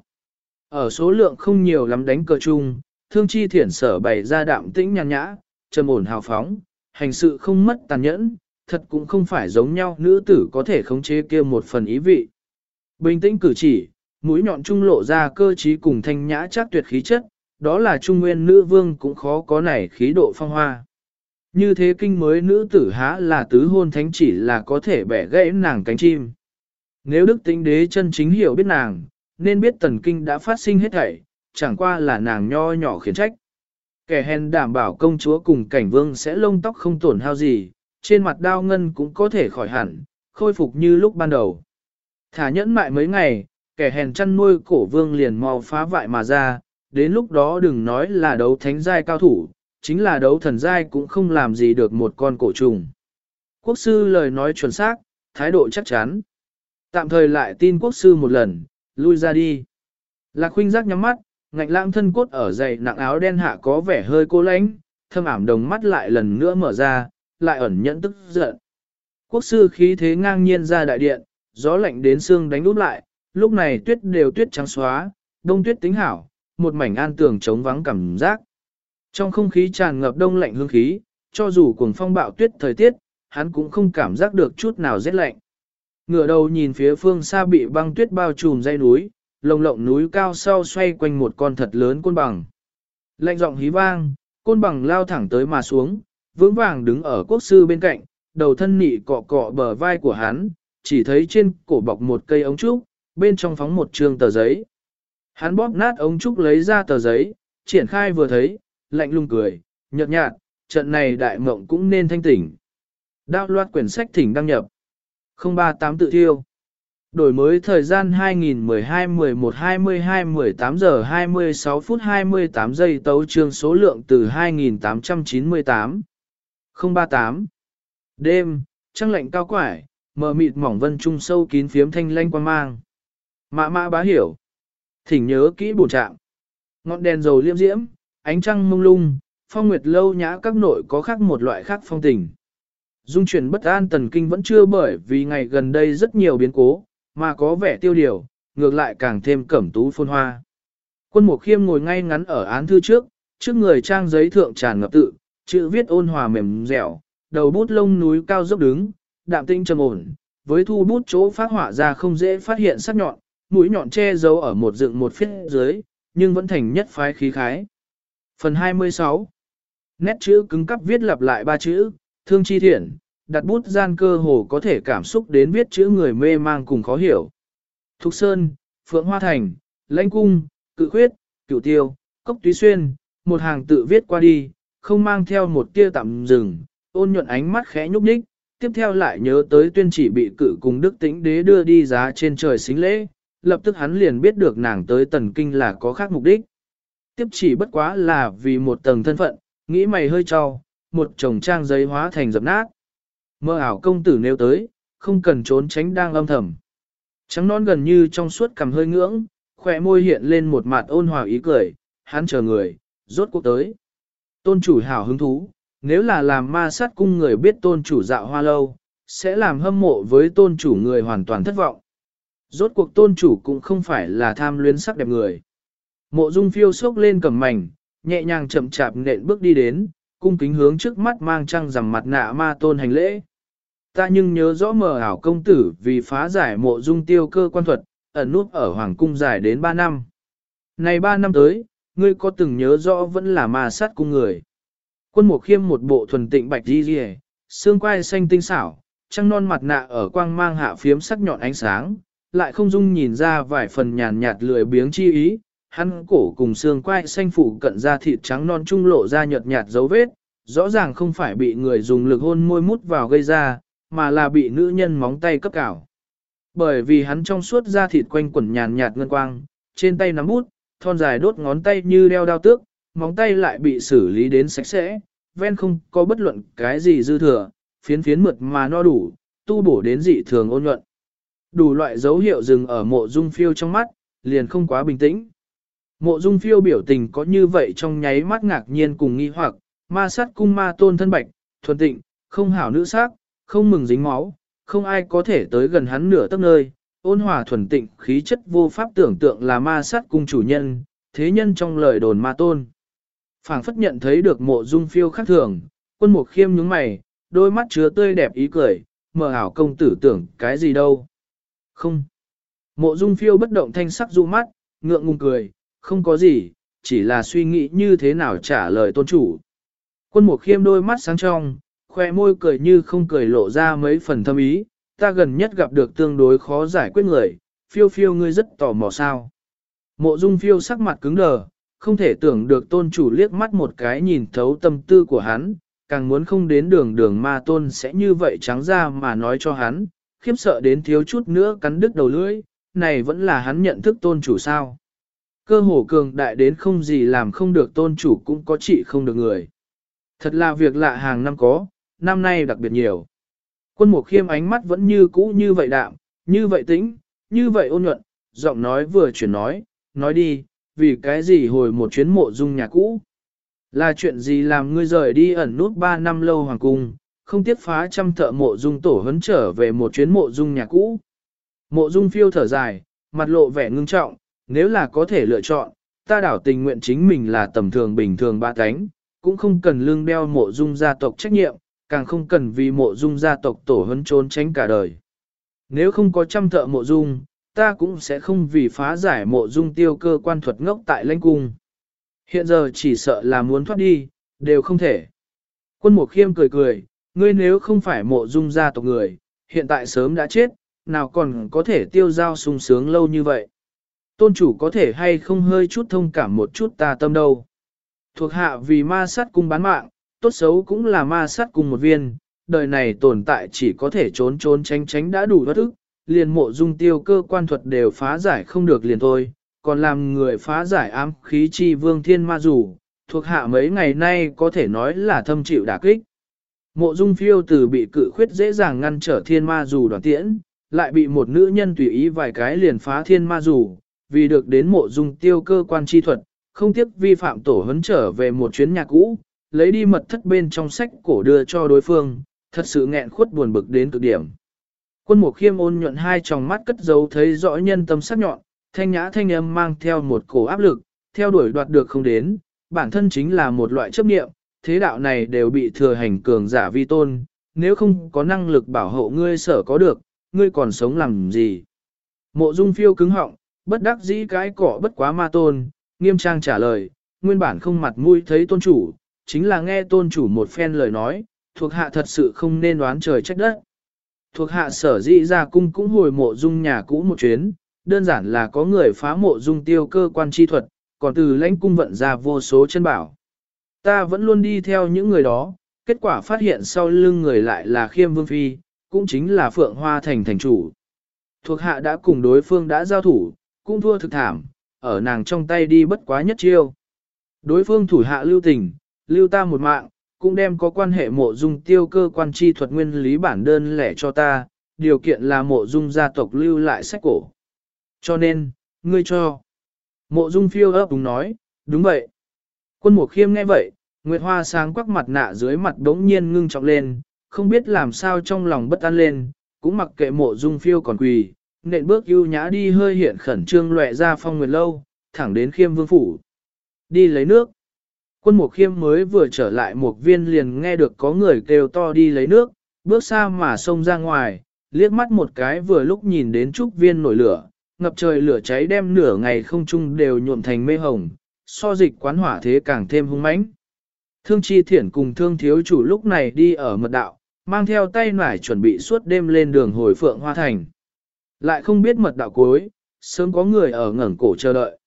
Ở số lượng không nhiều lắm đánh cờ chung, thương chi thiển sở bày ra đạm tĩnh nhàn nhã, trầm ổn hào phóng, hành sự không mất tàn nhẫn, thật cũng không phải giống nhau nữ tử có thể khống chế kia một phần ý vị. Bình tĩnh cử chỉ, mũi nhọn trung lộ ra cơ trí cùng thanh nhã chắc tuyệt khí chất, đó là trung nguyên nữ vương cũng khó có này khí độ phong hoa. Như thế kinh mới nữ tử há là tứ hôn thánh chỉ là có thể bẻ gãy nàng cánh chim. Nếu đức tính đế chân chính hiểu biết nàng, nên biết tần kinh đã phát sinh hết thảy, chẳng qua là nàng nho nhỏ khiến trách. Kẻ hèn đảm bảo công chúa cùng cảnh vương sẽ lông tóc không tổn hao gì, trên mặt đao ngân cũng có thể khỏi hẳn, khôi phục như lúc ban đầu. Thả nhẫn mại mấy ngày, kẻ hèn chăn nuôi cổ vương liền mau phá vại mà ra, đến lúc đó đừng nói là đấu thánh giai cao thủ, chính là đấu thần giai cũng không làm gì được một con cổ trùng. Quốc sư lời nói chuẩn xác, thái độ chắc chắn. Tạm thời lại tin quốc sư một lần, lui ra đi. Lạc huynh giác nhắm mắt, ngạnh lãng thân cốt ở dày nặng áo đen hạ có vẻ hơi cô lánh, thâm ảm đồng mắt lại lần nữa mở ra, lại ẩn nhẫn tức giận. Quốc sư khí thế ngang nhiên ra đại điện, gió lạnh đến xương đánh úp lại, lúc này tuyết đều tuyết trắng xóa, đông tuyết tính hảo, một mảnh an tường trống vắng cảm giác. Trong không khí tràn ngập đông lạnh hương khí, cho dù cuồng phong bạo tuyết thời tiết, hắn cũng không cảm giác được chút nào rét lạnh. Ngửa đầu nhìn phía phương xa bị băng tuyết bao trùm dây núi, lồng lộng núi cao sau xoay quanh một con thật lớn côn bằng. Lạnh giọng hí vang, côn bằng lao thẳng tới mà xuống, vững vàng đứng ở quốc sư bên cạnh, đầu thân nị cọ cọ bờ vai của hắn, chỉ thấy trên cổ bọc một cây ống trúc, bên trong phóng một trường tờ giấy. Hắn bóp nát ống trúc lấy ra tờ giấy, triển khai vừa thấy, lạnh lùng cười, nhợt nhạt, trận này đại mộng cũng nên thanh tỉnh. Đao loạt quyển sách thỉnh đăng nhập. 038 tự thiêu. Đổi mới thời gian 2012-11-22-18 giờ 26 phút 28 giây tấu trương số lượng từ 2898. 038. Đêm, trăng lạnh cao quải, mờ mịt mỏng vân trung sâu kín phiếm thanh lanh quan mang. Mã mã bá hiểu. Thỉnh nhớ kỹ bổ trạng. Ngọn đèn dầu liêm diễm, ánh trăng mông lung, phong nguyệt lâu nhã các nội có khác một loại khác phong tình. Dung chuyển bất an tần kinh vẫn chưa bởi vì ngày gần đây rất nhiều biến cố, mà có vẻ tiêu điều, ngược lại càng thêm cẩm tú phôn hoa. Quân Mục Khiêm ngồi ngay ngắn ở án thư trước, trước người trang giấy thượng tràn ngập tự, chữ viết ôn hòa mềm dẻo, đầu bút lông núi cao dốc đứng, đạm tinh trầm ổn, với thu bút chỗ phát họa ra không dễ phát hiện sắc nhọn, mũi nhọn che giấu ở một dựng một phía dưới, nhưng vẫn thành nhất phái khí khái. Phần 26 Nét chữ cứng cắp viết lặp lại ba chữ, thương chi thiện, đặt bút gian cơ hồ có thể cảm xúc đến viết chữ người mê mang cùng khó hiểu. Thục Sơn, Phượng Hoa Thành, Lãnh Cung, Cự Khuyết, Cửu Tiêu, Cốc Túy Xuyên, một hàng tự viết qua đi, không mang theo một tia tạm dừng, ôn nhuận ánh mắt khẽ nhúc nhích, tiếp theo lại nhớ tới tuyên chỉ bị cự cùng đức tĩnh đế đưa đi giá trên trời xính lễ, lập tức hắn liền biết được nàng tới tần kinh là có khác mục đích. Tiếp chỉ bất quá là vì một tầng thân phận, nghĩ mày hơi cho, một chồng trang giấy hóa thành dập nát. Mơ ảo công tử nêu tới, không cần trốn tránh đang âm thầm. Trắng non gần như trong suốt cầm hơi ngưỡng, khỏe môi hiện lên một mặt ôn hòa ý cười, hắn chờ người, rốt cuộc tới. Tôn chủ hảo hứng thú, nếu là làm ma sát cung người biết tôn chủ dạo hoa lâu, sẽ làm hâm mộ với tôn chủ người hoàn toàn thất vọng. Rốt cuộc tôn chủ cũng không phải là tham luyến sắc đẹp người. Mộ dung phiêu sốc lên cầm mảnh, nhẹ nhàng chậm chạp nện bước đi đến, cung kính hướng trước mắt mang trăng rằm mặt nạ ma tôn hành lễ. Ta nhưng nhớ rõ mờ ảo công tử vì phá giải mộ dung tiêu cơ quan thuật, ẩn nút ở hoàng cung dài đến 3 năm. Này 3 năm tới, ngươi có từng nhớ rõ vẫn là ma sát cung người. Quân mục khiêm một bộ thuần tịnh bạch di rìa, xương quai xanh tinh xảo, trăng non mặt nạ ở quang mang hạ phiếm sắc nhọn ánh sáng, lại không dung nhìn ra vài phần nhàn nhạt lười biếng chi ý, hắn cổ cùng xương quai xanh phủ cận ra thịt trắng non trung lộ ra nhợt nhạt dấu vết, rõ ràng không phải bị người dùng lực hôn môi mút vào gây ra, mà là bị nữ nhân móng tay cấp cảo. Bởi vì hắn trong suốt da thịt quanh quẩn nhàn nhạt ngân quang, trên tay nắm bút, thon dài đốt ngón tay như đeo đao tước, móng tay lại bị xử lý đến sạch sẽ, ven không có bất luận cái gì dư thừa, phiến phiến mượt mà no đủ, tu bổ đến dị thường ôn nhuận. Đủ loại dấu hiệu dừng ở mộ dung phiêu trong mắt, liền không quá bình tĩnh. Mộ dung phiêu biểu tình có như vậy trong nháy mắt ngạc nhiên cùng nghi hoặc, ma sát cung ma tôn thân bạch, thuần tịnh, không hảo nữ sắc, không mừng dính máu, không ai có thể tới gần hắn nửa tấc nơi, ôn hòa thuần tịnh khí chất vô pháp tưởng tượng là ma sát cung chủ nhân, thế nhân trong lời đồn ma tôn. phảng phất nhận thấy được mộ dung phiêu khác thường, quân mục khiêm nhướng mày, đôi mắt chứa tươi đẹp ý cười, mờ ảo công tử tưởng cái gì đâu. Không. Mộ dung phiêu bất động thanh sắc du mắt, ngượng ngùng cười, không có gì, chỉ là suy nghĩ như thế nào trả lời tôn chủ. Quân mục khiêm đôi mắt sáng trong, khoe môi cười như không cười lộ ra mấy phần thâm ý, ta gần nhất gặp được tương đối khó giải quyết người, phiêu phiêu ngươi rất tò mò sao. Mộ dung phiêu sắc mặt cứng đờ, không thể tưởng được tôn chủ liếc mắt một cái nhìn thấu tâm tư của hắn, càng muốn không đến đường đường ma tôn sẽ như vậy trắng ra mà nói cho hắn, khiếp sợ đến thiếu chút nữa cắn đứt đầu lưỡi, này vẫn là hắn nhận thức tôn chủ sao. Cơ hồ cường đại đến không gì làm không được tôn chủ cũng có trị không được người. Thật là việc lạ hàng năm có, năm nay đặc biệt nhiều. Quân mục khiêm ánh mắt vẫn như cũ như vậy đạm, như vậy tĩnh, như vậy ôn nhuận, giọng nói vừa chuyển nói, nói đi, vì cái gì hồi một chuyến mộ dung nhà cũ. Là chuyện gì làm ngươi rời đi ẩn nút ba năm lâu hoàng cung, không tiếc phá trăm thợ mộ dung tổ hấn trở về một chuyến mộ dung nhà cũ. Mộ dung phiêu thở dài, mặt lộ vẻ ngưng trọng, nếu là có thể lựa chọn, ta đảo tình nguyện chính mình là tầm thường bình thường ba cánh, cũng không cần lương đeo mộ dung gia tộc trách nhiệm, càng không cần vì mộ dung gia tộc tổ hấn trốn tránh cả đời. Nếu không có trăm thợ mộ dung, ta cũng sẽ không vì phá giải mộ dung tiêu cơ quan thuật ngốc tại lãnh cung. Hiện giờ chỉ sợ là muốn thoát đi, đều không thể. Quân mục khiêm cười cười, ngươi nếu không phải mộ dung gia tộc người, hiện tại sớm đã chết, nào còn có thể tiêu giao sung sướng lâu như vậy. Tôn chủ có thể hay không hơi chút thông cảm một chút ta tâm đâu. Thuộc hạ vì ma sát cung bán mạng, tốt xấu cũng là ma sát cung một viên, đời này tồn tại chỉ có thể trốn trốn tránh tránh đã đủ bất ức, liền mộ dung tiêu cơ quan thuật đều phá giải không được liền thôi, còn làm người phá giải ám khí chi vương thiên ma rủ, thuộc hạ mấy ngày nay có thể nói là thâm chịu đả kích. Mộ dung phiêu từ bị cự khuyết dễ dàng ngăn trở thiên ma rủ đoàn tiễn, lại bị một nữ nhân tùy ý vài cái liền phá thiên ma rủ, vì được đến mộ dung tiêu cơ quan chi thuật, không tiếc vi phạm tổ hấn trở về một chuyến nhà cũ, lấy đi mật thất bên trong sách cổ đưa cho đối phương, thật sự nghẹn khuất buồn bực đến cực điểm. Quân mục khiêm ôn nhuận hai tròng mắt cất giấu thấy rõ nhân tâm sắc nhọn, thanh nhã thanh âm mang theo một cổ áp lực, theo đuổi đoạt được không đến, bản thân chính là một loại chấp niệm, thế đạo này đều bị thừa hành cường giả vi tôn, nếu không có năng lực bảo hộ ngươi sở có được, ngươi còn sống làm gì. Mộ dung phiêu cứng họng, bất đắc dĩ cái cỏ bất quá ma tôn, nghiêm trang trả lời, nguyên bản không mặt mũi thấy tôn chủ, chính là nghe tôn chủ một phen lời nói, thuộc hạ thật sự không nên đoán trời trách đất. Thuộc hạ sở dĩ ra cung cũng hồi mộ dung nhà cũ một chuyến, đơn giản là có người phá mộ dung tiêu cơ quan chi thuật, còn từ lãnh cung vận ra vô số chân bảo. Ta vẫn luôn đi theo những người đó, kết quả phát hiện sau lưng người lại là khiêm vương phi, cũng chính là phượng hoa thành thành chủ. Thuộc hạ đã cùng đối phương đã giao thủ, cũng thua thực thảm, ở nàng trong tay đi bất quá nhất chiêu. Đối phương thủ hạ lưu tình, lưu ta một mạng, cũng đem có quan hệ mộ dung tiêu cơ quan chi thuật nguyên lý bản đơn lẻ cho ta, điều kiện là mộ dung gia tộc lưu lại sách cổ. Cho nên, ngươi cho. Mộ dung phiêu ấp đúng nói, đúng vậy. Quân mộ khiêm nghe vậy, Nguyệt Hoa sáng quắc mặt nạ dưới mặt đống nhiên ngưng trọng lên, không biết làm sao trong lòng bất an lên, cũng mặc kệ mộ dung phiêu còn quỳ, nện bước ưu nhã đi hơi hiện khẩn trương lệ ra phong nguyệt lâu, thẳng đến khiêm vương phủ. Đi lấy nước. Quân mục khiêm mới vừa trở lại một viên liền nghe được có người kêu to đi lấy nước, bước xa mà xông ra ngoài, liếc mắt một cái vừa lúc nhìn đến trúc viên nổi lửa, ngập trời lửa cháy đem nửa ngày không trung đều nhuộm thành mê hồng, so dịch quán hỏa thế càng thêm hung mãnh. Thương chi thiển cùng thương thiếu chủ lúc này đi ở mật đạo, mang theo tay nải chuẩn bị suốt đêm lên đường hồi phượng hoa thành. Lại không biết mật đạo cuối, sớm có người ở ngẩng cổ chờ đợi.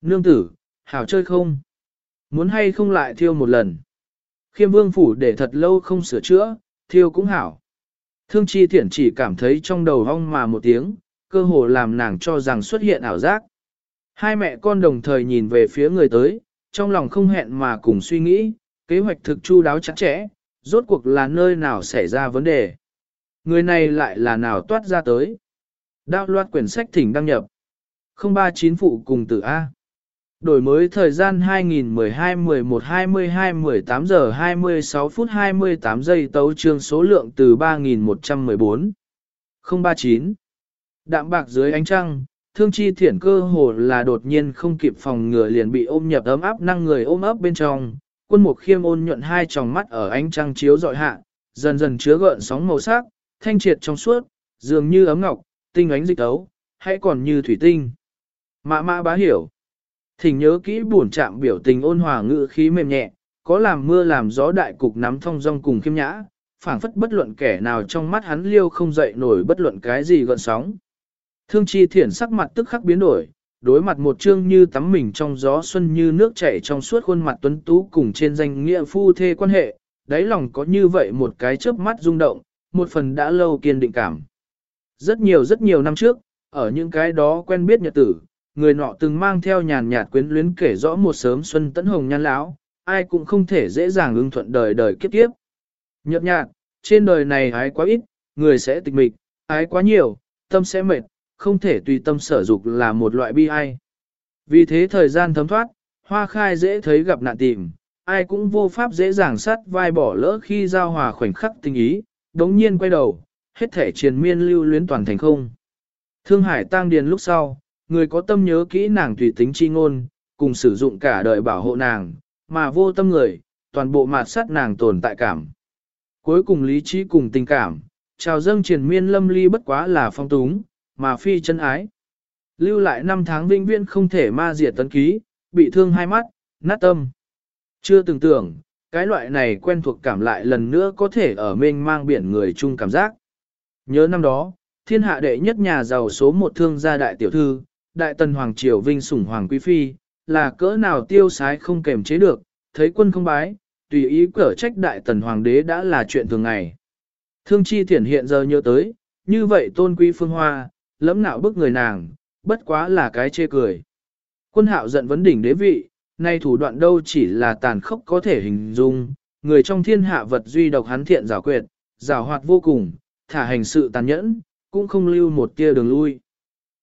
Nương tử, hảo chơi không? Muốn hay không lại thiêu một lần? Khiêm vương phủ để thật lâu không sửa chữa, thiêu cũng hảo. Thương chi thiển chỉ cảm thấy trong đầu hong mà một tiếng, cơ hồ làm nàng cho rằng xuất hiện ảo giác. Hai mẹ con đồng thời nhìn về phía người tới, trong lòng không hẹn mà cùng suy nghĩ, kế hoạch thực chu đáo chặt chẽ, rốt cuộc là nơi nào xảy ra vấn đề. Người này lại là nào toát ra tới. Đao loạt quyển sách thỉnh đăng nhập. 039 phụ cùng tử A. Đổi mới thời gian 2012-11-22-18 giờ 26 phút 28 giây tấu trương số lượng từ 3114. 039. Đạm bạc dưới ánh trăng, thương chi thiển cơ hồ là đột nhiên không kịp phòng ngừa liền bị ôm nhập ấm áp năng người ôm ấp bên trong. Quân mục khiêm ôn nhuận hai tròng mắt ở ánh trăng chiếu dọi hạ, dần dần chứa gợn sóng màu sắc, thanh triệt trong suốt, dường như ấm ngọc, tinh ánh dịch tấu, hãy còn như thủy tinh. Mã mã bá hiểu. Thỉnh nhớ kỹ buồn chạm biểu tình ôn hòa ngữ khí mềm nhẹ, có làm mưa làm gió đại cục nắm thông dong cùng khiêm nhã, phảng phất bất luận kẻ nào trong mắt hắn liêu không dậy nổi bất luận cái gì gợn sóng. Thương chi thiển sắc mặt tức khắc biến đổi, đối mặt một trương như tắm mình trong gió xuân như nước chảy trong suốt khuôn mặt tuấn tú cùng trên danh nghĩa phu thê quan hệ, đáy lòng có như vậy một cái chớp mắt rung động, một phần đã lâu kiên định cảm. Rất nhiều rất nhiều năm trước, ở những cái đó quen biết nhật tử, người nọ từng mang theo nhàn nhạt quyến luyến kể rõ một sớm xuân tấn hồng nhan lão, ai cũng không thể dễ dàng ưng thuận đời đời kiếp kiếp. Nhợt nhạt, trên đời này ái quá ít, người sẽ tịch mịch, ái quá nhiều, tâm sẽ mệt, không thể tùy tâm sở dục là một loại bi ai. Vì thế thời gian thấm thoát, hoa khai dễ thấy gặp nạn tìm, ai cũng vô pháp dễ dàng sát vai bỏ lỡ khi giao hòa khoảnh khắc tình ý, đống nhiên quay đầu, hết thể triền miên lưu luyến toàn thành không. Thương hải tang điền lúc sau, người có tâm nhớ kỹ nàng tùy tính chi ngôn, cùng sử dụng cả đời bảo hộ nàng, mà vô tâm người, toàn bộ mạt sát nàng tồn tại cảm. Cuối cùng lý trí cùng tình cảm, chào dâng triền miên lâm ly bất quá là phong túng, mà phi chân ái. Lưu lại năm tháng vinh viên không thể ma diệt tấn ký, bị thương hai mắt, nát tâm. Chưa từng tưởng, cái loại này quen thuộc cảm lại lần nữa có thể ở mênh mang biển người chung cảm giác. Nhớ năm đó, thiên hạ đệ nhất nhà giàu số một thương gia đại tiểu thư, đại tần hoàng triều vinh sủng hoàng quý phi, là cỡ nào tiêu sái không kềm chế được, thấy quân không bái, tùy ý cỡ trách đại tần hoàng đế đã là chuyện thường ngày. Thương chi thiển hiện giờ nhớ tới, như vậy tôn quý phương hoa, lẫm nạo bức người nàng, bất quá là cái chê cười. Quân hạo giận vấn đỉnh đế vị, nay thủ đoạn đâu chỉ là tàn khốc có thể hình dung, người trong thiên hạ vật duy độc hắn thiện giảo quyệt, giảo hoạt vô cùng, thả hành sự tàn nhẫn, cũng không lưu một tia đường lui.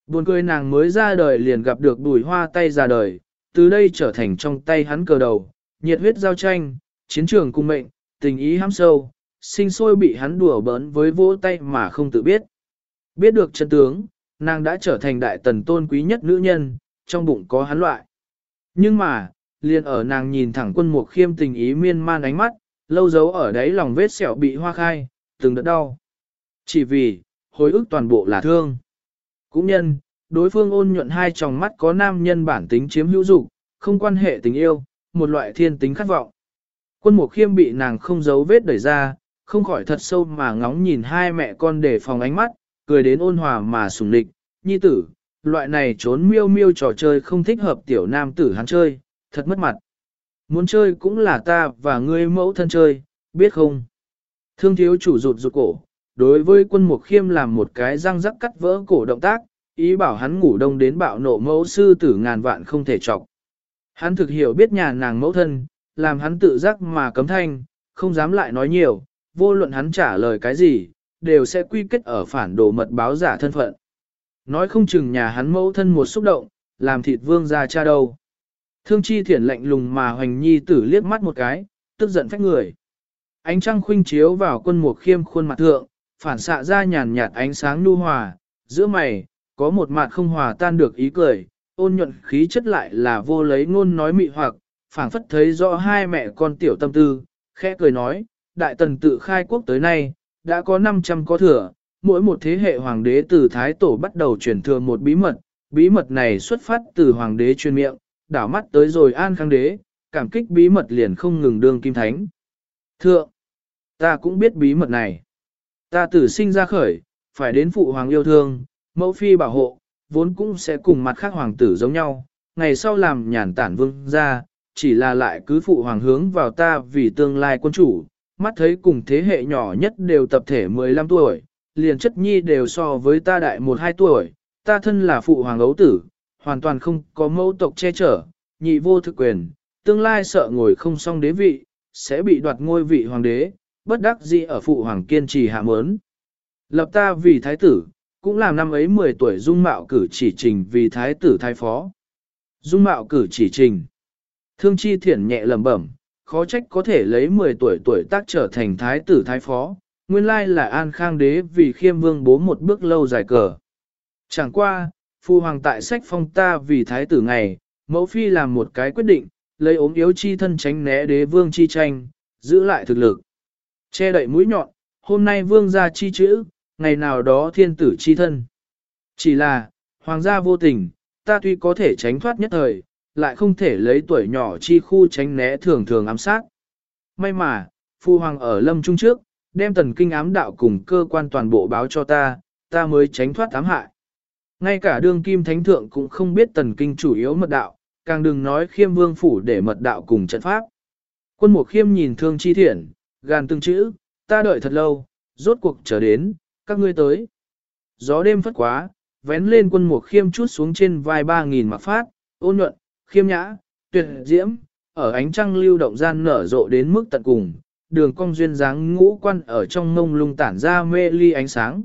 Buồn cười nàng mới ra đời liền gặp được bùi hoa tay ra đời, từ đây trở thành trong tay hắn cờ đầu, nhiệt huyết giao tranh, chiến trường cung mệnh, tình ý hám sâu, sinh sôi bị hắn đùa bỡn với vỗ tay mà không tự biết. Biết được chân tướng, nàng đã trở thành đại tần tôn quý nhất nữ nhân, trong bụng có hắn loại. Nhưng mà, liền ở nàng nhìn thẳng quân mục khiêm tình ý miên man ánh mắt, lâu dấu ở đấy lòng vết sẹo bị hoa khai, từng đợt đau. Chỉ vì, hồi ức toàn bộ là thương. Cũng nhân, đối phương ôn nhuận hai tròng mắt có nam nhân bản tính chiếm hữu dục, không quan hệ tình yêu, một loại thiên tính khát vọng. Quân mục khiêm bị nàng không giấu vết đẩy ra, không khỏi thật sâu mà ngóng nhìn hai mẹ con để phòng ánh mắt, cười đến ôn hòa mà sùng địch, nhi tử, loại này trốn miêu miêu trò chơi không thích hợp tiểu nam tử hắn chơi, thật mất mặt. Muốn chơi cũng là ta và ngươi mẫu thân chơi, biết không? Thương thiếu chủ rụt rụt cổ, đối với quân mục khiêm làm một cái răng rắc cắt vỡ cổ động tác, ý bảo hắn ngủ đông đến bạo nộ mẫu sư tử ngàn vạn không thể chọc. Hắn thực hiểu biết nhà nàng mẫu thân, làm hắn tự giác mà cấm thanh, không dám lại nói nhiều, vô luận hắn trả lời cái gì, đều sẽ quy kết ở phản đồ mật báo giả thân phận. Nói không chừng nhà hắn mẫu thân một xúc động, làm thịt vương ra cha đâu. Thương chi thiển lạnh lùng mà hoành nhi tử liếc mắt một cái, tức giận phách người. Ánh trăng khuynh chiếu vào quân mục khiêm khuôn mặt thượng, phản xạ ra nhàn nhạt ánh sáng nhu hòa, giữa mày, có một mặt không hòa tan được ý cười, ôn nhuận khí chất lại là vô lấy ngôn nói mị hoặc, phảng phất thấy rõ hai mẹ con tiểu tâm tư, khẽ cười nói, đại tần tự khai quốc tới nay, đã có 500 có thừa, mỗi một thế hệ hoàng đế từ Thái Tổ bắt đầu truyền thừa một bí mật, bí mật này xuất phát từ hoàng đế truyền miệng, đảo mắt tới rồi an khang đế, cảm kích bí mật liền không ngừng đương kim thánh. Thượng, ta cũng biết bí mật này. Ta tử sinh ra khởi, phải đến phụ hoàng yêu thương, mẫu phi bảo hộ, vốn cũng sẽ cùng mặt khác hoàng tử giống nhau, ngày sau làm nhàn tản vương ra, chỉ là lại cứ phụ hoàng hướng vào ta vì tương lai quân chủ, mắt thấy cùng thế hệ nhỏ nhất đều tập thể 15 tuổi, liền chất nhi đều so với ta đại 1-2 tuổi, ta thân là phụ hoàng ấu tử, hoàn toàn không có mẫu tộc che chở, nhị vô thực quyền, tương lai sợ ngồi không xong đế vị, sẽ bị đoạt ngôi vị hoàng đế, bất đắc dĩ ở phụ hoàng kiên trì hạ mớn. Lập ta vì thái tử, cũng làm năm ấy 10 tuổi dung mạo cử chỉ trình vì thái tử thái phó. Dung mạo cử chỉ trình. Thương chi thiển nhẹ lẩm bẩm, khó trách có thể lấy 10 tuổi tuổi tác trở thành thái tử thái phó, nguyên lai là an khang đế vì khiêm vương bố một bước lâu dài cờ. Chẳng qua, phu hoàng tại sách phong ta vì thái tử ngày, mẫu phi làm một cái quyết định, lấy ốm yếu chi thân tránh né đế vương chi tranh, giữ lại thực lực. Che đậy mũi nhọn, hôm nay vương gia chi chữ, ngày nào đó thiên tử chi thân. Chỉ là, hoàng gia vô tình, ta tuy có thể tránh thoát nhất thời, lại không thể lấy tuổi nhỏ chi khu tránh né thường thường ám sát. May mà, phu hoàng ở lâm trung trước, đem tần kinh ám đạo cùng cơ quan toàn bộ báo cho ta, ta mới tránh thoát ám hại. Ngay cả đương kim thánh thượng cũng không biết tần kinh chủ yếu mật đạo, càng đừng nói khiêm vương phủ để mật đạo cùng trận pháp. Quân mục khiêm nhìn thương chi thiện, gàn từng chữ, ta đợi thật lâu, rốt cuộc trở đến, các ngươi tới. Gió đêm phất quá, vén lên quân mục khiêm chút xuống trên vai ba nghìn mặc phát, ôn nhuận, khiêm nhã, tuyệt diễm, ở ánh trăng lưu động gian nở rộ đến mức tận cùng, đường cong duyên dáng ngũ quan ở trong mông lung tản ra mê ly ánh sáng.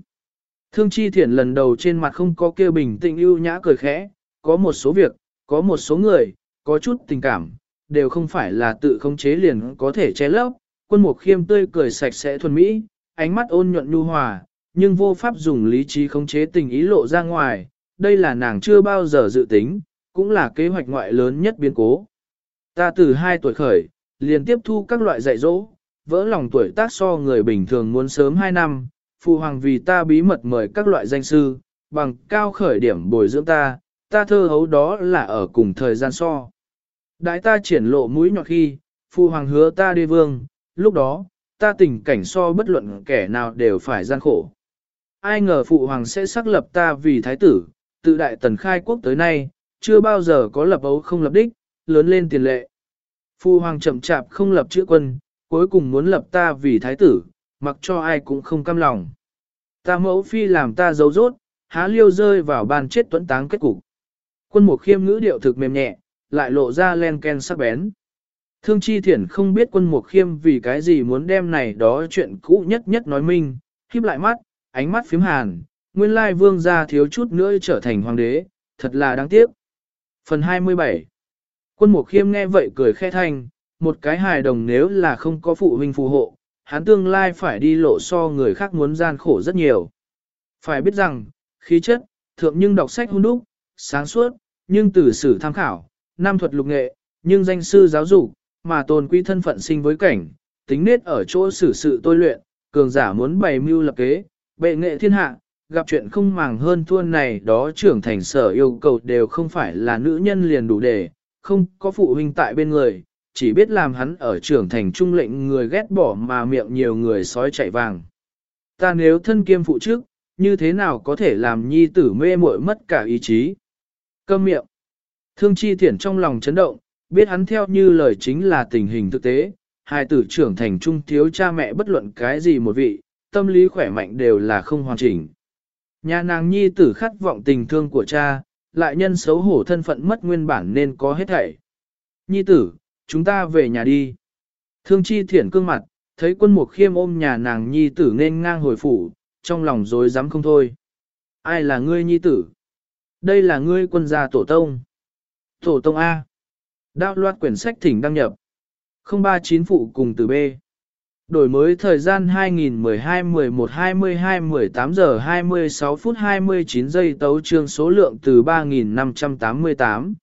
Thương chi thiển lần đầu trên mặt không có kêu bình tĩnh ưu nhã cười khẽ, có một số việc, có một số người, có chút tình cảm, đều không phải là tự khống chế liền có thể che lấp. Quân mục khiêm tươi cười sạch sẽ thuần mỹ, ánh mắt ôn nhuận nhu hòa, nhưng vô pháp dùng lý trí khống chế tình ý lộ ra ngoài, đây là nàng chưa bao giờ dự tính, cũng là kế hoạch ngoại lớn nhất biến cố. Ta từ 2 tuổi khởi, liền tiếp thu các loại dạy dỗ, vỡ lòng tuổi tác so người bình thường muốn sớm 2 năm, phụ hoàng vì ta bí mật mời các loại danh sư, bằng cao khởi điểm bồi dưỡng ta, ta thơ hấu đó là ở cùng thời gian so. Đại ta triển lộ mũi nhọt khi, phụ hoàng hứa ta đê vương, lúc đó, ta tình cảnh so bất luận kẻ nào đều phải gian khổ. Ai ngờ phụ hoàng sẽ xác lập ta vì thái tử, tự đại tần khai quốc tới nay, chưa bao giờ có lập ấu không lập đích, lớn lên tiền lệ. Phụ hoàng chậm chạp không lập chữ quân, cuối cùng muốn lập ta vì thái tử, mặc cho ai cũng không cam lòng. Ta mẫu phi làm ta giấu rốt, há liêu rơi vào bàn chết tuấn táng kết cục. Quân mục khiêm ngữ điệu thực mềm nhẹ, lại lộ ra len ken sắc bén. Thương chi thiển không biết quân mục khiêm vì cái gì muốn đem này đó chuyện cũ nhất nhất nói minh, khiếp lại mắt, ánh mắt phím hàn, nguyên lai vương gia thiếu chút nữa trở thành hoàng đế, thật là đáng tiếc. Phần 27 Quân mục khiêm nghe vậy cười khẽ thanh, một cái hài đồng nếu là không có phụ huynh phù hộ, hắn tương lai phải đi lộ so người khác muốn gian khổ rất nhiều. Phải biết rằng, khí chất, thượng nhưng đọc sách hôn đúc, sáng suốt, nhưng từ sử tham khảo, nam thuật lục nghệ, nhưng danh sư giáo dục, mà tôn quý thân phận sinh với cảnh, tính nết ở chỗ xử sự tôi luyện, cường giả muốn bày mưu lập kế, bệ nghệ thiên hạ, gặp chuyện không màng hơn thua này đó trưởng thành sở yêu cầu đều không phải là nữ nhân liền đủ để, không có phụ huynh tại bên người, chỉ biết làm hắn ở trưởng thành trung lệnh người ghét bỏ mà miệng nhiều người sói chạy vàng. Ta nếu thân kiêm phụ trước, như thế nào có thể làm nhi tử mê muội mất cả ý chí? Câm miệng. Thương chi thiển trong lòng chấn động, biết hắn theo như lời chính là tình hình thực tế, hai tử trưởng thành trung thiếu cha mẹ bất luận cái gì một vị, tâm lý khỏe mạnh đều là không hoàn chỉnh. Nhà nàng nhi tử khát vọng tình thương của cha, lại nhân xấu hổ thân phận mất nguyên bản nên có hết thảy. Nhi tử, chúng ta về nhà đi. Thương chi thiển cương mặt, thấy quân mục khiêm ôm nhà nàng nhi tử nên ngang hồi phủ, trong lòng dối dám không thôi. Ai là ngươi nhi tử? Đây là ngươi quân gia tổ tông. Tổ tông A. Đạo loạt quyển sách thỉnh đăng nhập. 039 phụ cùng từ B. Đổi mới thời gian 2012-11-22-18 giờ 26 phút 29 giây tấu trương số lượng từ 3.588.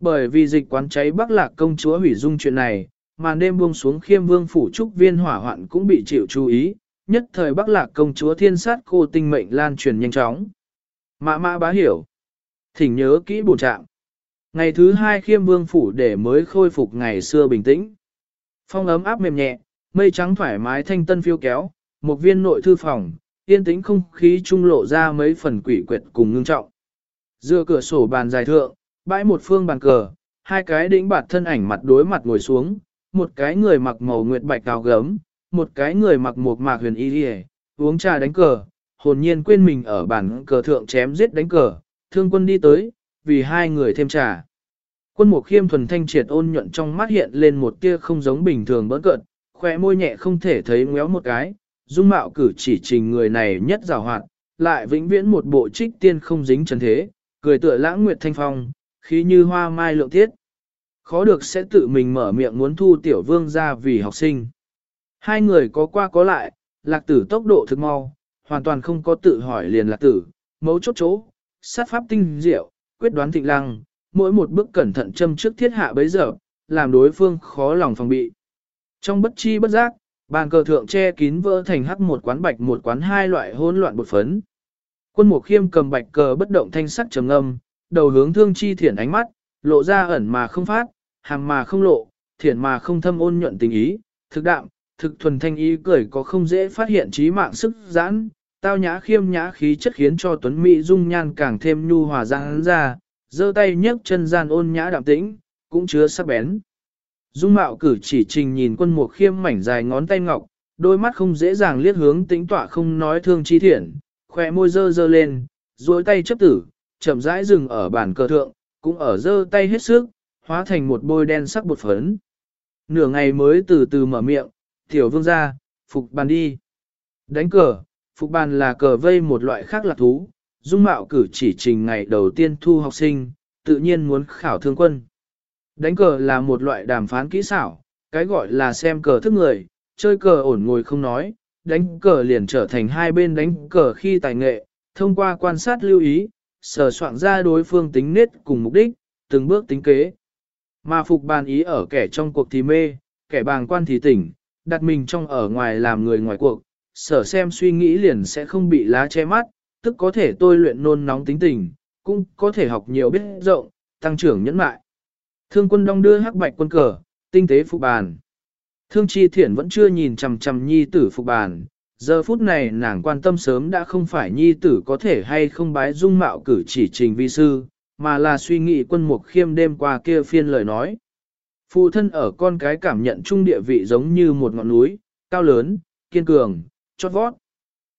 Bởi vì dịch quán cháy Bắc Lạc công chúa hủy dung chuyện này, màn đêm buông xuống khiêm vương phủ trúc viên hỏa hoạn cũng bị chịu chú ý, nhất thời Bắc Lạc công chúa thiên sát cô tinh mệnh lan truyền nhanh chóng. Mã mã bá hiểu. Thỉnh nhớ kỹ bổ trạng. Ngày thứ hai khiêm vương phủ để mới khôi phục ngày xưa bình tĩnh. Phong ấm áp mềm nhẹ, mây trắng thoải mái thanh tân phiêu kéo, một viên nội thư phòng, yên tĩnh không khí trung lộ ra mấy phần quỷ quyệt cùng ngưng trọng. Dựa cửa sổ bàn dài thượng, bãi một phương bàn cờ, hai cái đĩnh bạt thân ảnh mặt đối mặt ngồi xuống, một cái người mặc màu nguyệt bạch cao gấm, một cái người mặc một mạc huyền y đi uống trà đánh cờ, hồn nhiên quên mình ở bàn cờ thượng chém giết đánh cờ, thương quân đi tới, vì hai người thêm trà. Quân mục khiêm thuần thanh triệt ôn nhuận trong mắt hiện lên một tia không giống bình thường bỡn cợt, khỏe môi nhẹ không thể thấy ngéo một cái, dung mạo cử chỉ trình người này nhất rào hoạt, lại vĩnh viễn một bộ trích tiên không dính trần thế, cười tựa lãng nguyệt thanh phong, khí như hoa mai lượng thiết Khó được sẽ tự mình mở miệng muốn thu tiểu vương ra vì học sinh. Hai người có qua có lại, lạc tử tốc độ thực mau, hoàn toàn không có tự hỏi liền lạc tử, mấu chốt chỗ, sát pháp tinh diệu, quyết đoán thịnh lăng, mỗi một bước cẩn thận châm trước thiết hạ bấy giờ, làm đối phương khó lòng phòng bị. Trong bất chi bất giác, bàn cờ thượng che kín vỡ thành hắc một quán bạch một quán hai loại hỗn loạn bột phấn. Quân Mục Khiêm cầm bạch cờ bất động thanh sắc trầm ngâm, đầu hướng Thương Chi Thiển ánh mắt, lộ ra ẩn mà không phát, hàng mà không lộ, thiển mà không thâm ôn nhuận tình ý, thực đạm, thực thuần thanh ý cười có không dễ phát hiện trí mạng sức giãn, tao nhã khiêm nhã khí chất khiến cho Tuấn Mỹ dung nhan càng thêm nhu hòa giãn ra, giơ tay nhấc chân gian ôn nhã đạm tĩnh, cũng chứa sắc bén. Dung mạo cử chỉ trình nhìn quân mục khiêm mảnh dài ngón tay ngọc, đôi mắt không dễ dàng liếc hướng tĩnh tọa không nói thương chi thiện, khỏe môi dơ dơ lên, duỗi tay chấp tử, chậm rãi dừng ở bàn cờ thượng, cũng ở dơ tay hết sức, hóa thành một bôi đen sắc bột phấn. Nửa ngày mới từ từ mở miệng, tiểu vương ra, phục bàn đi. Đánh cờ, phục bàn là cờ vây một loại khác là thú, dung mạo cử chỉ trình ngày đầu tiên thu học sinh, tự nhiên muốn khảo thương quân. Đánh cờ là một loại đàm phán kỹ xảo, cái gọi là xem cờ thức người, chơi cờ ổn ngồi không nói, đánh cờ liền trở thành hai bên đánh cờ khi tài nghệ, thông qua quan sát lưu ý, sở soạn ra đối phương tính nết cùng mục đích, từng bước tính kế. Mà phục bàn ý ở kẻ trong cuộc thì mê, kẻ bàng quan thì tỉnh, đặt mình trong ở ngoài làm người ngoài cuộc, sở xem suy nghĩ liền sẽ không bị lá che mắt, tức có thể tôi luyện nôn nóng tính tình, cũng có thể học nhiều biết rộng, tăng trưởng nhẫn mại. Thương quân đông đưa hắc bạch quân cờ, tinh tế phục bàn. Thương chi thiển vẫn chưa nhìn chằm chằm nhi tử phục bàn, giờ phút này nàng quan tâm sớm đã không phải nhi tử có thể hay không bái dung mạo cử chỉ trình vi sư, mà là suy nghĩ quân mục khiêm đêm qua kia phiên lời nói. Phụ thân ở con cái cảm nhận trung địa vị giống như một ngọn núi, cao lớn, kiên cường, chót vót.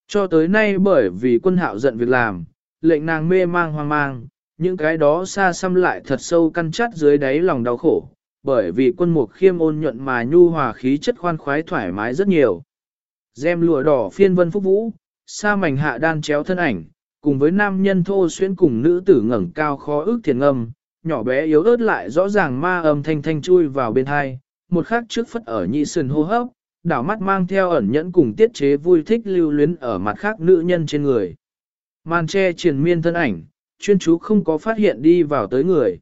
Cho tới nay bởi vì quân hạo giận việc làm, lệnh nàng mê mang hoang mang, những cái đó xa xăm lại thật sâu căn chắt dưới đáy lòng đau khổ, bởi vì quân mục khiêm ôn nhuận mà nhu hòa khí chất khoan khoái thoải mái rất nhiều. Gem lụa đỏ phiên vân phúc vũ, sa mảnh hạ đan chéo thân ảnh, cùng với nam nhân thô xuyên cùng nữ tử ngẩng cao khó ước thiền âm, nhỏ bé yếu ớt lại rõ ràng ma âm thanh thanh chui vào bên hai, một khắc trước phất ở nhị sườn hô hấp, đảo mắt mang theo ẩn nhẫn cùng tiết chế vui thích lưu luyến ở mặt khác nữ nhân trên người. Màn che triền miên thân ảnh, chuyên chú không có phát hiện đi vào tới người.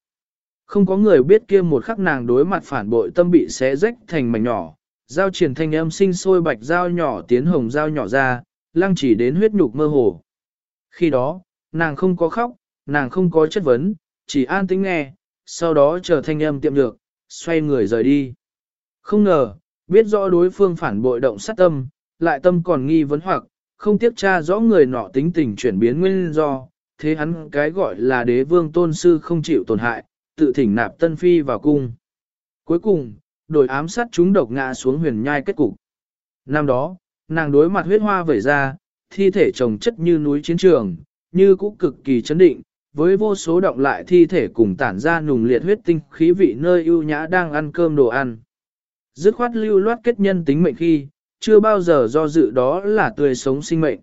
Không có người biết kia một khắc nàng đối mặt phản bội tâm bị xé rách thành mảnh nhỏ, giao triển thanh âm sinh sôi bạch dao nhỏ tiến hồng dao nhỏ ra, lăng chỉ đến huyết nhục mơ hồ. Khi đó, nàng không có khóc, nàng không có chất vấn, chỉ an tĩnh nghe, sau đó chờ thanh âm tiệm được, xoay người rời đi. Không ngờ, biết rõ đối phương phản bội động sát tâm, lại tâm còn nghi vấn hoặc, không tiếp tra rõ người nọ tính tình chuyển biến nguyên do, thế hắn cái gọi là đế vương tôn sư không chịu tổn hại, tự thỉnh nạp tân phi vào cung. Cuối cùng, đổi ám sát chúng độc ngã xuống huyền nhai kết cục. Năm đó, nàng đối mặt huyết hoa vẩy ra, thi thể chồng chất như núi chiến trường, như cũng cực kỳ chấn định, với vô số động lại thi thể cùng tản ra nùng liệt huyết tinh khí vị nơi ưu nhã đang ăn cơm đồ ăn. Dứt khoát lưu loát kết nhân tính mệnh khi, chưa bao giờ do dự đó là tươi sống sinh mệnh.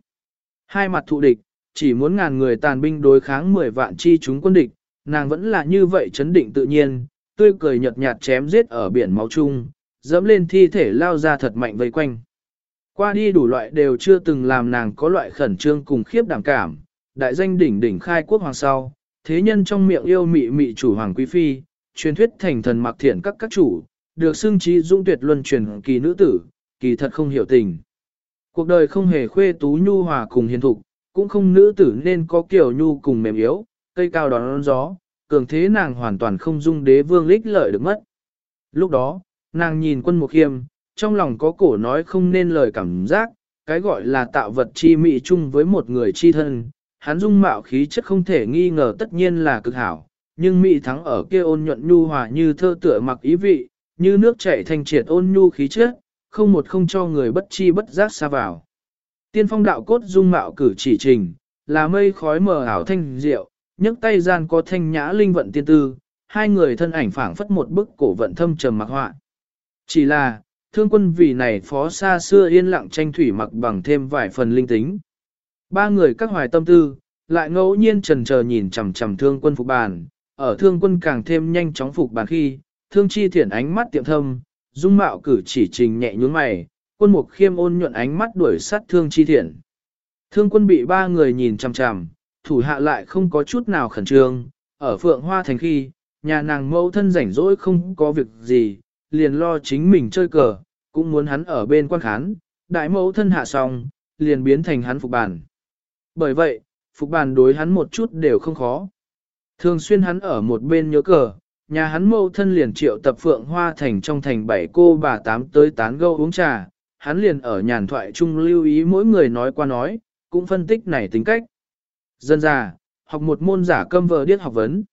Hai mặt thụ địch, chỉ muốn ngàn người tàn binh đối kháng 10 vạn chi chúng quân địch, nàng vẫn là như vậy chấn định tự nhiên, tươi cười nhợt nhạt chém giết ở biển máu chung, dẫm lên thi thể lao ra thật mạnh vây quanh. Qua đi đủ loại đều chưa từng làm nàng có loại khẩn trương cùng khiếp đảm cảm, đại danh đỉnh đỉnh khai quốc hoàng sau, thế nhân trong miệng yêu mị mị chủ hoàng quý phi, truyền thuyết thành thần mặc thiện các các chủ, được xưng trí dung tuyệt luân truyền kỳ nữ tử, kỳ thật không hiểu tình. Cuộc đời không hề khuê tú nhu hòa cùng hiền thục, cũng không nữ tử nên có kiểu nhu cùng mềm yếu, cây cao đón gió, cường thế nàng hoàn toàn không dung đế vương lích lợi được mất. Lúc đó, nàng nhìn quân mục khiêm, trong lòng có cổ nói không nên lời cảm giác, cái gọi là tạo vật chi mị chung với một người chi thân, hắn dung mạo khí chất không thể nghi ngờ tất nhiên là cực hảo, nhưng mị thắng ở kia ôn nhuận nhu hòa như thơ tựa mặc ý vị, như nước chảy thanh triệt ôn nhu khí chất, không một không cho người bất chi bất giác xa vào. Tiên phong đạo cốt dung mạo cử chỉ trình, là mây khói mờ ảo thanh diệu, nhấc tay gian có thanh nhã linh vận tiên tư, hai người thân ảnh phảng phất một bức cổ vận thâm trầm mặc họa. Chỉ là, thương quân vì này phó xa xưa yên lặng tranh thủy mặc bằng thêm vài phần linh tính. Ba người các hoài tâm tư, lại ngẫu nhiên trần chờ nhìn chằm chằm thương quân phục bàn, ở thương quân càng thêm nhanh chóng phục bàn khi, thương chi thiển ánh mắt tiệm thâm, dung mạo cử chỉ trình nhẹ nhún mày, quân mục khiêm ôn nhuận ánh mắt đuổi sát thương chi thiển. Thương quân bị ba người nhìn chằm chằm, thủ hạ lại không có chút nào khẩn trương, ở phượng hoa thành khi, nhà nàng mẫu thân rảnh rỗi không có việc gì, liền lo chính mình chơi cờ, cũng muốn hắn ở bên quan khán, đại mẫu thân hạ xong, liền biến thành hắn phục bản. Bởi vậy, phục bản đối hắn một chút đều không khó. Thường xuyên hắn ở một bên nhớ cờ, nhà hắn mẫu thân liền triệu tập phượng hoa thành trong thành bảy cô bà tám tới tán gâu uống trà, hắn liền ở nhàn thoại chung lưu ý mỗi người nói qua nói, cũng phân tích này tính cách. Dân già, học một môn giả câm vờ điếc học vấn.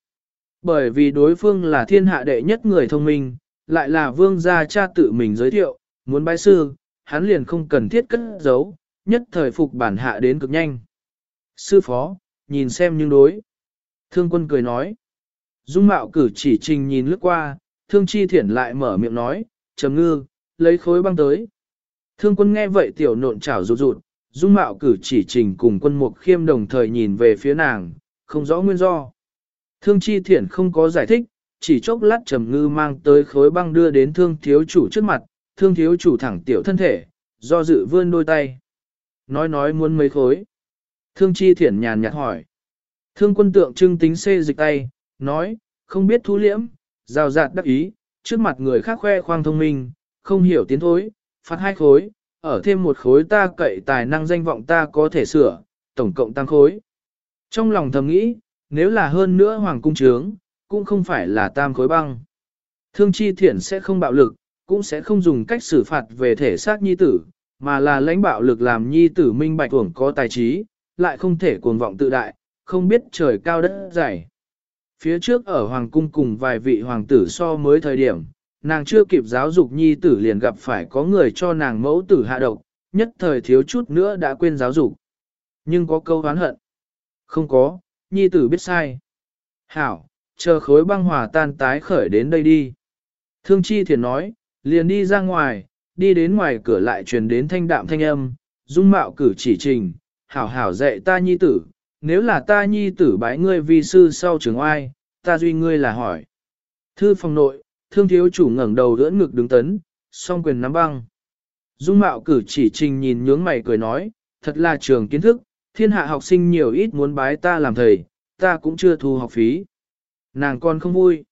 Bởi vì đối phương là thiên hạ đệ nhất người thông minh, lại là vương gia cha tự mình giới thiệu, muốn bái sư, hắn liền không cần thiết cất giấu, nhất thời phục bản hạ đến cực nhanh. Sư phó, nhìn xem nhưng đối. Thương quân cười nói. Dung mạo cử chỉ trình nhìn lướt qua, thương chi thiển lại mở miệng nói, trầm ngư, lấy khối băng tới. Thương quân nghe vậy tiểu nộn chảo rụt rụt, dung mạo cử chỉ trình cùng quân mục khiêm đồng thời nhìn về phía nàng, không rõ nguyên do. Thương chi thiển không có giải thích, chỉ chốc lát trầm ngư mang tới khối băng đưa đến thương thiếu chủ trước mặt, thương thiếu chủ thẳng tiểu thân thể, do dự vươn đôi tay. Nói nói muốn mấy khối. Thương chi thiển nhàn nhạt hỏi. Thương quân tượng trưng tính xê dịch tay, nói, không biết thu liễm, rào rạt đắc ý, trước mặt người khác khoe khoang thông minh, không hiểu tiến thối, phạt hai khối, ở thêm một khối ta cậy tài năng danh vọng ta có thể sửa, tổng cộng tăng khối. Trong lòng thầm nghĩ, nếu là hơn nữa hoàng cung trướng, cũng không phải là tam khối băng. Thương chi thiển sẽ không bạo lực, cũng sẽ không dùng cách xử phạt về thể xác nhi tử, mà là lãnh bạo lực làm nhi tử minh bạch tuồng có tài trí, lại không thể cuồng vọng tự đại, không biết trời cao đất dày. Phía trước ở hoàng cung cùng vài vị hoàng tử so mới thời điểm, nàng chưa kịp giáo dục nhi tử liền gặp phải có người cho nàng mẫu tử hạ độc, nhất thời thiếu chút nữa đã quên giáo dục. Nhưng có câu oán hận. Không có, nhi tử biết sai. Hảo, chờ khối băng hòa tan tái khởi đến đây đi. Thương chi thiền nói, liền đi ra ngoài, đi đến ngoài cửa lại truyền đến thanh đạm thanh âm, dung mạo cử chỉ trình, hảo hảo dạy ta nhi tử, nếu là ta nhi tử bái ngươi vi sư sau trường oai, ta duy ngươi là hỏi. Thư phòng nội, thương thiếu chủ ngẩng đầu đỡ ngực đứng tấn, song quyền nắm băng. Dung mạo cử chỉ trình nhìn nhướng mày cười nói, thật là trường kiến thức, thiên hạ học sinh nhiều ít muốn bái ta làm thầy, ta cũng chưa thu học phí. Nàng con không vui.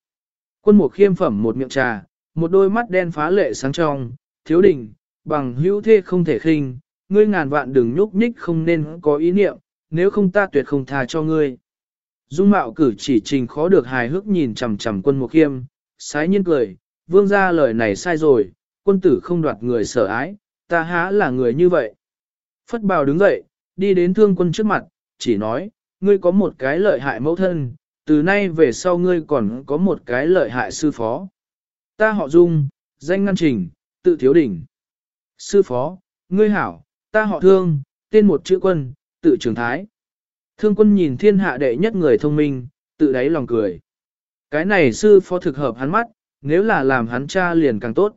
Quân mục khiêm phẩm một miệng trà, một đôi mắt đen phá lệ sáng trong, thiếu đình, bằng hữu thê không thể khinh, ngươi ngàn vạn đừng nhúc nhích không nên có ý niệm, nếu không ta tuyệt không tha cho ngươi. Dung mạo cử chỉ trình khó được hài hước nhìn chằm chằm quân mục khiêm, sái nhiên cười, vương ra lời này sai rồi, quân tử không đoạt người sở ái, ta há là người như vậy. Phất bào đứng dậy, đi đến thương quân trước mặt, chỉ nói, ngươi có một cái lợi hại mẫu thân, từ nay về sau ngươi còn có một cái lợi hại sư phó. Ta họ dung, danh ngăn trình, tự thiếu đỉnh. Sư phó, ngươi hảo, ta họ thương, tên một chữ quân, tự trường thái. Thương quân nhìn thiên hạ đệ nhất người thông minh, tự đáy lòng cười. Cái này sư phó thực hợp hắn mắt, nếu là làm hắn cha liền càng tốt.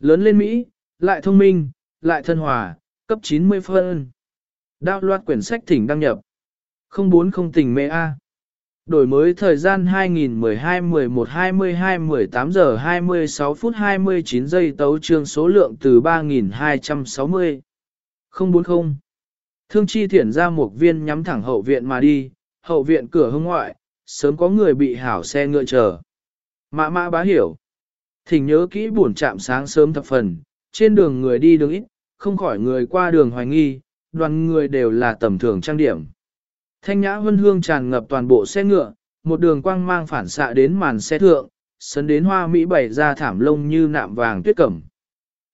Lớn lên Mỹ, lại thông minh, lại thân hòa, cấp 90 phân. Đao loạt quyển sách thỉnh đăng nhập. 040 tỉnh mê A. Đổi mới thời gian 2012-11-22-18 giờ 26 phút 29 giây tấu trương số lượng từ 3260. 040. Thương chi thiển ra một viên nhắm thẳng hậu viện mà đi, hậu viện cửa hông ngoại, sớm có người bị hảo xe ngựa chờ. Mã mã bá hiểu. Thỉnh nhớ kỹ buồn chạm sáng sớm thập phần, trên đường người đi đường ít, không khỏi người qua đường hoài nghi, đoàn người đều là tầm thường trang điểm. Thanh nhã hương hương tràn ngập toàn bộ xe ngựa, một đường quang mang phản xạ đến màn xe thượng, sấn đến hoa mỹ bảy ra thảm lông như nạm vàng tuyết cẩm.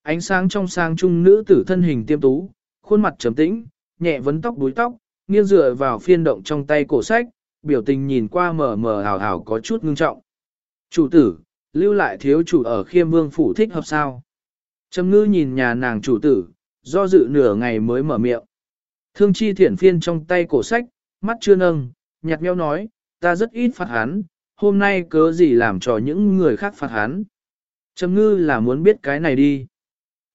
Ánh sáng trong sang trung nữ tử thân hình tiêm tú, khuôn mặt trầm tĩnh, nhẹ vấn tóc đuối tóc, nghiêng dựa vào phiên động trong tay cổ sách, biểu tình nhìn qua mờ mờ hào hào có chút ngưng trọng. Chủ tử, lưu lại thiếu chủ ở khiêm vương phủ thích hợp sao? Trầm ngư nhìn nhà nàng chủ tử, do dự nửa ngày mới mở miệng. Thương chi thiển phiên trong tay cổ sách, mắt chưa nâng, nhạt meo nói, ta rất ít phạt hắn, hôm nay cớ gì làm cho những người khác phạt hắn. Trầm ngư là muốn biết cái này đi.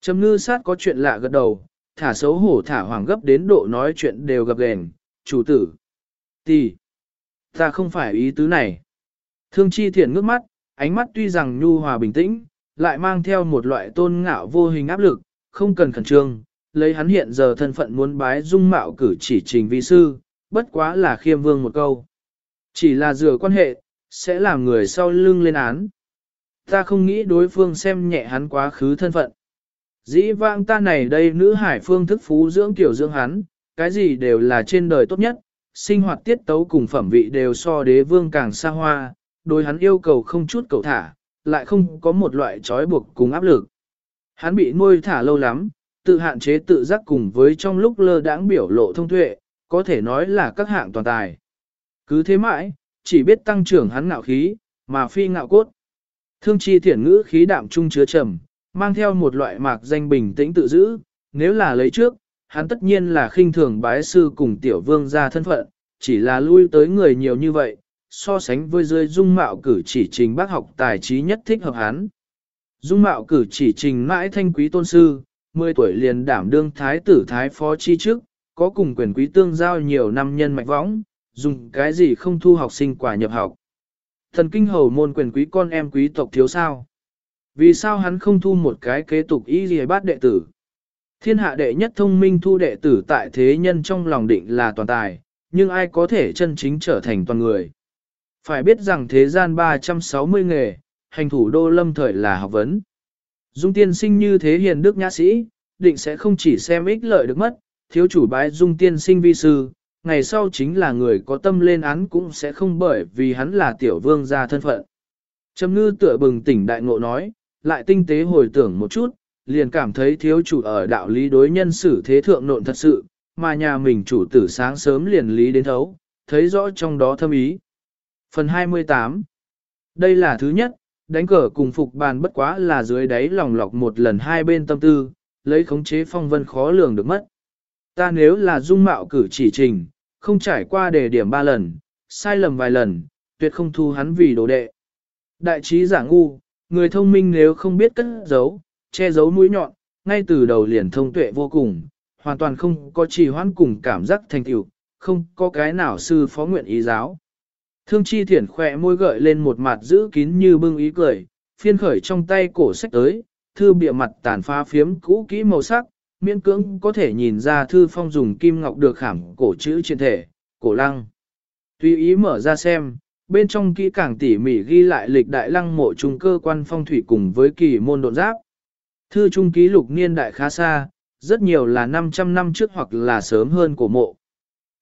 Trầm ngư sát có chuyện lạ gật đầu, thả xấu hổ thả hoàng gấp đến độ nói chuyện đều gặp gền, chủ tử. Tỷ, ta không phải ý tứ này. Thương chi thiện ngước mắt, ánh mắt tuy rằng nhu hòa bình tĩnh, lại mang theo một loại tôn ngạo vô hình áp lực, không cần khẩn trương, lấy hắn hiện giờ thân phận muốn bái dung mạo cử chỉ trình vi sư, bất quá là khiêm vương một câu. Chỉ là dựa quan hệ, sẽ làm người sau lưng lên án. Ta không nghĩ đối phương xem nhẹ hắn quá khứ thân phận. Dĩ vãng ta này đây nữ hải phương thức phú dưỡng tiểu dưỡng hắn, cái gì đều là trên đời tốt nhất, sinh hoạt tiết tấu cùng phẩm vị đều so đế vương càng xa hoa, đối hắn yêu cầu không chút cầu thả, lại không có một loại trói buộc cùng áp lực. Hắn bị nuôi thả lâu lắm, tự hạn chế tự giác cùng với trong lúc lơ đãng biểu lộ thông tuệ, có thể nói là các hạng toàn tài. Cứ thế mãi, chỉ biết tăng trưởng hắn ngạo khí, mà phi ngạo cốt. Thương chi thiển ngữ khí đạm trung chứa trầm, mang theo một loại mạc danh bình tĩnh tự giữ, nếu là lấy trước, hắn tất nhiên là khinh thường bái sư cùng tiểu vương ra thân phận, chỉ là lui tới người nhiều như vậy, so sánh với dưới dung mạo cử chỉ trình bác học tài trí nhất thích hợp hắn. Dung mạo cử chỉ trình mãi thanh quý tôn sư, 10 tuổi liền đảm đương thái tử thái phó chi trước, có cùng quyền quý tương giao nhiều năm nhân mạch võng, dùng cái gì không thu học sinh quả nhập học. Thần kinh hầu môn quyền quý con em quý tộc thiếu sao. Vì sao hắn không thu một cái kế tục y gì bát đệ tử? Thiên hạ đệ nhất thông minh thu đệ tử tại thế nhân trong lòng định là toàn tài, nhưng ai có thể chân chính trở thành toàn người? Phải biết rằng thế gian 360 nghề, hành thủ đô lâm thời là học vấn. Dung tiên sinh như thế hiền đức nhã sĩ, định sẽ không chỉ xem ích lợi được mất, thiếu chủ bái dung tiên sinh vi sư, ngày sau chính là người có tâm lên án cũng sẽ không bởi vì hắn là tiểu vương gia thân phận. Trầm ngư tựa bừng tỉnh đại ngộ nói, lại tinh tế hồi tưởng một chút, liền cảm thấy thiếu chủ ở đạo lý đối nhân xử thế thượng nộn thật sự, mà nhà mình chủ tử sáng sớm liền lý đến thấu, thấy rõ trong đó thâm ý. Phần 28 Đây là thứ nhất, đánh cờ cùng phục bàn bất quá là dưới đáy lòng lọc một lần hai bên tâm tư, lấy khống chế phong vân khó lường được mất. Ta nếu là dung mạo cử chỉ trình, không trải qua đề điểm ba lần, sai lầm vài lần, tuyệt không thu hắn vì đồ đệ. Đại trí giả ngu, người thông minh nếu không biết cất giấu, che giấu mũi nhọn, ngay từ đầu liền thông tuệ vô cùng, hoàn toàn không có trì hoãn cùng cảm giác thành tựu, không có cái nào sư phó nguyện ý giáo. Thương chi thiển khỏe môi gợi lên một mặt giữ kín như bưng ý cười, phiên khởi trong tay cổ sách tới, thư bịa mặt tàn phá phiếm cũ kỹ màu sắc, miễn cưỡng có thể nhìn ra thư phong dùng kim ngọc được khảm cổ chữ trên thể, cổ lăng. Tùy ý mở ra xem, bên trong kỹ càng tỉ mỉ ghi lại lịch đại lăng mộ trung cơ quan phong thủy cùng với kỳ môn độn giáp. Thư trung ký lục niên đại khá xa, rất nhiều là 500 năm trước hoặc là sớm hơn của mộ.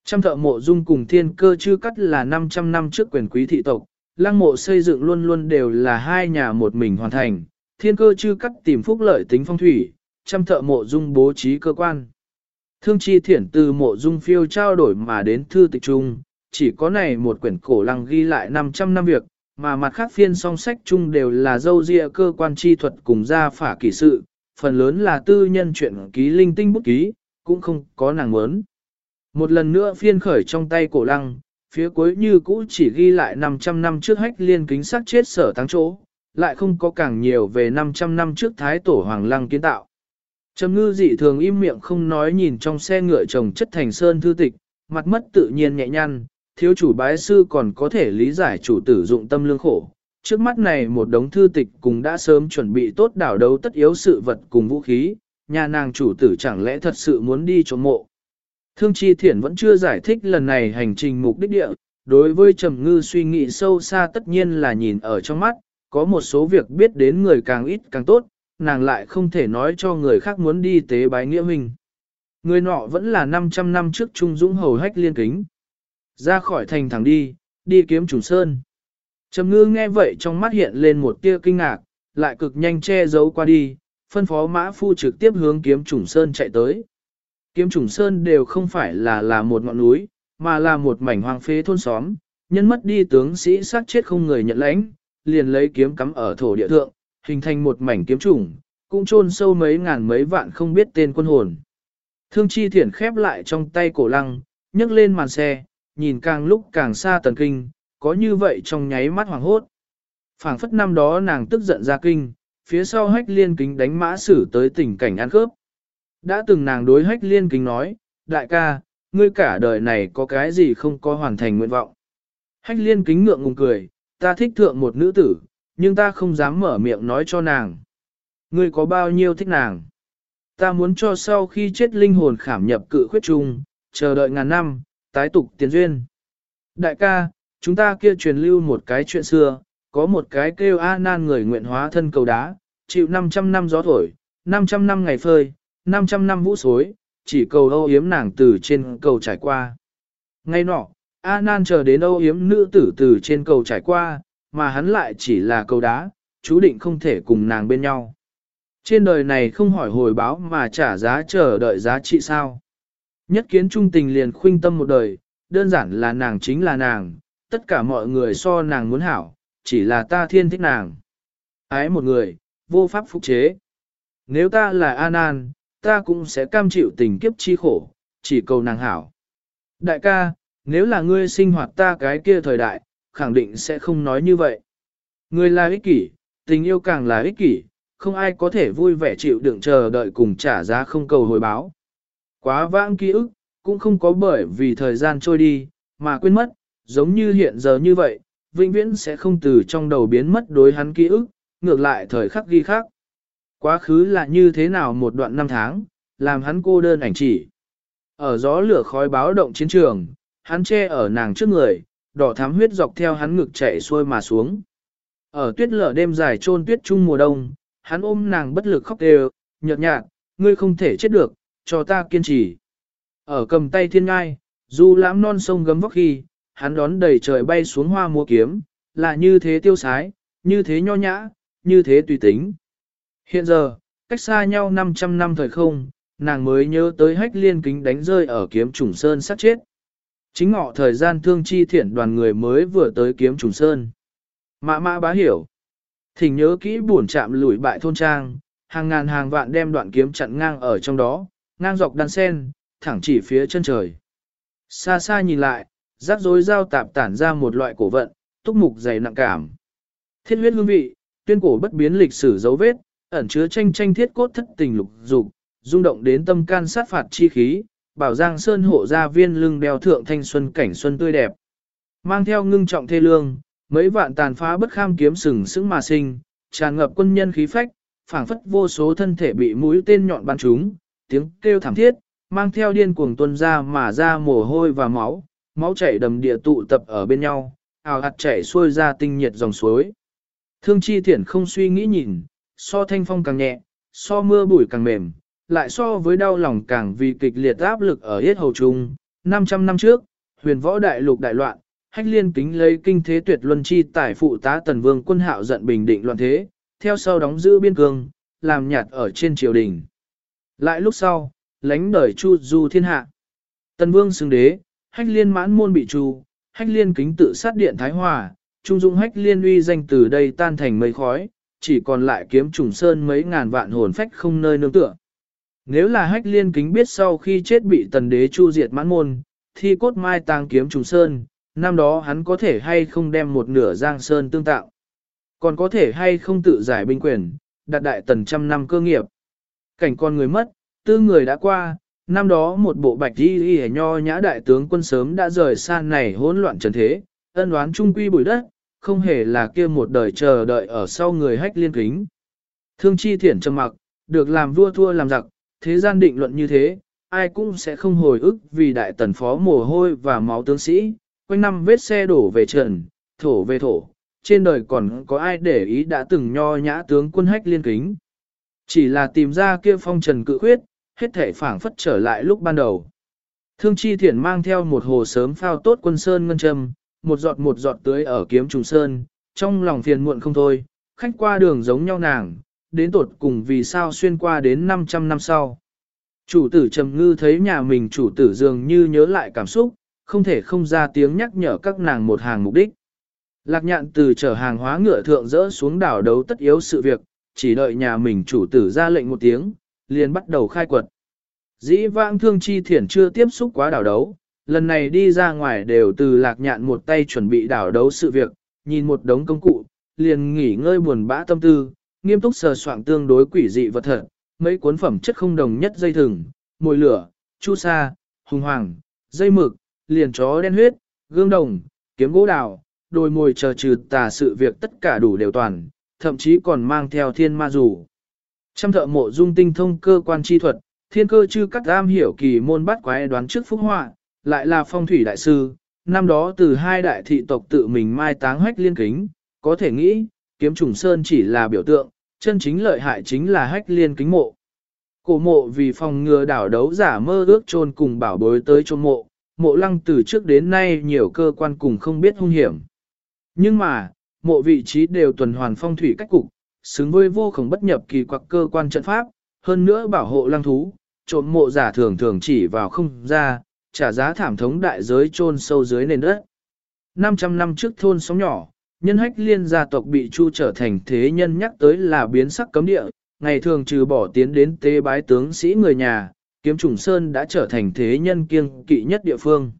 Trăm thợ mộ dung cùng thiên cơ chư cắt là 500 năm trước quyền quý thị tộc, lăng mộ xây dựng luôn luôn đều là hai nhà một mình hoàn thành, thiên cơ chư cắt tìm phúc lợi tính phong thủy, trăm thợ mộ dung bố trí cơ quan. Thương chi thiển từ mộ dung phiêu trao đổi mà đến thư tịch trung, chỉ có này một quyển cổ lăng ghi lại 500 năm việc, mà mặt khác phiên song sách chung đều là dâu dịa cơ quan chi thuật cùng gia phả kỳ sự, phần lớn là tư nhân chuyện ký linh tinh bút ký, cũng không có nàng muốn. Một lần nữa phiên khởi trong tay cổ lăng, phía cuối như cũ chỉ ghi lại 500 năm trước hách liên kính sát chết sở thắng chỗ, lại không có càng nhiều về 500 năm trước thái tổ hoàng lăng kiến tạo. Trầm ngư dị thường im miệng không nói nhìn trong xe ngựa chồng chất thành sơn thư tịch, mặt mất tự nhiên nhẹ nhăn, thiếu chủ bái sư còn có thể lý giải chủ tử dụng tâm lương khổ. Trước mắt này một đống thư tịch cũng đã sớm chuẩn bị tốt đảo đấu tất yếu sự vật cùng vũ khí, nhà nàng chủ tử chẳng lẽ thật sự muốn đi trộm mộ. Thương Chi Thiển vẫn chưa giải thích lần này hành trình mục đích địa, đối với Trầm Ngư suy nghĩ sâu xa tất nhiên là nhìn ở trong mắt, có một số việc biết đến người càng ít càng tốt, nàng lại không thể nói cho người khác muốn đi tế bái nghĩa mình. Người nọ vẫn là 500 năm trước Trung Dũng hầu hách liên kính. Ra khỏi thành thẳng đi, đi kiếm trùng sơn. Trầm ngư nghe vậy trong mắt hiện lên một tia kinh ngạc, lại cực nhanh che giấu qua đi, phân phó mã phu trực tiếp hướng kiếm trùng sơn chạy tới. Kiếm trùng sơn đều không phải là là một ngọn núi, mà là một mảnh hoang phế thôn xóm, nhân mất đi tướng sĩ sát chết không người nhận lãnh, liền lấy kiếm cắm ở thổ địa thượng, hình thành một mảnh kiếm trùng, cũng chôn sâu mấy ngàn mấy vạn không biết tên quân hồn. Thương chi thiển khép lại trong tay cổ lăng, nhấc lên màn xe, nhìn càng lúc càng xa tần kinh, có như vậy trong nháy mắt hoàng hốt. phảng phất năm đó nàng tức giận ra kinh, phía sau hách liên kính đánh mã xử tới tình cảnh ăn khớp. Đã từng nàng đối hách liên kính nói, đại ca, ngươi cả đời này có cái gì không có hoàn thành nguyện vọng. Hách liên kính ngượng ngùng cười, ta thích thượng một nữ tử, nhưng ta không dám mở miệng nói cho nàng. Ngươi có bao nhiêu thích nàng? Ta muốn cho sau khi chết linh hồn khảm nhập cự khuyết chung, chờ đợi ngàn năm, tái tục tiền duyên. Đại ca, chúng ta kia truyền lưu một cái chuyện xưa, có một cái kêu A nan người nguyện hóa thân cầu đá, chịu 500 năm gió thổi, 500 năm ngày phơi, 500 năm vũ xối, chỉ cầu âu yếm nàng từ trên cầu trải qua. Ngay nọ, A nan chờ đến âu yếm nữ tử từ trên cầu trải qua, mà hắn lại chỉ là cầu đá, chú định không thể cùng nàng bên nhau. Trên đời này không hỏi hồi báo mà trả giá chờ đợi giá trị sao. Nhất kiến trung tình liền khuynh tâm một đời, đơn giản là nàng chính là nàng, tất cả mọi người so nàng muốn hảo, chỉ là ta thiên thích nàng. Ái một người, vô pháp phục chế. Nếu ta là An An, ta cũng sẽ cam chịu tình kiếp chi khổ, chỉ cầu nàng hảo. Đại ca, nếu là ngươi sinh hoạt ta cái kia thời đại, khẳng định sẽ không nói như vậy. Ngươi là ích kỷ, tình yêu càng là ích kỷ, không ai có thể vui vẻ chịu đựng chờ đợi cùng trả giá không cầu hồi báo. Quá vãng ký ức, cũng không có bởi vì thời gian trôi đi, mà quên mất, giống như hiện giờ như vậy, vĩnh viễn sẽ không từ trong đầu biến mất đối hắn ký ức, ngược lại thời khắc ghi khác. Quá khứ là như thế nào một đoạn năm tháng, làm hắn cô đơn ảnh chỉ. Ở gió lửa khói báo động chiến trường, hắn che ở nàng trước người, đỏ thắm huyết dọc theo hắn ngực chạy xuôi mà xuống. Ở tuyết lở đêm dài trôn tuyết trung mùa đông, hắn ôm nàng bất lực khóc đều, nhợt nhạt, ngươi không thể chết được, cho ta kiên trì. Ở cầm tay thiên ngai, du lãm non sông gấm vóc khi, hắn đón đầy trời bay xuống hoa mua kiếm, là như thế tiêu sái, như thế nho nhã, như thế tùy tính. Hiện giờ, cách xa nhau 500 năm thời không, nàng mới nhớ tới hách liên kính đánh rơi ở kiếm trùng sơn sát chết. Chính ngọ thời gian thương chi thiện đoàn người mới vừa tới kiếm trùng sơn. Mã mã bá hiểu. Thỉnh nhớ kỹ buồn chạm lùi bại thôn trang, hàng ngàn hàng vạn đem đoạn kiếm chặn ngang ở trong đó, ngang dọc đan sen, thẳng chỉ phía chân trời. Xa xa nhìn lại, rắc rối giao tạp tản ra một loại cổ vận, túc mục dày nặng cảm. Thiết huyết hương vị, tuyên cổ bất biến lịch sử dấu vết, ẩn chứa tranh tranh thiết cốt thất tình lục dục, rung động đến tâm can sát phạt chi khí, bảo giang sơn hộ gia viên lưng đeo thượng thanh xuân cảnh xuân tươi đẹp. Mang theo ngưng trọng thê lương, mấy vạn tàn phá bất kham kiếm sừng sững mà sinh, tràn ngập quân nhân khí phách, phảng phất vô số thân thể bị mũi tên nhọn bắn trúng, tiếng kêu thảm thiết, mang theo điên cuồng tuân ra mà ra mồ hôi và máu, máu chảy đầm địa tụ tập ở bên nhau, ào hạt chảy xuôi ra tinh nhiệt dòng suối. Thương chi thiển không suy nghĩ nhìn, so thanh phong càng nhẹ, so mưa bụi càng mềm, lại so với đau lòng càng vì kịch liệt áp lực ở hết hầu trung. 500 năm trước, huyền võ đại lục đại loạn, hách liên kính lấy kinh thế tuyệt luân chi tải phụ tá tần vương quân hạo giận bình định loạn thế, theo sau đóng giữ biên cương, làm nhạt ở trên triều đình. Lại lúc sau, lánh đời chu du thiên hạ. Tần vương xưng đế, hách liên mãn môn bị chu, hách liên kính tự sát điện thái hòa, trung dung hách liên uy danh từ đây tan thành mây khói, chỉ còn lại kiếm trùng sơn mấy ngàn vạn hồn phách không nơi nương tựa. Nếu là hách liên kính biết sau khi chết bị tần đế chu diệt mãn môn, thì cốt mai tang kiếm trùng sơn, năm đó hắn có thể hay không đem một nửa giang sơn tương tạo. Còn có thể hay không tự giải binh quyền, đạt đại tần trăm năm cơ nghiệp. Cảnh con người mất, tư người đã qua, năm đó một bộ bạch y y nho nhã đại tướng quân sớm đã rời xa này hỗn loạn trần thế, ân oán trung quy bụi đất, không hề là kia một đời chờ đợi ở sau người hách liên kính. Thương chi thiển trầm mặc, được làm vua thua làm giặc, thế gian định luận như thế, ai cũng sẽ không hồi ức vì đại tần phó mồ hôi và máu tướng sĩ, quanh năm vết xe đổ về trần, thổ về thổ, trên đời còn có ai để ý đã từng nho nhã tướng quân hách liên kính. Chỉ là tìm ra kia phong trần cự khuyết, hết thể phảng phất trở lại lúc ban đầu. Thương chi thiển mang theo một hồ sớm phao tốt quân sơn ngân châm, một giọt một giọt tưới ở kiếm trùng sơn, trong lòng phiền muộn không thôi, khách qua đường giống nhau nàng, đến tột cùng vì sao xuyên qua đến 500 năm sau. Chủ tử trầm ngư thấy nhà mình chủ tử dường như nhớ lại cảm xúc, không thể không ra tiếng nhắc nhở các nàng một hàng mục đích. Lạc nhạn từ chở hàng hóa ngựa thượng dỡ xuống đảo đấu tất yếu sự việc, chỉ đợi nhà mình chủ tử ra lệnh một tiếng, liền bắt đầu khai quật. Dĩ vãng thương chi thiển chưa tiếp xúc quá đảo đấu, lần này đi ra ngoài đều từ lạc nhạn một tay chuẩn bị đảo đấu sự việc, nhìn một đống công cụ, liền nghỉ ngơi buồn bã tâm tư, nghiêm túc sờ soạn tương đối quỷ dị vật thật, mấy cuốn phẩm chất không đồng nhất dây thừng, mồi lửa, chu sa, hùng hoàng, dây mực, liền chó đen huyết, gương đồng, kiếm gỗ đào, đồi mồi chờ trừ tà sự việc tất cả đủ đều toàn, thậm chí còn mang theo thiên ma rủ. Trăm thợ mộ dung tinh thông cơ quan chi thuật, thiên cơ chư cắt am hiểu kỳ môn bắt quái đoán trước phúc họa, lại là phong thủy đại sư, năm đó từ hai đại thị tộc tự mình mai táng hách liên kính, có thể nghĩ, kiếm trùng sơn chỉ là biểu tượng, chân chính lợi hại chính là hách liên kính mộ. Cổ mộ vì phòng ngừa đảo đấu giả mơ ước chôn cùng bảo bối tới chôn mộ, mộ lăng từ trước đến nay nhiều cơ quan cùng không biết hung hiểm. Nhưng mà, mộ vị trí đều tuần hoàn phong thủy cách cục, xứng với vô khổng bất nhập kỳ quặc cơ quan trận pháp, hơn nữa bảo hộ lăng thú, trộm mộ giả thường thường chỉ vào không ra, trả giá thảm thống đại giới chôn sâu dưới nền đất. 500 năm trước thôn sóng nhỏ, nhân hách liên gia tộc bị chu trở thành thế nhân nhắc tới là biến sắc cấm địa, ngày thường trừ bỏ tiến đến tế bái tướng sĩ người nhà, kiếm trùng sơn đã trở thành thế nhân kiêng kỵ nhất địa phương.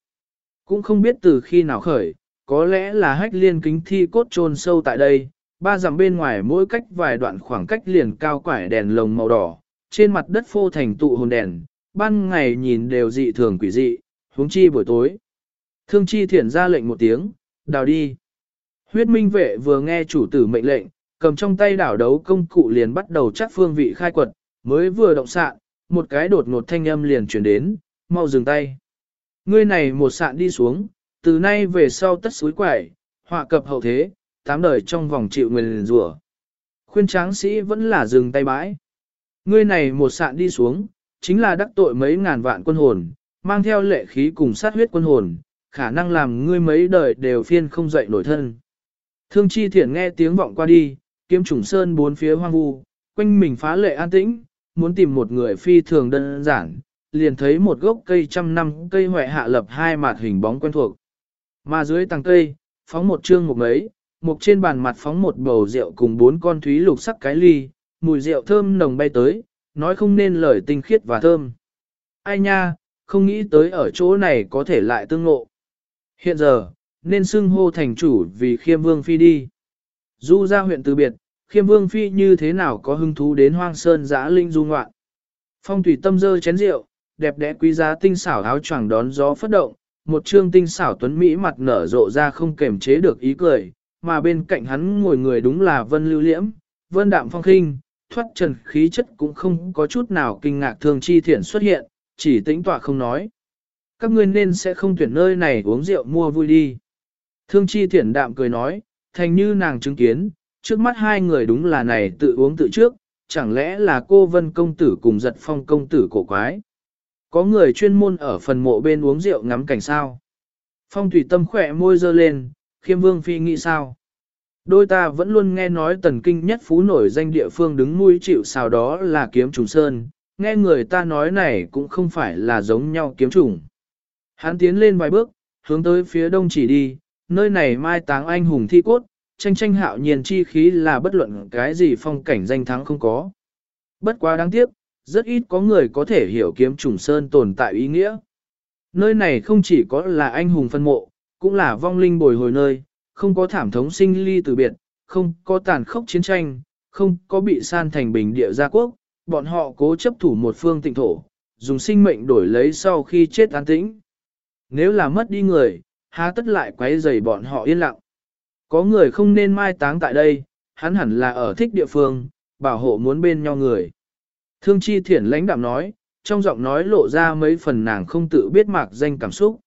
Cũng không biết từ khi nào khởi, có lẽ là hách liên kính thi cốt chôn sâu tại đây, ba dặm bên ngoài mỗi cách vài đoạn khoảng cách liền cao quải đèn lồng màu đỏ, trên mặt đất phô thành tụ hồn đèn, ban ngày nhìn đều dị thường quỷ dị, huống chi buổi tối. Thương chi thiển ra lệnh một tiếng, đào đi. Huyết minh vệ vừa nghe chủ tử mệnh lệnh, cầm trong tay đảo đấu công cụ liền bắt đầu chắc phương vị khai quật, mới vừa động sạn, một cái đột ngột thanh âm liền chuyển đến, mau dừng tay. Ngươi này một sạn đi xuống, từ nay về sau tất suối quẩy, họa cập hậu thế, tám đời trong vòng chịu nguyền rủa. Khuyên tráng sĩ vẫn là dừng tay bãi. Ngươi này một sạn đi xuống, chính là đắc tội mấy ngàn vạn quân hồn, mang theo lệ khí cùng sát huyết quân hồn, khả năng làm ngươi mấy đời đều phiên không dậy nổi thân. Thương chi thiển nghe tiếng vọng qua đi, kiếm trùng sơn bốn phía hoang vu, quanh mình phá lệ an tĩnh, muốn tìm một người phi thường đơn giản, liền thấy một gốc cây trăm năm cây hoại hạ lập hai mặt hình bóng quen thuộc. Mà dưới tầng cây, phóng một chương một mấy, một trên bàn mặt phóng một bầu rượu cùng bốn con thúy lục sắc cái ly, mùi rượu thơm nồng bay tới, nói không nên lời tinh khiết và thơm. Ai nha, không nghĩ tới ở chỗ này có thể lại tương ngộ. Hiện giờ, nên xưng hô thành chủ vì khiêm vương phi đi. Du ra huyện từ biệt, khiêm vương phi như thế nào có hứng thú đến hoang sơn giã linh du ngoạn. Phong thủy tâm dơ chén rượu, đẹp đẽ quý giá tinh xảo áo choàng đón gió phất động, một trương tinh xảo tuấn Mỹ mặt nở rộ ra không kềm chế được ý cười, mà bên cạnh hắn ngồi người đúng là vân lưu liễm, vân đạm phong kinh, thoát trần khí chất cũng không có chút nào kinh ngạc thường chi thiện xuất hiện, chỉ tĩnh tọa không nói. Các ngươi nên sẽ không tuyển nơi này uống rượu mua vui đi. Thương chi thiện đạm cười nói, thành như nàng chứng kiến, trước mắt hai người đúng là này tự uống tự trước, chẳng lẽ là cô vân công tử cùng giật phong công tử cổ quái. Có người chuyên môn ở phần mộ bên uống rượu ngắm cảnh sao. Phong thủy tâm khỏe môi dơ lên, khiêm vương phi nghĩ sao. Đôi ta vẫn luôn nghe nói tần kinh nhất phú nổi danh địa phương đứng mũi chịu sao đó là kiếm trùng sơn, nghe người ta nói này cũng không phải là giống nhau kiếm trùng. Hắn tiến lên vài bước, hướng tới phía đông chỉ đi, nơi này mai táng anh hùng thi cốt, tranh tranh hạo nhiên chi khí là bất luận cái gì phong cảnh danh thắng không có. Bất quá đáng tiếc, rất ít có người có thể hiểu kiếm trùng sơn tồn tại ý nghĩa. Nơi này không chỉ có là anh hùng phân mộ, cũng là vong linh bồi hồi nơi, không có thảm thống sinh ly từ biệt, không có tàn khốc chiến tranh, không có bị san thành bình địa gia quốc, bọn họ cố chấp thủ một phương tịnh thổ, dùng sinh mệnh đổi lấy sau khi chết an tĩnh. Nếu là mất đi người, há tất lại quấy rầy bọn họ yên lặng. Có người không nên mai táng tại đây, hắn hẳn là ở thích địa phương, bảo hộ muốn bên nhau người. Thương chi thiển lãnh đạm nói, trong giọng nói lộ ra mấy phần nàng không tự biết mạc danh cảm xúc.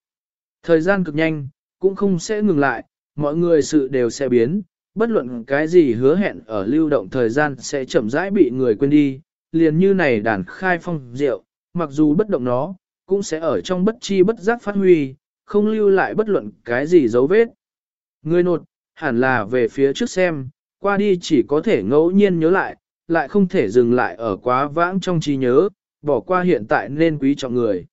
Thời gian cực nhanh, cũng không sẽ ngừng lại, mọi người sự đều sẽ biến, bất luận cái gì hứa hẹn ở lưu động thời gian sẽ chậm rãi bị người quên đi, liền như này đàn khai phong rượu, mặc dù bất động nó, cũng sẽ ở trong bất chi bất giác phát huy, không lưu lại bất luận cái gì dấu vết. Người nột, hẳn là về phía trước xem, qua đi chỉ có thể ngẫu nhiên nhớ lại, lại không thể dừng lại ở quá vãng trong trí nhớ, bỏ qua hiện tại nên quý trọng người.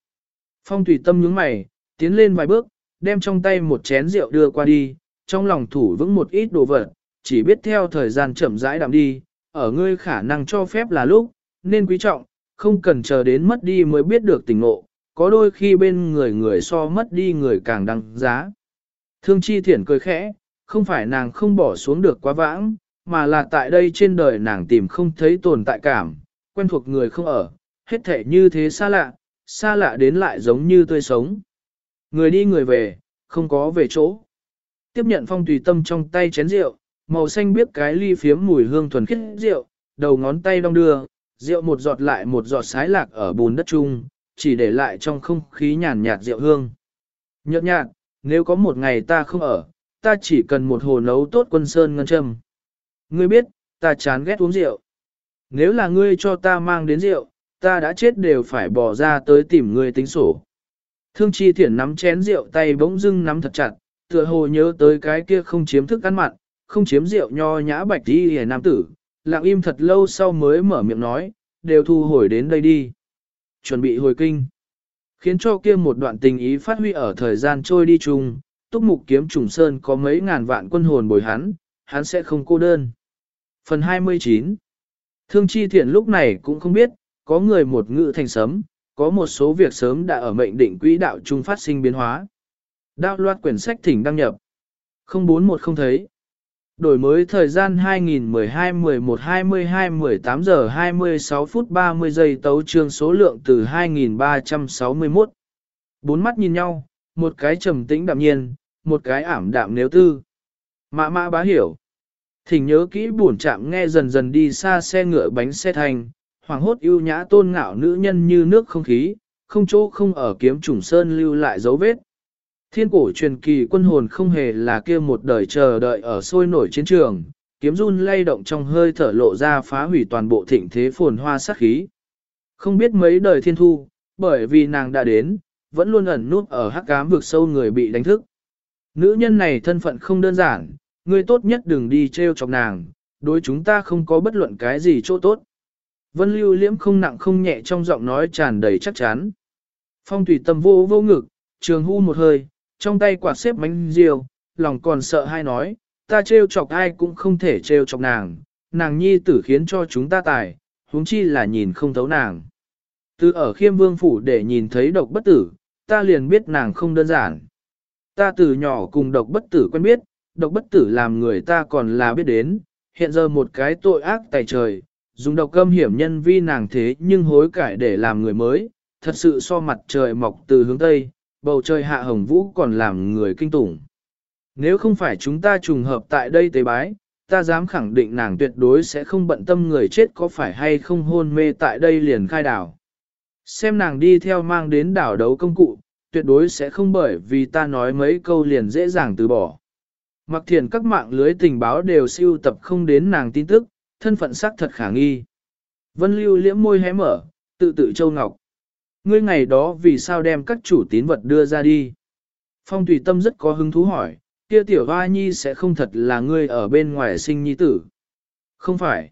Phong tùy tâm nhướng mày, tiến lên vài bước, đem trong tay một chén rượu đưa qua đi, trong lòng thủ vững một ít đồ vật, chỉ biết theo thời gian chậm rãi đạm đi, ở ngươi khả năng cho phép là lúc, nên quý trọng, không cần chờ đến mất đi mới biết được tình ngộ, có đôi khi bên người người so mất đi người càng đăng giá. Thương chi thiển cười khẽ, không phải nàng không bỏ xuống được quá vãng, mà là tại đây trên đời nàng tìm không thấy tồn tại cảm, quen thuộc người không ở, hết thể như thế xa lạ, xa lạ đến lại giống như tươi sống. Người đi người về, không có về chỗ. Tiếp nhận phong tùy tâm trong tay chén rượu, màu xanh biết cái ly phiếm mùi hương thuần khiết rượu, đầu ngón tay đong đưa, rượu một giọt lại một giọt sái lạc ở bùn đất chung, chỉ để lại trong không khí nhàn nhạt rượu hương. Nhợt nhạt, nếu có một ngày ta không ở, ta chỉ cần một hồ nấu tốt quân sơn ngân châm. Ngươi biết, ta chán ghét uống rượu. Nếu là ngươi cho ta mang đến rượu, ta đã chết đều phải bỏ ra tới tìm ngươi tính sổ. Thương chi thiển nắm chén rượu tay bỗng dưng nắm thật chặt, tựa hồ nhớ tới cái kia không chiếm thức ăn mặn, không chiếm rượu nho nhã bạch đi hề nam tử, lặng im thật lâu sau mới mở miệng nói, đều thu hồi đến đây đi. Chuẩn bị hồi kinh. Khiến cho kia một đoạn tình ý phát huy ở thời gian trôi đi chung, túc mục kiếm trùng sơn có mấy ngàn vạn quân hồn bồi hắn, hắn sẽ không cô đơn. Phần 29 Thương chi thiện lúc này cũng không biết, có người một ngữ thành sấm, có một số việc sớm đã ở mệnh định quỹ đạo chung phát sinh biến hóa. Đạo loạt quyển sách thỉnh đăng nhập. 041 không thấy. Đổi mới thời gian 2012-11-22-18 giờ 26 phút 30 giây tấu trương số lượng từ 2361. Bốn mắt nhìn nhau, một cái trầm tĩnh đạm nhiên, một cái ảm đạm nếu tư. Mã mã bá hiểu. Thỉnh nhớ kỹ buồn chạm nghe dần dần đi xa xe ngựa bánh xe thành, hoàng hốt ưu nhã tôn ngạo nữ nhân như nước không khí, không chỗ không ở kiếm trùng sơn lưu lại dấu vết. Thiên cổ truyền kỳ quân hồn không hề là kia một đời chờ đợi ở sôi nổi chiến trường, kiếm run lay động trong hơi thở lộ ra phá hủy toàn bộ thịnh thế phồn hoa sát khí. Không biết mấy đời thiên thu, bởi vì nàng đã đến, vẫn luôn ẩn núp ở hắc cám vực sâu người bị đánh thức. Nữ nhân này thân phận không đơn giản, ngươi tốt nhất đừng đi treo chọc nàng, đối chúng ta không có bất luận cái gì chỗ tốt. Vân lưu liễm không nặng không nhẹ trong giọng nói tràn đầy chắc chắn. Phong thủy tâm vô vô ngực, trường hu một hơi, trong tay quạt xếp bánh diều, lòng còn sợ hai nói, ta trêu chọc ai cũng không thể trêu chọc nàng, nàng nhi tử khiến cho chúng ta tài, huống chi là nhìn không thấu nàng. Từ ở khiêm vương phủ để nhìn thấy độc bất tử, ta liền biết nàng không đơn giản. Ta từ nhỏ cùng độc bất tử quen biết, độc bất tử làm người ta còn là biết đến, hiện giờ một cái tội ác tài trời, dùng độc cơm hiểm nhân vi nàng thế nhưng hối cải để làm người mới, thật sự so mặt trời mọc từ hướng Tây, bầu trời hạ hồng vũ còn làm người kinh tủng. Nếu không phải chúng ta trùng hợp tại đây tế bái, ta dám khẳng định nàng tuyệt đối sẽ không bận tâm người chết có phải hay không hôn mê tại đây liền khai đảo. Xem nàng đi theo mang đến đảo đấu công cụ, tuyệt đối sẽ không bởi vì ta nói mấy câu liền dễ dàng từ bỏ. Mặc thiền các mạng lưới tình báo đều siêu tập không đến nàng tin tức, thân phận xác thật khả nghi. Vân lưu liễm môi hé mở, tự tự châu ngọc. Ngươi ngày đó vì sao đem các chủ tín vật đưa ra đi? Phong Thủy Tâm rất có hứng thú hỏi, kia tiểu hoa nhi sẽ không thật là ngươi ở bên ngoài sinh nhi tử. Không phải.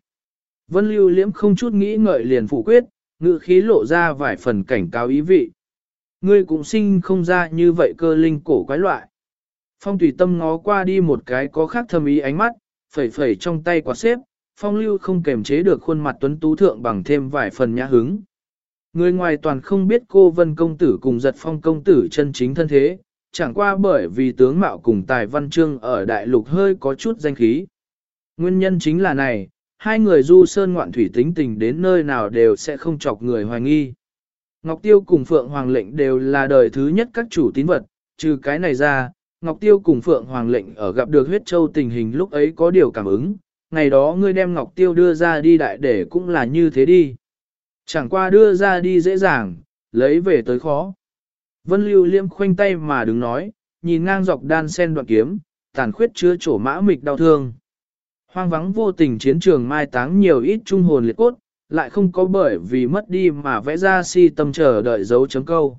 Vân Lưu Liễm không chút nghĩ ngợi liền phủ quyết, ngự khí lộ ra vài phần cảnh cáo ý vị. Ngươi cũng sinh không ra như vậy cơ linh cổ quái loại. Phong Thủy Tâm ngó qua đi một cái có khác thâm ý ánh mắt, phẩy phẩy trong tay quạt xếp, Phong Lưu không kềm chế được khuôn mặt tuấn tú thượng bằng thêm vài phần nhã hứng. Người ngoài toàn không biết cô Vân Công Tử cùng giật phong công tử chân chính thân thế, chẳng qua bởi vì tướng mạo cùng tài văn chương ở đại lục hơi có chút danh khí. Nguyên nhân chính là này, hai người du sơn ngoạn thủy tính tình đến nơi nào đều sẽ không chọc người hoài nghi. Ngọc Tiêu cùng Phượng Hoàng lệnh đều là đời thứ nhất các chủ tín vật, trừ cái này ra, Ngọc Tiêu cùng Phượng Hoàng lệnh ở gặp được huyết châu tình hình lúc ấy có điều cảm ứng, ngày đó ngươi đem Ngọc Tiêu đưa ra đi đại để cũng là như thế đi. Chẳng qua đưa ra đi dễ dàng, lấy về tới khó. Vân lưu liêm khoanh tay mà đứng nói, nhìn ngang dọc đan sen đoạn kiếm, tàn khuyết chứa trổ mã mịch đau thương. Hoang vắng vô tình chiến trường mai táng nhiều ít trung hồn liệt cốt, lại không có bởi vì mất đi mà vẽ ra si tâm chờ đợi dấu chấm câu.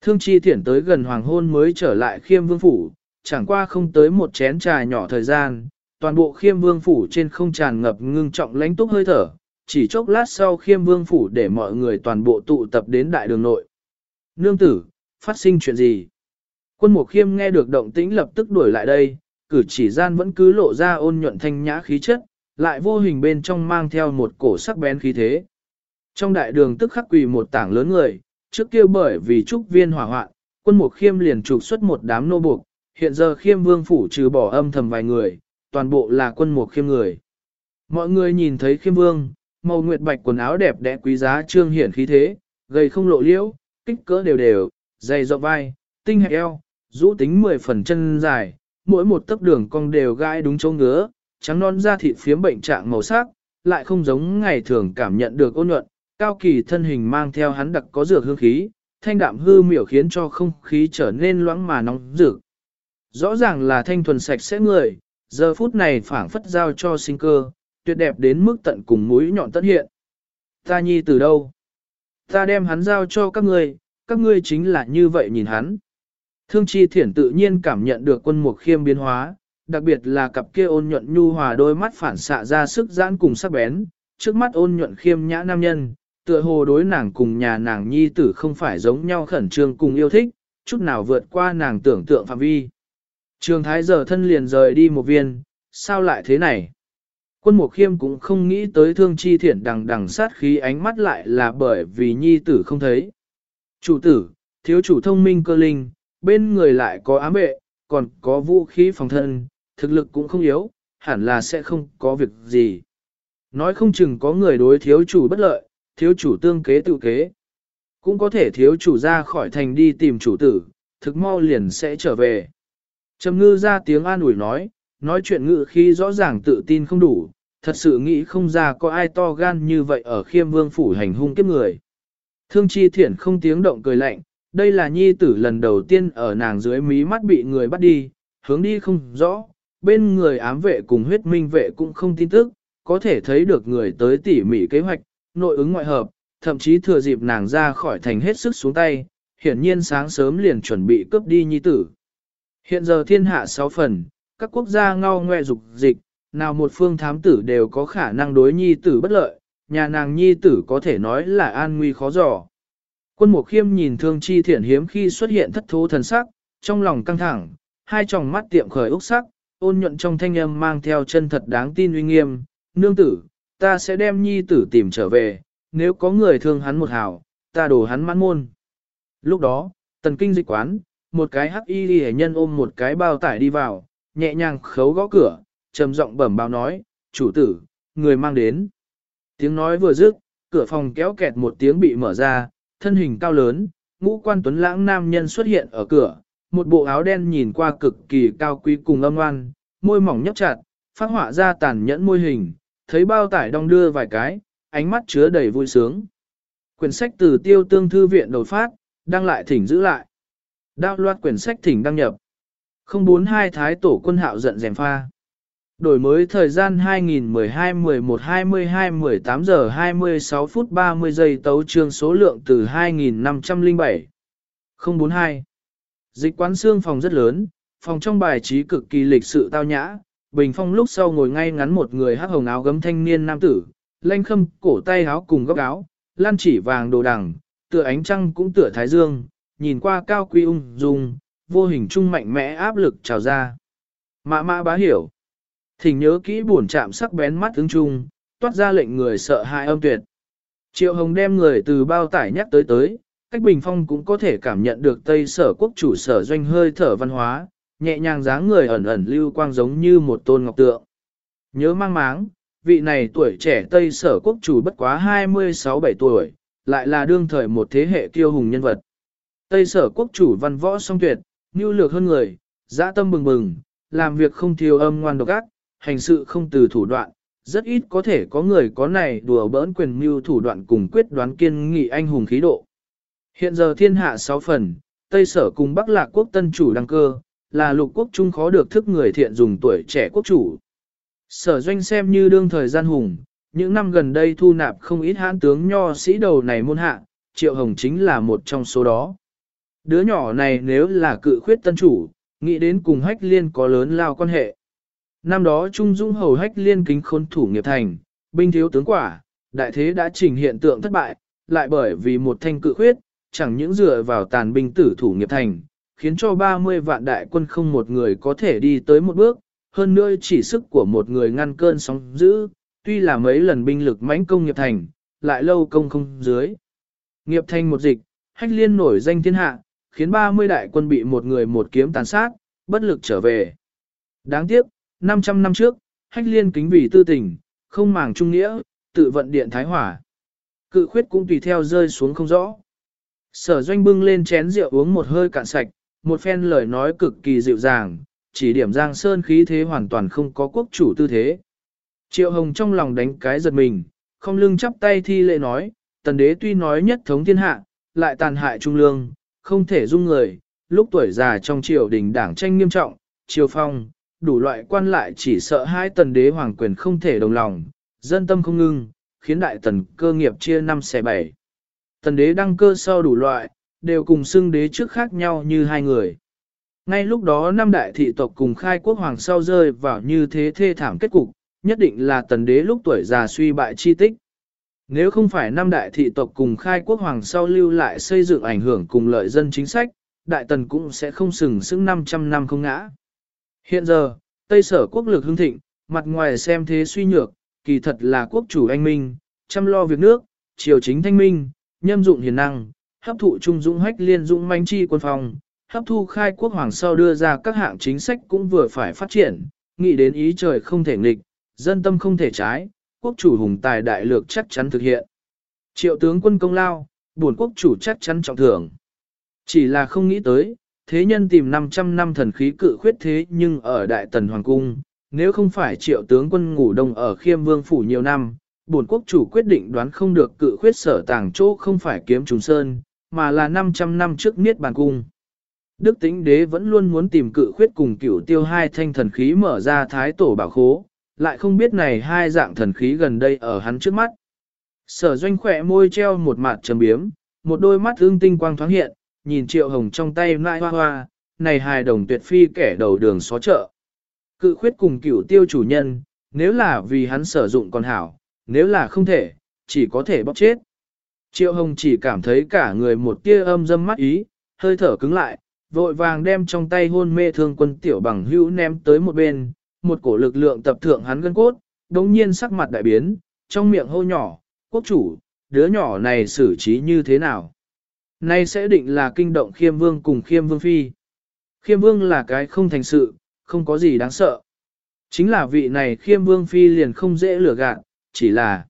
Thương chi thiển tới gần hoàng hôn mới trở lại khiêm vương phủ, chẳng qua không tới một chén trà nhỏ thời gian, toàn bộ khiêm vương phủ trên không tràn ngập ngưng trọng lánh túc hơi thở, chỉ chốc lát sau khiêm vương phủ để mọi người toàn bộ tụ tập đến đại đường nội. Nương tử, phát sinh chuyện gì? Quân mục khiêm nghe được động tĩnh lập tức đuổi lại đây, cử chỉ gian vẫn cứ lộ ra ôn nhuận thanh nhã khí chất, lại vô hình bên trong mang theo một cổ sắc bén khí thế. Trong đại đường tức khắc quỳ một tảng lớn người, trước kia bởi vì trúc viên hỏa hoạn, quân mục khiêm liền trục xuất một đám nô buộc, hiện giờ khiêm vương phủ trừ bỏ âm thầm vài người, toàn bộ là quân mục khiêm người. Mọi người nhìn thấy khiêm vương, màu nguyệt bạch quần áo đẹp đẽ quý giá trương hiển khí thế, gầy không lộ liễu, kích cỡ đều đều, dày rộng vai, tinh hẹp eo, rũ tính 10 phần chân dài, mỗi một tấc đường cong đều gai đúng chỗ ngứa, trắng non da thịt phiếm bệnh trạng màu sắc, lại không giống ngày thường cảm nhận được ôn nhuận, cao kỳ thân hình mang theo hắn đặc có dược hương khí, thanh đạm hư miểu khiến cho không khí trở nên loãng mà nóng rực. Rõ ràng là thanh thuần sạch sẽ người, giờ phút này phảng phất giao cho sinh cơ, tuyệt đẹp đến mức tận cùng mũi nhọn tất hiện. Ta nhi từ đâu? Ta đem hắn giao cho các ngươi, các ngươi chính là như vậy nhìn hắn. Thương chi thiển tự nhiên cảm nhận được quân mục khiêm biến hóa, đặc biệt là cặp kia ôn nhuận nhu hòa đôi mắt phản xạ ra sức giãn cùng sắc bén, trước mắt ôn nhuận khiêm nhã nam nhân, tựa hồ đối nàng cùng nhà nàng nhi tử không phải giống nhau khẩn trương cùng yêu thích, chút nào vượt qua nàng tưởng tượng phạm vi. Trường thái giờ thân liền rời đi một viên, sao lại thế này? Quân Mục Khiêm cũng không nghĩ tới thương chi thiển đằng đằng sát khí ánh mắt lại là bởi vì nhi tử không thấy. Chủ tử, thiếu chủ thông minh cơ linh, bên người lại có ám vệ, còn có vũ khí phòng thân, thực lực cũng không yếu, hẳn là sẽ không có việc gì. Nói không chừng có người đối thiếu chủ bất lợi, thiếu chủ tương kế tự kế. Cũng có thể thiếu chủ ra khỏi thành đi tìm chủ tử, thực mau liền sẽ trở về. Trầm ngư ra tiếng an ủi nói, nói chuyện ngự khi rõ ràng tự tin không đủ, thật sự nghĩ không ra có ai to gan như vậy ở khiêm vương phủ hành hung kiếp người. Thương chi thiển không tiếng động cười lạnh, đây là nhi tử lần đầu tiên ở nàng dưới mí mắt bị người bắt đi, hướng đi không rõ, bên người ám vệ cùng huyết minh vệ cũng không tin tức, có thể thấy được người tới tỉ mỉ kế hoạch, nội ứng ngoại hợp, thậm chí thừa dịp nàng ra khỏi thành hết sức xuống tay, hiển nhiên sáng sớm liền chuẩn bị cướp đi nhi tử. Hiện giờ thiên hạ sáu phần, các quốc gia ngao ngoe dục dịch, nào một phương thám tử đều có khả năng đối nhi tử bất lợi, nhà nàng nhi tử có thể nói là an nguy khó dò. Quân mục khiêm nhìn thương chi thiện hiếm khi xuất hiện thất thố thần sắc, trong lòng căng thẳng, hai tròng mắt tiệm khởi úc sắc, ôn nhuận trong thanh âm mang theo chân thật đáng tin uy nghiêm, nương tử, ta sẽ đem nhi tử tìm trở về, nếu có người thương hắn một hào, ta đổ hắn mãn môn. Lúc đó, tần kinh dịch quán, một cái hắc y ghi nhân ôm một cái bao tải đi vào, nhẹ nhàng khấu gõ cửa, trầm giọng bẩm báo nói, chủ tử, người mang đến. Tiếng nói vừa dứt, cửa phòng kéo kẹt một tiếng bị mở ra, thân hình cao lớn, ngũ quan tuấn lãng nam nhân xuất hiện ở cửa, một bộ áo đen nhìn qua cực kỳ cao quý cùng âm ngoan, môi mỏng nhấp chặt, phát họa ra tàn nhẫn môi hình, thấy bao tải đong đưa vài cái, ánh mắt chứa đầy vui sướng. Quyển sách từ tiêu tương thư viện đột phát, đăng lại thỉnh giữ lại. Đao loạt quyển sách thỉnh đăng nhập. 042 Thái Tổ quân hạo giận rèm pha. Đổi mới thời gian 2012-11-22-18 giờ 26 phút 30 giây tấu trương số lượng từ 2507. 042. Dịch quán xương phòng rất lớn, phòng trong bài trí cực kỳ lịch sự tao nhã, bình phong lúc sau ngồi ngay ngắn một người hắc hồng áo gấm thanh niên nam tử, lanh khâm cổ tay áo cùng góc áo, lan chỉ vàng đồ đằng, tựa ánh trăng cũng tựa thái dương, nhìn qua cao quý ung dung, vô hình trung mạnh mẽ áp lực trào ra. Mã mã bá hiểu. Thỉnh nhớ kỹ buồn chạm sắc bén mắt ứng trung, toát ra lệnh người sợ hãi âm tuyệt. Triệu Hồng đem người từ bao tải nhắc tới tới, cách bình phong cũng có thể cảm nhận được Tây sở quốc chủ sở doanh hơi thở văn hóa, nhẹ nhàng dáng người ẩn ẩn lưu quang giống như một tôn ngọc tượng. Nhớ mang máng, vị này tuổi trẻ Tây sở quốc chủ bất quá 26-7 tuổi, lại là đương thời một thế hệ kiêu hùng nhân vật. Tây sở quốc chủ văn võ song tuyệt, nhu lược hơn người, dã tâm bừng bừng, làm việc không thiếu âm ngoan độc ác, hành sự không từ thủ đoạn, rất ít có thể có người có này đùa bỡn quyền mưu thủ đoạn cùng quyết đoán kiên nghị anh hùng khí độ. Hiện giờ thiên hạ sáu phần, Tây sở cùng Bắc Lạc quốc tân chủ đăng cơ, là lục quốc trung khó được thức người thiện dùng tuổi trẻ quốc chủ. Sở doanh xem như đương thời gian hùng, những năm gần đây thu nạp không ít hãn tướng nho sĩ đầu này môn hạ, Triệu Hồng chính là một trong số đó. Đứa nhỏ này nếu là cự khuyết tân chủ, nghĩ đến cùng hách liên có lớn lao quan hệ. Năm đó Trung Dung hầu hách liên kính khôn thủ nghiệp thành, binh thiếu tướng quả, đại thế đã trình hiện tượng thất bại, lại bởi vì một thanh cự khuyết, chẳng những dựa vào tàn binh tử thủ nghiệp thành, khiến cho 30 vạn đại quân không một người có thể đi tới một bước, hơn nữa chỉ sức của một người ngăn cơn sóng dữ, tuy là mấy lần binh lực mãnh công nghiệp thành, lại lâu công không dưới. Nghiệp thành một dịch, hách liên nổi danh thiên hạ, khiến 30 đại quân bị một người một kiếm tàn sát, bất lực trở về. Đáng tiếc, 500 năm trước, hách liên kính vì tư tình, không màng trung nghĩa, tự vận điện thái hỏa. Cự khuyết cũng tùy theo rơi xuống không rõ. Sở doanh bưng lên chén rượu uống một hơi cạn sạch, một phen lời nói cực kỳ dịu dàng, chỉ điểm Giang Sơn khí thế hoàn toàn không có quốc chủ tư thế. Triệu Hồng trong lòng đánh cái giật mình, không lưng chắp tay thi lệ nói, tần đế tuy nói nhất thống thiên hạ, lại tàn hại trung lương, không thể dung người, lúc tuổi già trong triều đình đảng tranh nghiêm trọng, triều phong, đủ loại quan lại chỉ sợ hai tần đế hoàng quyền không thể đồng lòng, dân tâm không ngưng, khiến đại tần cơ nghiệp chia năm xẻ bảy. Tần đế đăng cơ sau đủ loại, đều cùng xưng đế trước khác nhau như hai người. Ngay lúc đó năm đại thị tộc cùng khai quốc hoàng sau rơi vào như thế thê thảm kết cục, nhất định là tần đế lúc tuổi già suy bại chi tích. Nếu không phải năm đại thị tộc cùng khai quốc hoàng sau lưu lại xây dựng ảnh hưởng cùng lợi dân chính sách, đại tần cũng sẽ không sừng sững 500 năm không ngã. Hiện giờ, Tây sở quốc lực hưng thịnh, mặt ngoài xem thế suy nhược, kỳ thật là quốc chủ anh minh, chăm lo việc nước, triều chính thanh minh, nhâm dụng hiền năng, hấp thụ trung dũng hách liên dũng manh chi quân phòng, hấp thu khai quốc hoàng sau đưa ra các hạng chính sách cũng vừa phải phát triển, nghĩ đến ý trời không thể nghịch, dân tâm không thể trái, quốc chủ hùng tài đại lược chắc chắn thực hiện. Triệu tướng quân công lao, buồn quốc chủ chắc chắn trọng thưởng. Chỉ là không nghĩ tới, thế nhân tìm 500 năm thần khí cự khuyết thế nhưng ở Đại Tần Hoàng Cung, nếu không phải triệu tướng quân ngủ đông ở khiêm vương phủ nhiều năm, bổn quốc chủ quyết định đoán không được cự khuyết sở tàng chỗ không phải kiếm trùng sơn, mà là 500 năm trước Niết Bàn Cung. Đức tính đế vẫn luôn muốn tìm cự khuyết cùng cửu tiêu hai thanh thần khí mở ra thái tổ bảo khố, lại không biết này hai dạng thần khí gần đây ở hắn trước mắt. Sở doanh khỏe môi treo một mặt trầm biếm, một đôi mắt ương tinh quang thoáng hiện, nhìn triệu hồng trong tay nại hoa hoa, này hài đồng tuyệt phi kẻ đầu đường xó chợ. Cự khuyết cùng cửu tiêu chủ nhân, nếu là vì hắn sử dụng còn hảo, nếu là không thể, chỉ có thể bóc chết. Triệu hồng chỉ cảm thấy cả người một tia âm dâm mắt ý, hơi thở cứng lại, vội vàng đem trong tay hôn mê thương quân tiểu bằng hữu ném tới một bên, một cổ lực lượng tập thượng hắn gân cốt, đồng nhiên sắc mặt đại biến, trong miệng hô nhỏ, quốc chủ, đứa nhỏ này xử trí như thế nào? Nay sẽ định là kinh động khiêm vương cùng khiêm vương phi. Khiêm vương là cái không thành sự, không có gì đáng sợ. Chính là vị này khiêm vương phi liền không dễ lừa gạt, chỉ là